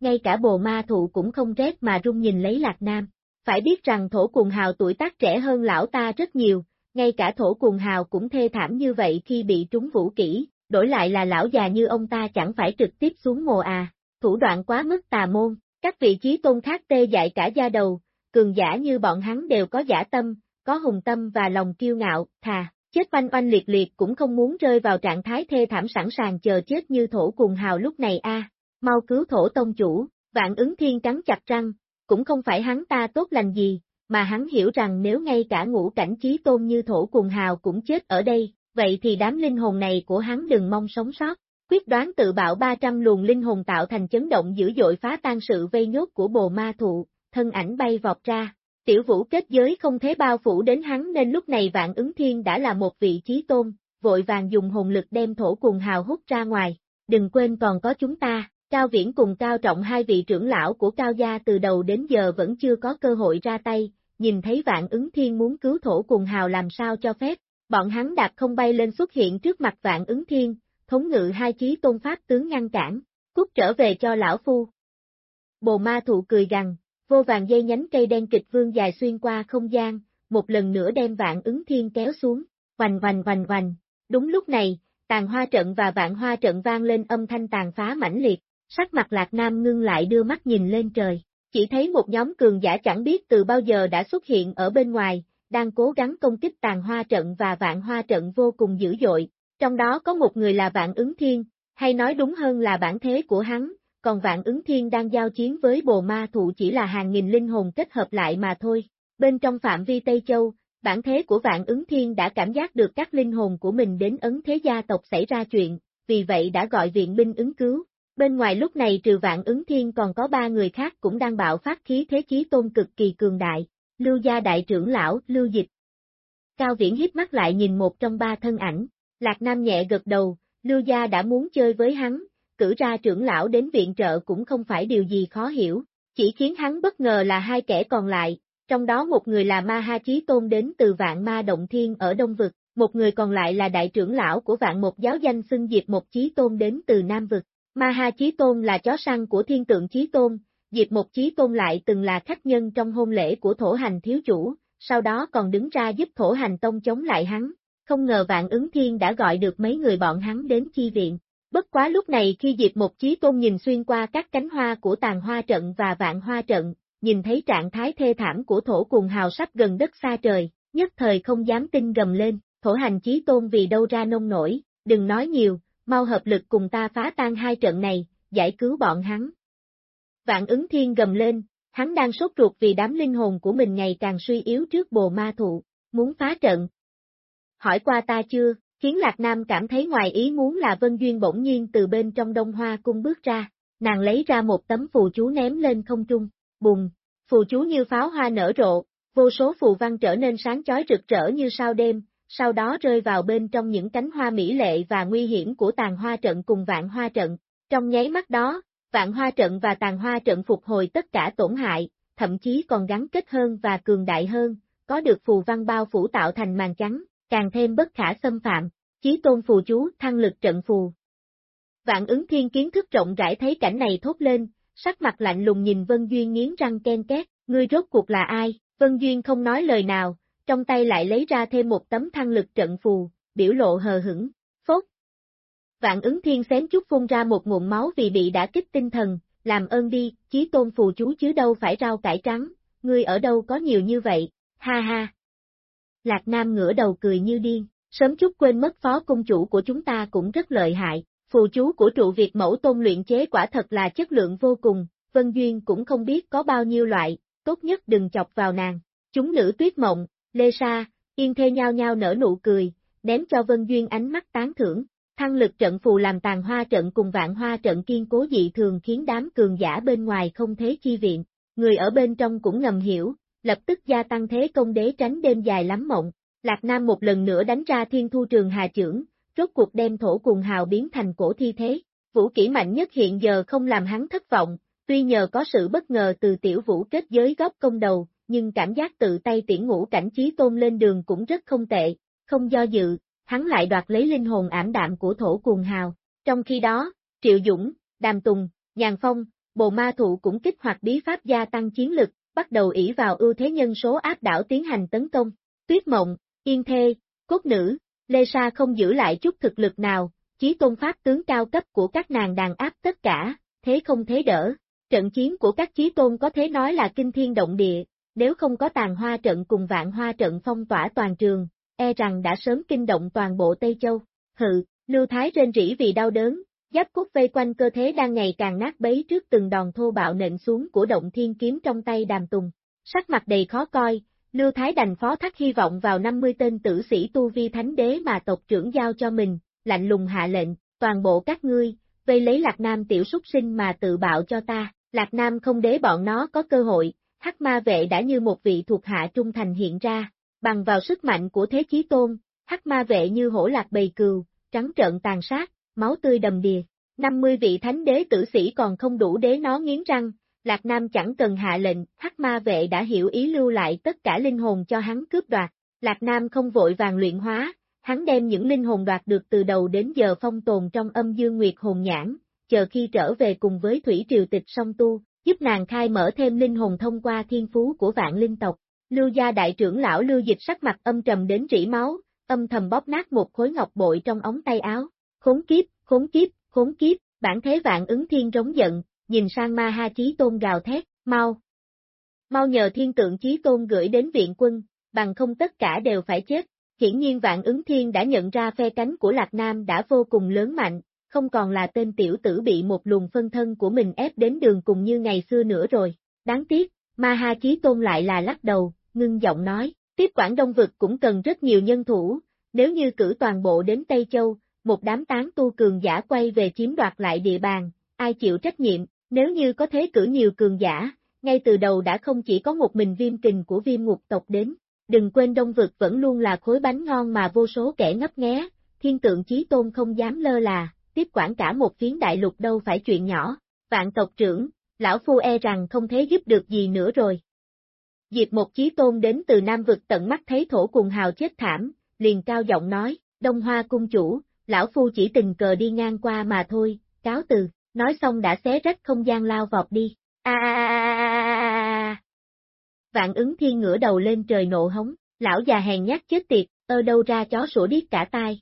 Ngay cả bồ ma thụ cũng không rét mà rung nhìn lấy Lạc Nam, phải biết rằng thổ cùng hào tuổi tác trẻ hơn lão ta rất nhiều, ngay cả thổ cùng hào cũng thê thảm như vậy khi bị trúng vũ kỹ, đổi lại là lão già như ông ta chẳng phải trực tiếp xuống mồ à, thủ đoạn quá mức tà môn, các vị trí tôn khác tê dại cả da đầu, cường giả như bọn hắn đều có giả tâm, có hùng tâm và lòng kiêu ngạo, thà, chết oanh oanh liệt liệt cũng không muốn rơi vào trạng thái thê thảm sẵn sàng chờ chết như thổ cùng hào lúc này a. mau cứu thổ tông chủ, vạn ứng thiên cắn chặt răng, cũng không phải hắn ta tốt lành gì, mà hắn hiểu rằng nếu ngay cả ngũ cảnh trí tôn như thổ cùng hào cũng chết ở đây, vậy thì đám linh hồn này của hắn đừng mong sống sót. Quyết đoán tự bạo 300 luồng linh hồn tạo thành chấn động dữ dội phá tan sự vây nhốt của bồ ma thụ, thân ảnh bay vọt ra. Tiểu vũ kết giới không thế bao phủ đến hắn nên lúc này vạn ứng thiên đã là một vị trí tôn, vội vàng dùng hồn lực đem thổ cùng hào hút ra ngoài. Đừng quên còn có chúng ta, Cao Viễn cùng Cao Trọng hai vị trưởng lão của Cao Gia từ đầu đến giờ vẫn chưa có cơ hội ra tay, nhìn thấy vạn ứng thiên muốn cứu thổ cùng hào làm sao cho phép, bọn hắn đạp không bay lên xuất hiện trước mặt vạn ứng thiên, thống ngự hai chí tôn pháp tướng ngăn cản, cút trở về cho lão phu. Bồ ma thụ cười gằn, vô vàng dây nhánh cây đen kịch vương dài xuyên qua không gian, một lần nữa đem vạn ứng thiên kéo xuống, hoành hoành hoành hoành. Đúng lúc này, tàn hoa trận và vạn hoa trận vang lên âm thanh tàn phá mãnh liệt, sắc mặt lạc nam ngưng lại đưa mắt nhìn lên trời, chỉ thấy một nhóm cường giả chẳng biết từ bao giờ đã xuất hiện ở bên ngoài, đang cố gắng công kích tàn hoa trận và vạn hoa trận vô cùng dữ dội, trong đó có một người là vạn ứng thiên, hay nói đúng hơn là bản thế của hắn, còn vạn ứng thiên đang giao chiến với bồ ma thụ chỉ là hàng nghìn linh hồn kết hợp lại mà thôi. Bên trong phạm vi Tây Châu, bản thế của vạn ứng thiên đã cảm giác được các linh hồn của mình đến ấn thế gia tộc xảy ra chuyện, vì vậy đã gọi viện binh ứng cứu. Bên ngoài lúc này trừ vạn ứng thiên còn có ba người khác cũng đang bạo phát khí thế chí tôn cực kỳ cường đại, Lưu gia đại trưởng lão, Lưu Dịch. Cao Viễn hiếp mắt lại nhìn một trong ba thân ảnh, Lạc Nam nhẹ gật đầu, Lưu gia đã muốn chơi với hắn, cử ra trưởng lão đến viện trợ cũng không phải điều gì khó hiểu, chỉ khiến hắn bất ngờ là hai kẻ còn lại, trong đó một người là Ma Ha Chí Tôn đến từ vạn ma động thiên ở Đông Vực, một người còn lại là đại trưởng lão của vạn một giáo danh xưng Diệp Một Chí Tôn đến từ Nam Vực. Ma Ha Chí Tôn là chó săn của thiên tượng Chí Tôn, Diệp Một Chí Tôn lại từng là khách nhân trong hôn lễ của thổ hành thiếu chủ, sau đó còn đứng ra giúp thổ hành tông chống lại hắn, không ngờ vạn ứng thiên đã gọi được mấy người bọn hắn đến chi viện. Bất quá lúc này khi Diệp Một Chí Tôn nhìn xuyên qua các cánh hoa của tàn hoa trận và vạn hoa trận, nhìn thấy trạng thái thê thảm của thổ cùng hào sắp gần đất xa trời, nhất thời không dám tin gầm lên, thổ hành Chí Tôn vì đâu ra nông nổi, đừng nói nhiều, mau hợp lực cùng ta phá tan hai trận này, giải cứu bọn hắn. Vạn ứng thiên gầm lên, hắn đang sốt ruột vì đám linh hồn của mình ngày càng suy yếu trước bồ ma thụ, muốn phá trận. Hỏi qua ta chưa, khiến Lạc Nam cảm thấy ngoài ý muốn là Vân Duyên bỗng nhiên từ bên trong đông hoa cung bước ra, nàng lấy ra một tấm phù chú ném lên không trung, bùng, phù chú như pháo hoa nở rộ, vô số phù văn trở nên sáng chói rực rỡ như sao đêm, sau đó rơi vào bên trong những cánh hoa mỹ lệ và nguy hiểm của tàn hoa trận cùng vạn hoa trận. Trong nháy mắt đó, vạn hoa trận và tàn hoa trận phục hồi tất cả tổn hại, thậm chí còn gắn kết hơn và cường đại hơn, có được phù văn bao phủ tạo thành màn trắng, càng thêm bất khả xâm phạm, chí tôn phù chú thăng lực trận phù. Vạn ứng thiên kiến thức rộng rãi thấy cảnh này thốt lên, sắc mặt lạnh lùng nhìn Vân Duyên nghiến răng ken két, ngươi rốt cuộc là ai, Vân Duyên không nói lời nào, trong tay lại lấy ra thêm một tấm thăng lực trận phù, biểu lộ hờ hững, phốt. Vạn ứng thiên xém chút phun ra một nguồn máu vì bị đã kích tinh thần, làm ơn đi, chí tôn phù chú chứ đâu phải rau cải trắng, ngươi ở đâu có nhiều như vậy, ha ha. Lạc Nam ngửa đầu cười như điên, sớm chút quên mất phó cung chủ của chúng ta cũng rất lợi hại, phù chú của trụ Việt mẫu tôn luyện chế quả thật là chất lượng vô cùng, Vân Duyên cũng không biết có bao nhiêu loại, tốt nhất đừng chọc vào nàng. Chúng nữ tuyết mộng, Lê Sa, Yên Thê nhao nhao nở nụ cười, ném cho Vân Duyên ánh mắt tán thưởng. Thăng lực trận phù làm tàn hoa trận cùng vạn hoa trận kiên cố dị thường khiến đám cường giả bên ngoài không thế chi viện. Người ở bên trong cũng ngầm hiểu, lập tức gia tăng thế công đế tránh đêm dài lắm mộng. Lạc Nam một lần nữa đánh ra thiên thu trường hà trưởng, rốt cuộc đem thổ cùng hào biến thành cổ thi thế. Vũ kỹ mạnh nhất hiện giờ không làm hắn thất vọng, tuy nhờ có sự bất ngờ từ tiểu vũ kết giới góp công đầu, nhưng cảm giác tự tay tiễn ngũ cảnh trí tôn lên đường cũng rất không tệ, không do dự, hắn lại đoạt lấy linh hồn ảm đạm của thổ cuồng hào. Trong khi đó, Triệu Dũng, Đàm Tùng, Nhàn Phong, Bồ Ma Thụ cũng kích hoạt bí pháp gia tăng chiến lực, bắt đầu ỷ vào ưu thế nhân số áp đảo tiến hành tấn công. Tuyết Mộng, Yên Thê, Cốt Nữ, Lê Sa không giữ lại chút thực lực nào, chí tôn pháp tướng cao cấp của các nàng đàn áp tất cả, thế không thế đỡ. Trận chiến của các chí tôn có thể nói là kinh thiên động địa, nếu không có tàn hoa trận cùng vạn hoa trận phong tỏa toàn trường, e rằng đã sớm kinh động toàn bộ Tây Châu. Hự, Lưu Thái rên rỉ vì đau đớn, giáp cốt vây quanh cơ thể đang ngày càng nát bấy trước từng đòn thô bạo nện xuống của động thiên kiếm trong tay đàm tùng. Sắc mặt đầy khó coi, Lưu Thái đành phó thác hy vọng vào 50 tên tử sĩ tu vi thánh đế mà tộc trưởng giao cho mình, lạnh lùng hạ lệnh, toàn bộ các ngươi, vây lấy Lạc Nam tiểu súc sinh mà tự bạo cho ta, Lạc Nam không để bọn nó có cơ hội, hắc ma vệ đã như một vị thuộc hạ trung thành hiện ra, bằng vào sức mạnh của thế chí tôn, hắc ma vệ như hổ lạc bầy cừu, trắng trợn tàn sát, máu tươi đầm đìa. 50 vị thánh đế tử sĩ còn không đủ đế nó nghiến răng, Lạc Nam chẳng cần hạ lệnh, hắc ma vệ đã hiểu ý lưu lại tất cả linh hồn cho hắn cướp đoạt. Lạc Nam không vội vàng luyện hóa, hắn đem những linh hồn đoạt được từ đầu đến giờ phong tồn trong âm dương nguyệt hồn nhãn, chờ khi trở về cùng với thủy triều tịch song tu, giúp nàng khai mở thêm linh hồn thông qua thiên phú của vạn linh tộc. Lưu gia đại trưởng lão Lưu Dịch sắc mặt âm trầm đến rỉ máu, âm thầm bóp nát một khối ngọc bội trong ống tay áo. Khốn kiếp, khốn kiếp, khốn kiếp, bản thế vạn ứng thiên rống giận, nhìn sang ma ha chí tôn gào thét, mau. Mau nhờ thiên tượng chí tôn gửi đến viện quân, bằng không tất cả đều phải chết. Hiển nhiên vạn ứng thiên đã nhận ra phe cánh của Lạc Nam đã vô cùng lớn mạnh, không còn là tên tiểu tử bị một luồng phân thân của mình ép đến đường cùng như ngày xưa nữa rồi. Đáng tiếc, Ma Ha Chí Tôn lại là lắc đầu, ngưng giọng nói, tiếp quản Đông Vực cũng cần rất nhiều nhân thủ, nếu như cử toàn bộ đến Tây Châu, một đám tán tu cường giả quay về chiếm đoạt lại địa bàn, ai chịu trách nhiệm, nếu như có thế cử nhiều cường giả, ngay từ đầu đã không chỉ có một mình viêm kình của viêm ngục tộc đến, đừng quên Đông Vực vẫn luôn là khối bánh ngon mà vô số kẻ ngấp nghé, thiên tượng chí tôn không dám lơ là, tiếp quản cả một phiến đại lục đâu phải chuyện nhỏ, vạn tộc trưởng, lão phu e rằng không thể giúp được gì nữa rồi. Diệp một chí tôn đến từ Nam vực tận mắt thấy thổ cùng hào chết thảm, liền cao giọng nói, Đông Hoa cung chủ, lão phu chỉ tình cờ đi ngang qua mà thôi, cáo từ, nói xong đã xé rách không gian lao vọt đi. A a a a a Vạn ứng thiên ngửa đầu lên trời nộ hống, lão già hèn nhát chết tiệt, ơ đâu ra chó sủa điếc cả tai,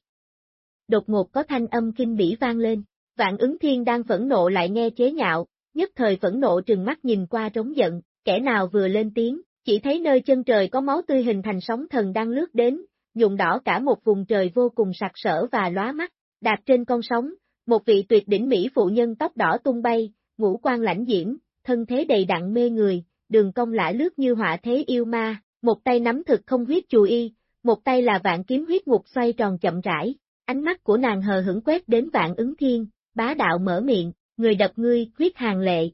đột ngột có thanh âm kinh bỉ vang lên, vạn ứng thiên đang phẫn nộ lại nghe chế nhạo, nhất thời phẫn nộ trừng mắt nhìn qua trống giận, kẻ nào vừa lên tiếng, chỉ thấy nơi chân trời có máu tươi hình thành sóng thần đang lướt đến, nhuộm đỏ cả một vùng trời vô cùng sặc sỡ và lóa mắt, đạp trên con sóng, một vị tuyệt đỉnh Mỹ phụ nhân tóc đỏ tung bay, ngũ quan lãnh diễm, thân thế đầy đặn mê người, đường cong lã lướt như họa thế yêu ma, một tay nắm thực không huyết chù y, một tay là vạn kiếm huyết ngục xoay tròn chậm rãi, Ánh mắt của nàng hờ hững quét đến vạn ứng thiên, bá đạo mở miệng, người đập ngươi, huyết hàng lệ,